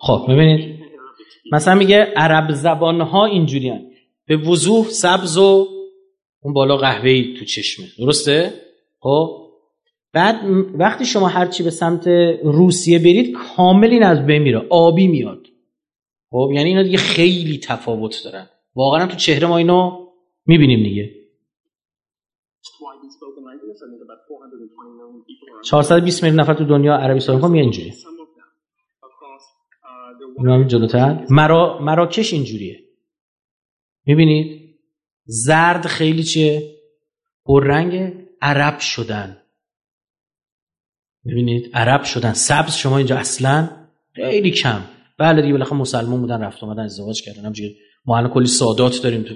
خب ببینید. مثلا میگه عرب زبان ها اینجوری هن. به وضوح سبز و اون بالا قهوه‌ای تو چشمه. درسته؟ خب. بعد وقتی شما هرچی به سمت روسیه برید کامل این از بین میره آبی میاد. خب یعنی اینا دیگه خیلی تفاوت دارن. واقعا تو چهره ما اینو می‌بینیم دیگه. 420 میلیون نفر تو دنیا عربستان ها میان اینجوری جلوتر. مرا... مراکش اینجوریه. می‌بینید؟ زرد خیلی چیه؟ رنگ عرب شدن. می‌بینید؟ عرب شدن. سبز شما اینجا اصلا خیلی کم. بله دیگه بالاخره مسلمان بودن رفت اومدن ازدواج کردن. همجوری ما الان کلی سادات داریم تو.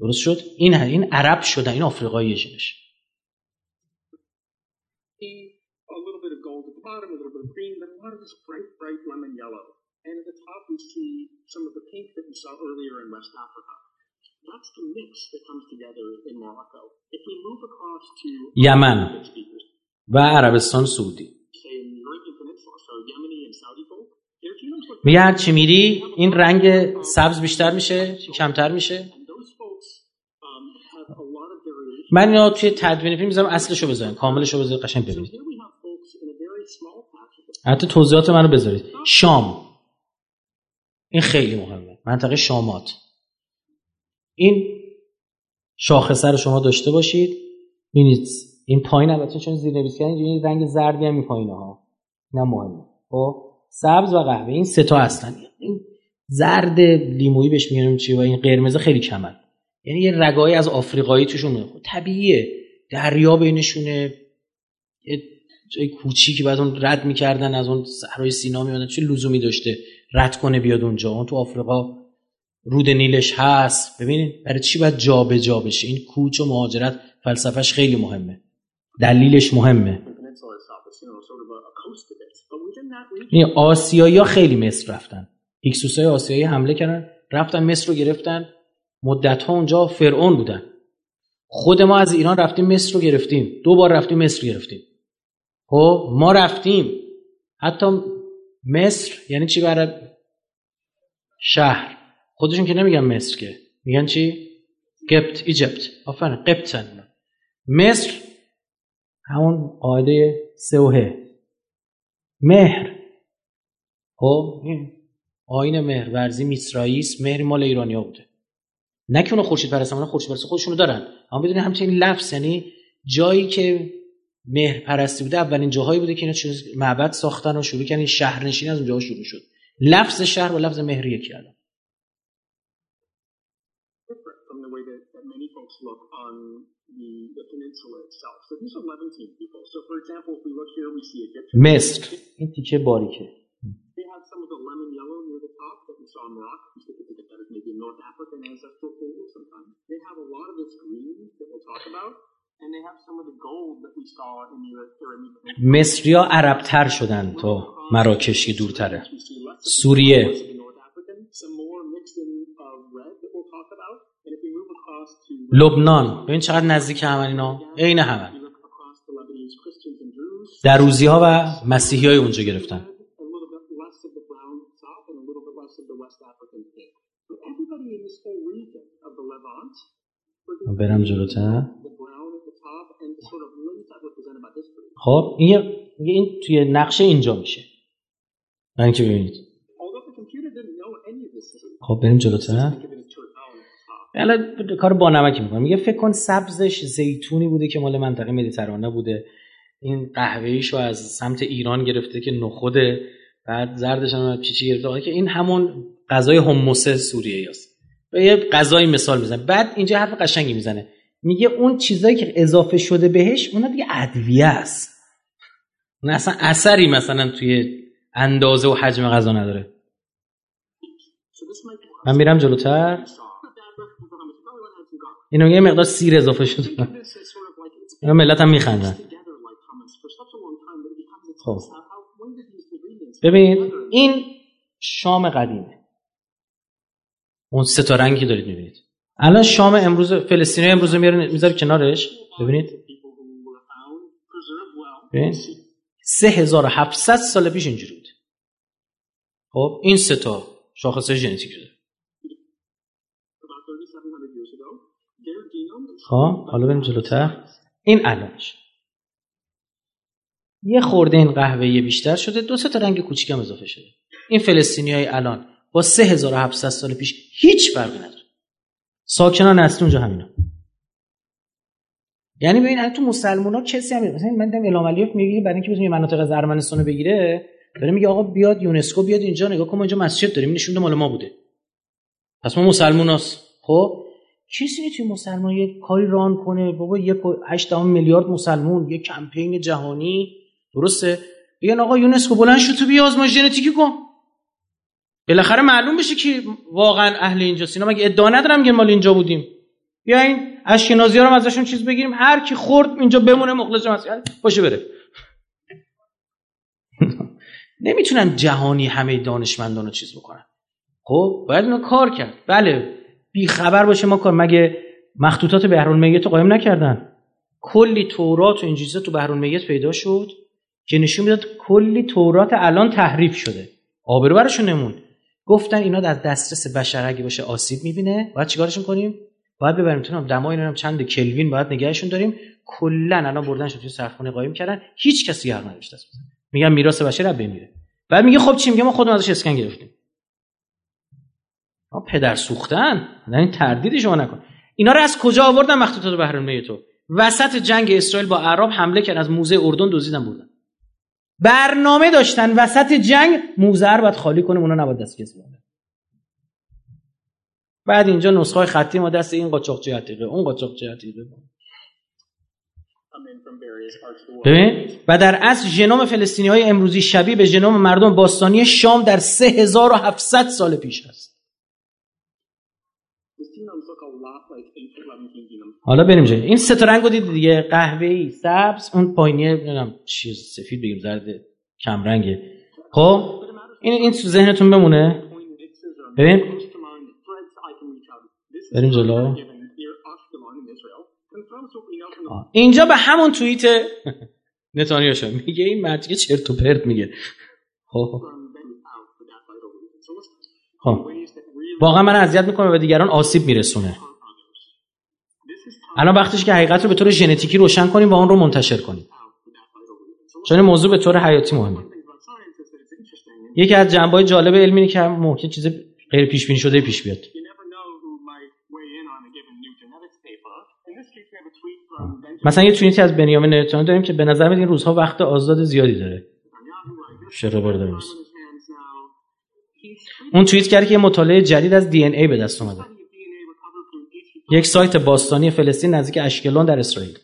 درست شد؟ این این عرب شدن این آفریقایی جنش یمن و عربستان سعودی. میگه هر چی میری این رنگ سبز بیشتر میشه کمتر میشه. من اینا توی تدوین فیلم می‌ذارم اصلشو بذاریم کاملشو بذارید قشنگ ببینید. حتی توضیحات منو بذارید. شام. این خیلی مهمه. منطقه شامات. این شاخصه رو شما داشته باشید. ببینید این پایین البته چون زیر نویسی این رنگ زردی هم این پایینه ها. نه مهمه. خب؟ سبز و قهوه این سه تا هستن. این زرد لیمویی بهش میگن چی و این قرمز خیلی کمن. یعنی یه رگایی از آفریقایی توشون خب طبیعیه. دریا بینشونه. یه جای کوچیکی بعد اون رد می‌کردن از اون صحرای سینا میادن چه لزومی داشته رد کنه بیاد اونجا؟ اون تو آفریقا رود نیلش هست. ببینید برای چی باید جابجا جا بشه؟ این کوچ و مهاجرت فلسفهش خیلی مهمه. دلیلش مهمه. این آسیایی ها خیلی مصر رفتن. هیکسوس های آسیایی حمله کردن رفتن مصر رو گرفتن. مدت ها اونجا فرعون بودن. خود ما از ایران رفتیم مصر رو گرفتیم. دو بار رفتیم مصر گرفتیم. خب ما رفتیم. حتی مصر یعنی چی برای شهر؟ خودشون که نمیگن مصر که. میگن چی؟ گپت ایجپت. آفرین قبطن. مصر همون قاعده سوهه. مهر. خب این آین مهرورزی میسراییست مهر مال ایرانیا بوده. نه که اونو خورشید پرستن اونا خورشید پرست خودشونو دارن. اما بدونید همچنین لفظ یعنی جایی که مهر پرستی بوده اولین جاهایی بوده که اینا معبد ساختن و شروع کردن شهرنشینی از اونجا شروع شد. لفظ شهر و لفظ مهر یکی الان. مصر این تیکه باریکه مصریا عربتر شدن تا مراکش که دورتره سوریه لبنان. ببین چقدر نزدیک همن اینا. عین همن دروزی ها و مسیحی های اونجا گرفتن. برم جلوتر. خب این این توی نقشه اینجا میشه. برای اینکه ببینید. خب بریم جلوتر. الان کار با نمکی می‌کنم. میگه فکر کن سبزش زیتونی بوده که مال منطقه مدیترانه بوده. این قهوه‌ایش رو از سمت ایران گرفته که نخوده. بعد زردش هم چی گرفته. که این همون غذای هموسه سوریه است. یه غذای مثال می‌زنه بعد اینجا حرف قشنگی می‌زنه. میگه اون چیزایی که اضافه شده بهش اونا دیگه ادویه است. اون اصلا اثری مثلا توی اندازه و حجم غذا نداره. من میرم جلوتر؟ اینو یه مقدار سیر اضافه شده. ملت هم میخندن. خب. ببین این شام قدیمه. اون سه تا رنگی دارید می‌بینید. الان شام امروز فلسطینی امروز میاره می‌ذاره کنارش. ببینید. ببین. 3700 سال پیش اینجوری بود. خب این سه تا شاخصه ژنتیک داره خب حالا بریم جلوتر. این الانش یه خورده این قهوه بیشتر شده. دو تا رنگ کوچیک اضافه شده. این فلسطینی های الان با 3700 سال پیش هیچ فرقی نداره. ساکنان اصلی اونجا همینا یعنی ببین تو مسلمان ها کسی هم مثلا من دیدم الهام علیف میگه برای اینکه بتونه مناطق از ارمنستان بگیره داره میگه آقا بیاد یونسکو بیاد اینجا نگاه کن ما اینجا مسجد داریم نشون مال ما بوده. پس ما مسلماناست خب؟ کسی توی مسلمان یه کاری ران کنه؟ بابا یک 8 میلیارد مسلمون یه کمپین جهانی. درسته؟ بگن آقا یونسکو بلند شو تو بیا آزمایش ژنتیکی کن. بالاخره معلوم بشه که واقعا اهل اینجا اینا مگه ادعا ندارم میگن مال اینجا بودیم. بیاین اشکنازی ها رو ازشون چیز بگیریم. هر کی خورد اینجا بمونه مخلص مسیح باشه بره. نمی‌تونن جهانی همه دانشمندان رو چیز بکنن. خب باید اینا کار کرد. بله. بی خبر باشه ما کار مگه مخطوطات بهرالمیت رو قایم نکردن؟ کلی تورات و انجیزات تو بهرالمیت پیدا شد که نشون می‌داد کلی تورات الان تحریف شده. آبرو براشون نمون. گفتن اینا در دسترس بشر اگه باشه آسیب می‌بینه. باید چیکارشون کنیم؟ باید ببریم. تو دمای اینا چند کلوین باید نگهشون داریم. کلا الان بردن شد توی سرخونه قایم کردن. هیچ کسی حق نداشت میگن میراث بشر بین بعد میگه خب چی؟ میگه ما خودمون ازش اسکن گرفتیم. پدر سوختن؟ این تردید شما نکن. اینا رو از کجا آوردن مخطوطات بحرالمیت تو؟ وسط جنگ اسرائیل با عرب حمله کرد از موزه اردن دزدیدن بردن. برنامه داشتن وسط جنگ موزه رو باید خالی کنیم اونا نباید دست کسی بعد اینجا نسخه های خطی ما دست این قاچاقچی عتیقه اون قاچاقچی عتیقه ببین و در اصل ژنوم فلسطینی های امروزی شبیه به ژنوم مردم باستانی شام در 3700 سال پیش است حالا بریم جایی این سه رنگ رو دیدید دیگه؟ قهوه‌ای سبز اون پایینی نمی‌دونم چیز سفید بگیم زرد کم رنگه. خب این این تو ذهنتون بمونه. ببین. بریم جلو. اینجا به همون توییت نتانیاهو میگه. این مرد چرت و پرت میگه. خب خب. واقعا من اذیت می‌کنه و دیگران آسیب میرسونه. الان وقتش که حقیقت رو به طور ژنتیکی روشن کنیم و آن رو منتشر کنیم. چون موضوع به طور حیاتی مهمه. یکی از جنبه جالب علمی که ممکن چیز غیر پیش بینی شده پیش بیاد. مثلا یه توییتی از بنیامین نتانیاهو داریم که به نظر میاد این روزها وقت آزاد زیادی داره. چرا برده اون توییت کرد که یه مطالعه جدید از دی ای به دست اومده. یک سایت باستانی فلسطین نزدیک اشکلون در اسرائیل.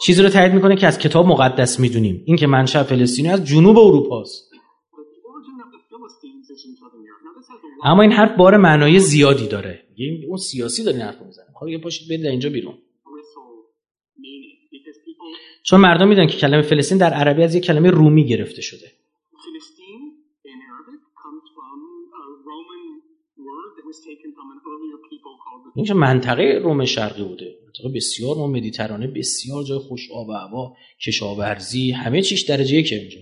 چیزی رو تایید می‌کنه که از کتاب مقدس می‌دونیم. این که منشأ فلسطینی از جنوب اروپا است اما این حرف بار معنای زیادی داره. اون سیاسی داره حرف می‌زنه خب یه پاشید برید اینجا بیرون. چون مردم می‌دونن که کلمه فلسطین در عربی از یک کلمه رومی گرفته شده. اینجا منطقه روم شرقی بوده. منطقه بسیار ما مدیترانه بسیار جای خوش آب و هوا کشاورزی همه چیش درجه یکه اینجا.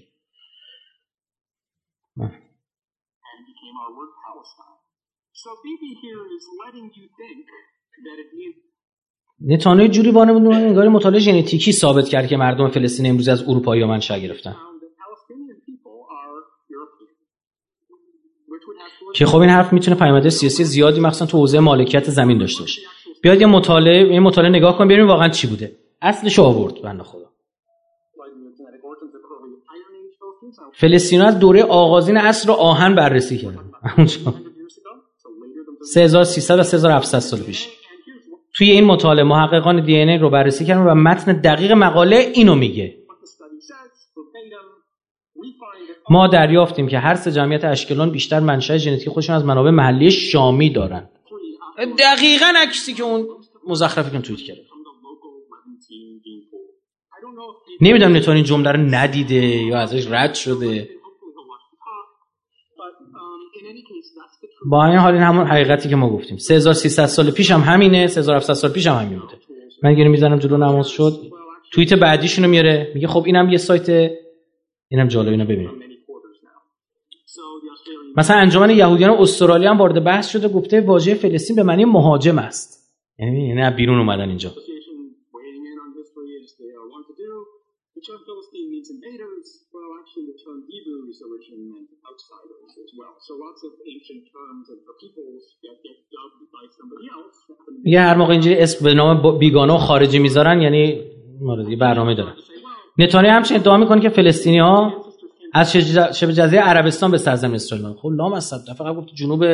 نتانه جوری بانه بود انگار مطالعه ژنتیکی ثابت کرد که مردم فلسطین امروز از اروپایی منشأ گرفتن. که خب این حرف می‌تونه پیامد سیاسی زیادی مخصوصا تو حوزه مالکیت زمین داشته باشه. بیاید یه مطالعه یه مطالعه نگاه کنیم ببینیم واقعا چی بوده. اصلش آورد بنده خدا. فلسطین از دوره آغازین عصر آهن بررسی کردن. 3300 و 3700 سال پیش. توی این مطالعه محققان دی ای رو بررسی کردن و متن دقیق مقاله اینو میگه. ما دریافتیم که هر سه جمعیت اشکلون بیشتر منشأ ژنتیکی خودشون از منابع محلی شامی دارن. دقیقا عکسی که اون مزخرفی که توییت کرد نمی‌دونم نتون این جمله رو ندیده یا ازش رد شده. با این حال این همون حقیقتی که ما گفتیم. 3300 سال پیش هم همینه 3700 سال پیش هم همین بوده. من گیره می‌زنم جلو نماز شد. توییت بعدیشونو میاره. میگه خب اینم یه سایت. اینم جالب اینو ببینید مثلا انجمن یهودیان استرالیا هم وارد بحث شده گفته واژه فلسطین به معنی مهاجم است. یعنی یعنی بیرون اومدن اینجا. یه هر موقع اینجوری اسم به نام بیگانه و خارجی می‌ذارن یعنی مورد برنامه دارن. نتانیاهو همچنین ادعا می‌کنه که فلسطینی ها از شبه جزیره عربستان به سرزمین اسرائیل خب لام از فقط گفت جنوب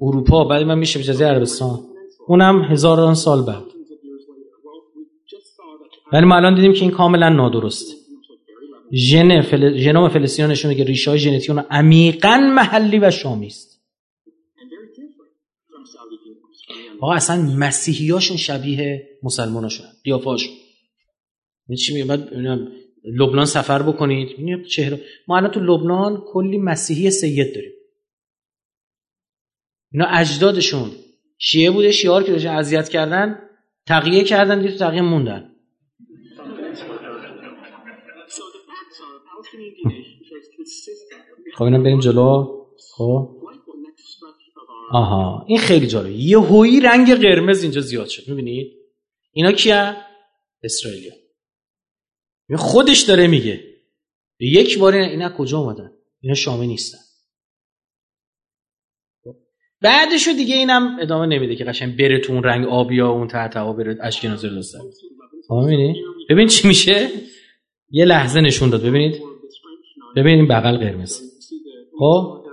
اروپا بعد من میشه جزیره عربستان. اونم هزاران سال بعد. ولی ما الان دیدیم که این کاملا نادرسته. ژن فل... ژنوم فلسطین نشون میده ریشه های ژنتیک اون عمیقا محلی و شامی است. آقا اصلا مسیحیاشون شبیه مسلماناشون. قیافه‌هاشون چی میگه بعد لبنان سفر بکنید. چهره ما الان تو لبنان کلی مسیحی سید داریم. اینا اجدادشون. شیعه بوده شیعه که داشتن اذیت کردن تقیه کردن دید تقیه موندن. خب اینا بریم جلو. خب. آها. این خیلی جالبه یه هویی رنگ قرمز اینجا زیاد شد. می‌بینید؟ اینا کیه اسرائیلیا خودش داره میگه. یک بار اینا کجا اومدن؟ اینا شامی نیستن. بعدشو دیگه اینم ادامه نمیده که قشنگ بره تو اون رنگ آبی ها اون تحت هوا بره اشکنازی داشتن می‌بینی ببین چی میشه؟ یه لحظه نشون داد ببینید. ببینید این بغل قرمز. خب؟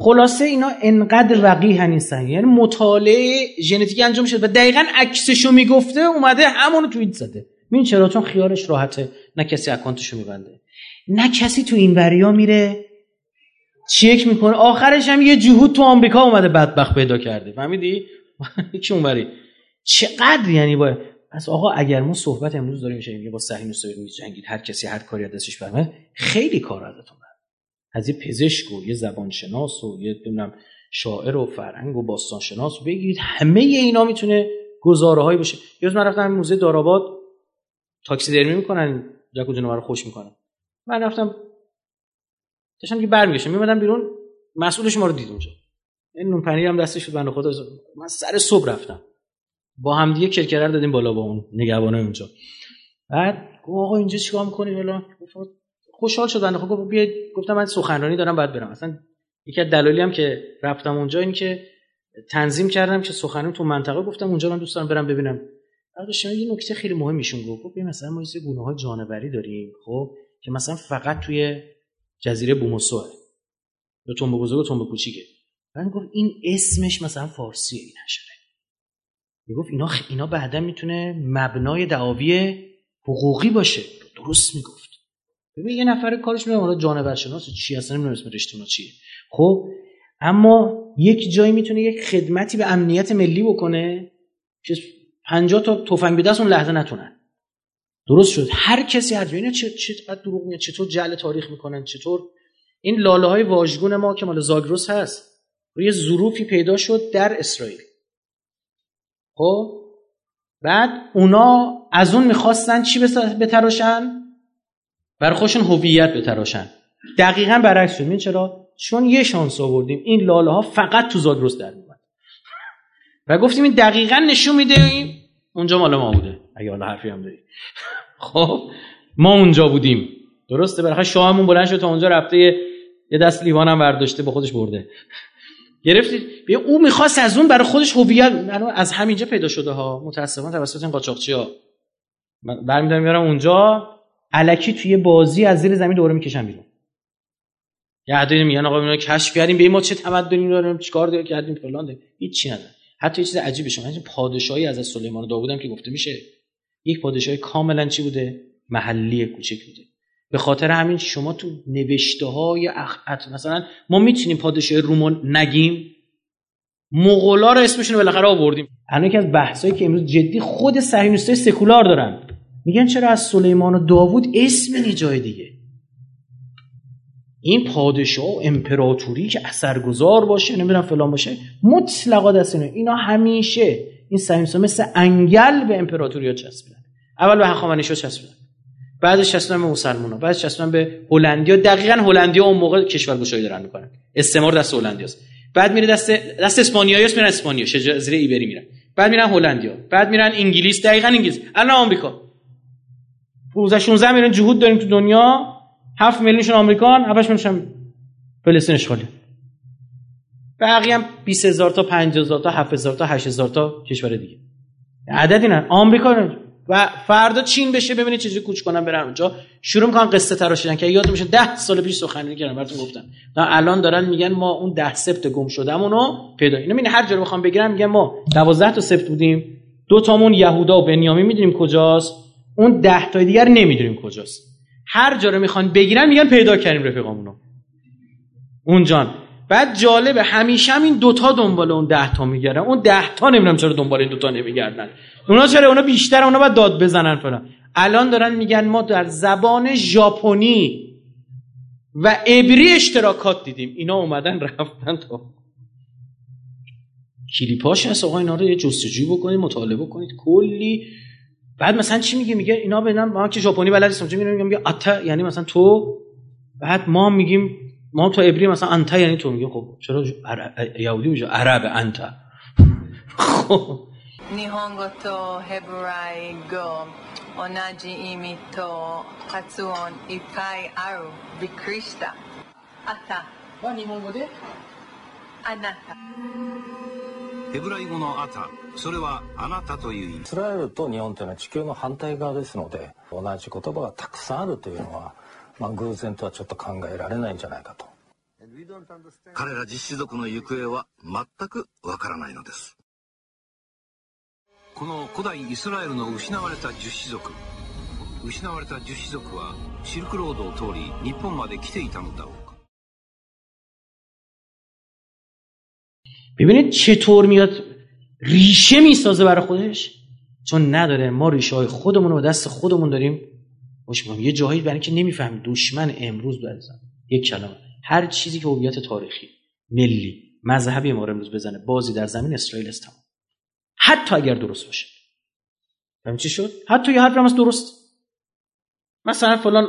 خلاصه اینا انقدر وقیح نیستن یعنی مطالعه ژنتیکی انجام شده و دقیقا عکسشو می‌گفته اومده همونو توییت زده. ببین چرا؟ چون خیالش راحته. نه کسی اکانتشو میبنده. نه کسی تو این وریا میره. چک می‌کنه. آخرش هم یه جهود تو آمریکا اومده بدبخت پیدا کرده. فهمیدی؟ کی اونوری؟ چقدر یعنی با پس آقا اگر ما صحبت امروز داریم میشه با صهیون اسرائیل جنگید هر کسی هر کاری از دستش برمه خیلی کار ازتون از یه پزشک و یه زبانشناس و یه شاعر و فرهنگ و باستانشناس بگیرید. همه اینا می‌تونه گزاره هایی باشه یاد من رفتم موزه داراباد تاکسی درمی می‌کنن جک و رو خوش می‌کنن. من رفتم داشتم که برمیگشتم میمدم بیرون مسئولش ما رو دید اونجا. این نون پنیر هم دستش بود بنده خدا من سر صبح رفتم. با هم دیگه کرکره دادیم بالا با اون نگهبانای اونجا. بعد گفت آقا اینجا چیکار می‌کنی؟ بالا خوشحال شد. بنده خدا بیاید. گفتم من سخنرانی دارم بعد برم. اصلا یکی از دلایلی هم که رفتم اونجا این که تنظیم کردم که سخنرانی تو منطقه گفتم اونجا من دوست دارم برم ببینم بعد یه نکته خیلی مهمیشون گفت. گفت مثلا ما یه گونه های جانوری داریم خب؟ که مثلا فقط توی جزیره بوموسو یا تنبه بزرگ و تنبه کوچیکه. من گفت این اسمش مثلا فارسیه این حشره. می‌گفت اینا خ... اینا بعدا می‌تونه مبنای دعاوی حقوقی باشه. درست می‌گفت. ببین یه نفر کارش میگه حالا جانورشناس چی اصلا نمی‌دونم اسم رشته چیه. خب؟ اما یک جایی می‌تونه یک خدمتی به امنیت ملی بکنه که 50 تا تفنگ به دست اون لحظه نتونن. درست شد. هر کسی هر جایی چه چقدر دروغ میاد چطور جعل تاریخ می‌کنن چطور این لاله های واژگون ما که مال زاگرس هست روی ظروفی پیدا شد در اسرائیل. خب؟ بعد اونا از اون می‌خواستن چی بتراشن؟ بر خودشون هویت بتراشن. دقیقا برعکس شد. چرا؟ چون یه شانس آوردیم. این لاله ها فقط تو زاگرس در و گفتیم این دقیقا نشون میده اونجا مال ما بوده. اگه حالا حرفی هم داری. خب ما اونجا بودیم. درسته بالاخره شاهمون بلند شد تا اونجا رفته یه دست لیوان هم برداشته با خودش برده. گرفتید؟ بیا او می‌خواست از اون برای خودش هویت از همینجا پیدا شده ها. متاسفانه توسط این قاچاقچی ها برمیدارم میارم اونجا الکی توی بازی از زیر زمین دوره می‌کشن بیرون. یه عددی میگن آقا اینا کشف کردیم. به ما چه تمدنی داریم چیکار کردیم فلان هیچ چی نداره حتی یه چیز عجیبی شما پادشاهی از سلیمان و داوود که گفته میشه یک پادشاهی کاملا چی بوده؟ محلی کوچک بوده. به خاطر همین شما تو نوشته های اخ... مثلا ما می‌تونیم پادشاه رومان نگیم مغولا رو اسمشون رو بالاخره آوردیم. الان یکی از بحثایی که امروز جدی خود صهیونیستای سکولار دارن. میگن چرا از سلیمان و داوود اسم نی جای دیگه؟ این پادشاه و امپراتوری که اثرگذار باشه نمی‌دونم فلان باشه مطلقا دست اینا همیشه این صهیونیست‌ها مثل انگل به امپراتوریا چسبیدن. اول به هخامنشی‌ها چسبیدن. بعدش چسبیدن به مسلمان‌ها بعدش چسبیدن به هلندیا. دقیقاً هلندیا اون موقع کشورگشایی دارن می‌کنن. استعمار دست هلندیاست. بعد میره دست دست اسپانیاییاست میرن اسپانیا. جزیره ایبری میرن. بعد میرن هلندیا. بعد میرن انگلیس. دقیقاً انگلیس. الان آمریکا. 15 16 میلیون جهود داریم تو دنیا. 7 میلیونشون آمریکان 7 میلیونشون فلسطین اشغالی بقیه هم 20 هزار تا 50 هزار تا 7 هزار تا 8 هزار تا کشور دیگه. عددی نه. آمریکا نه. و فردا چین بشه ببینید چجوری کوچ کنن برن اونجا. شروع می‌کنن قصه تراشیدن که یاد میشه 10 سال پیش سخنرانی کردم براتون گفتم. الان دارن میگن ما اون 10 سبت گم شدمون رو پیدا اینو می‌بینی هر جا رو بخوام بگیرم میگن ما 12 تا سبت بودیم. دو تامون یهودا و بنیامین می‌دونیم کجاست. اون 10 تا دیگر نمی‌دونیم کجاست. هر جا رو می‌خوان بگیرن میگن پیدا کردیم رفیقامونو. اونجان بعد جالبه همیشه هم این دوتا دنبال اون ده تا میگردن اون ده تا نمی‌دونم چرا دنبال این دوتا نمیگردن. اونا چرا؟ اونا بیشتر اونا باید داد بزنن فلان. الان دارن میگن ما در زبان ژاپنی و عبری اشتراکات دیدیم. اینا اومدن رفتن تا کلیپاش هست. آقا اینا رو یه جستجوی بکنید مطالعه بکنید. کلی بعد مثلا چی میگه میگه اینا ببینن ما که ژاپنی بلد نیستم میگه میگه اتا یعنی مثلا تو بعد ما میگیم ما تو عبری مثلا انتا یعنی تو میگه خب چرا یهودی میشه عرب انتا خب 日本語とヘブライ語同じ意味と発音いっぱいあるびっくりしたあったは日本語であなた ヘブライ語のアタそれはあなたという意味。イスラエルと日本というのは地球の反対側ですので同じ言葉がたくさんあるというのはまあ、偶然とはちょっと考えられないんじゃないかと。彼ら実子族の行方は全くわからないのです。この古代イスラエルの失われた十子族失われた十子族はシルクロードを通り日本まで来ていたのだろう ببینید چطور میاد ریشه می‌سازه برای خودش؟ چون نداره. ما ریشه های خودمون رو دست خودمون داریم. باش یه جایی برای اینکه نمی‌فهمی دشمن امروز عزیزم یک کلمه. هر چیزی که هویت تاریخی ملی مذهبی ما رو امروز بزنه بازی در زمین اسرائیل است. حتی اگر درست باشه. فهم چی شد؟ حتی یه حرف هم درست. مثلا فلان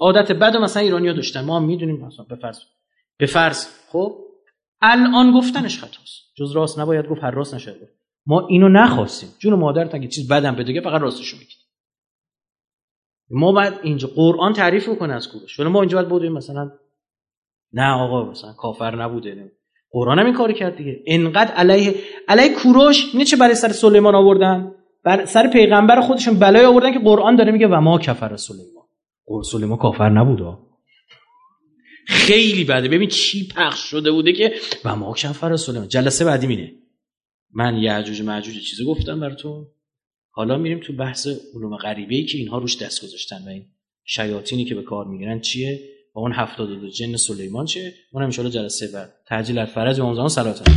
عادت بد مثلا ایرانیا داشتن. ما هم می‌دونیم. مثلا به فرض. به فرض. خب؟ الان گفتنش خطاست. جز راست نباید گفت هر راست نشه ما اینو نخواستیم. جون مادرت اگه چیز بدم بده فقط راستشو بگید ما باید اینجا قرآن تعریف کنه از کوروش. ولی ما اینجا باید بودیم مثلا نه آقا مثلا کافر نبوده. قرآن هم این کاری کرد دیگه. انقدر علیه علیه کوروش اینه چه برای سر سلیمان آوردن؟ بر سر پیغمبر خودشون بلای آوردن که قرآن داره میگه و ما کفر سلیمان. سلیمان کافر نبوده خیلی بده. ببین چی پخش شده بوده که و ما کفر سلیمان جلسه بعدی مینه من یعجوج معجوج چیزی گفتم براتون. حالا میریم تو بحث علوم غریبه ای که اینها روش دست گذاشتن و این شیاطینی که به کار می‌گیرن چیه؟ و اون 72 جن سلیمان چیه؟ اون ان جلسه بعد. تعجیل الفرج امام زمان صلاتم.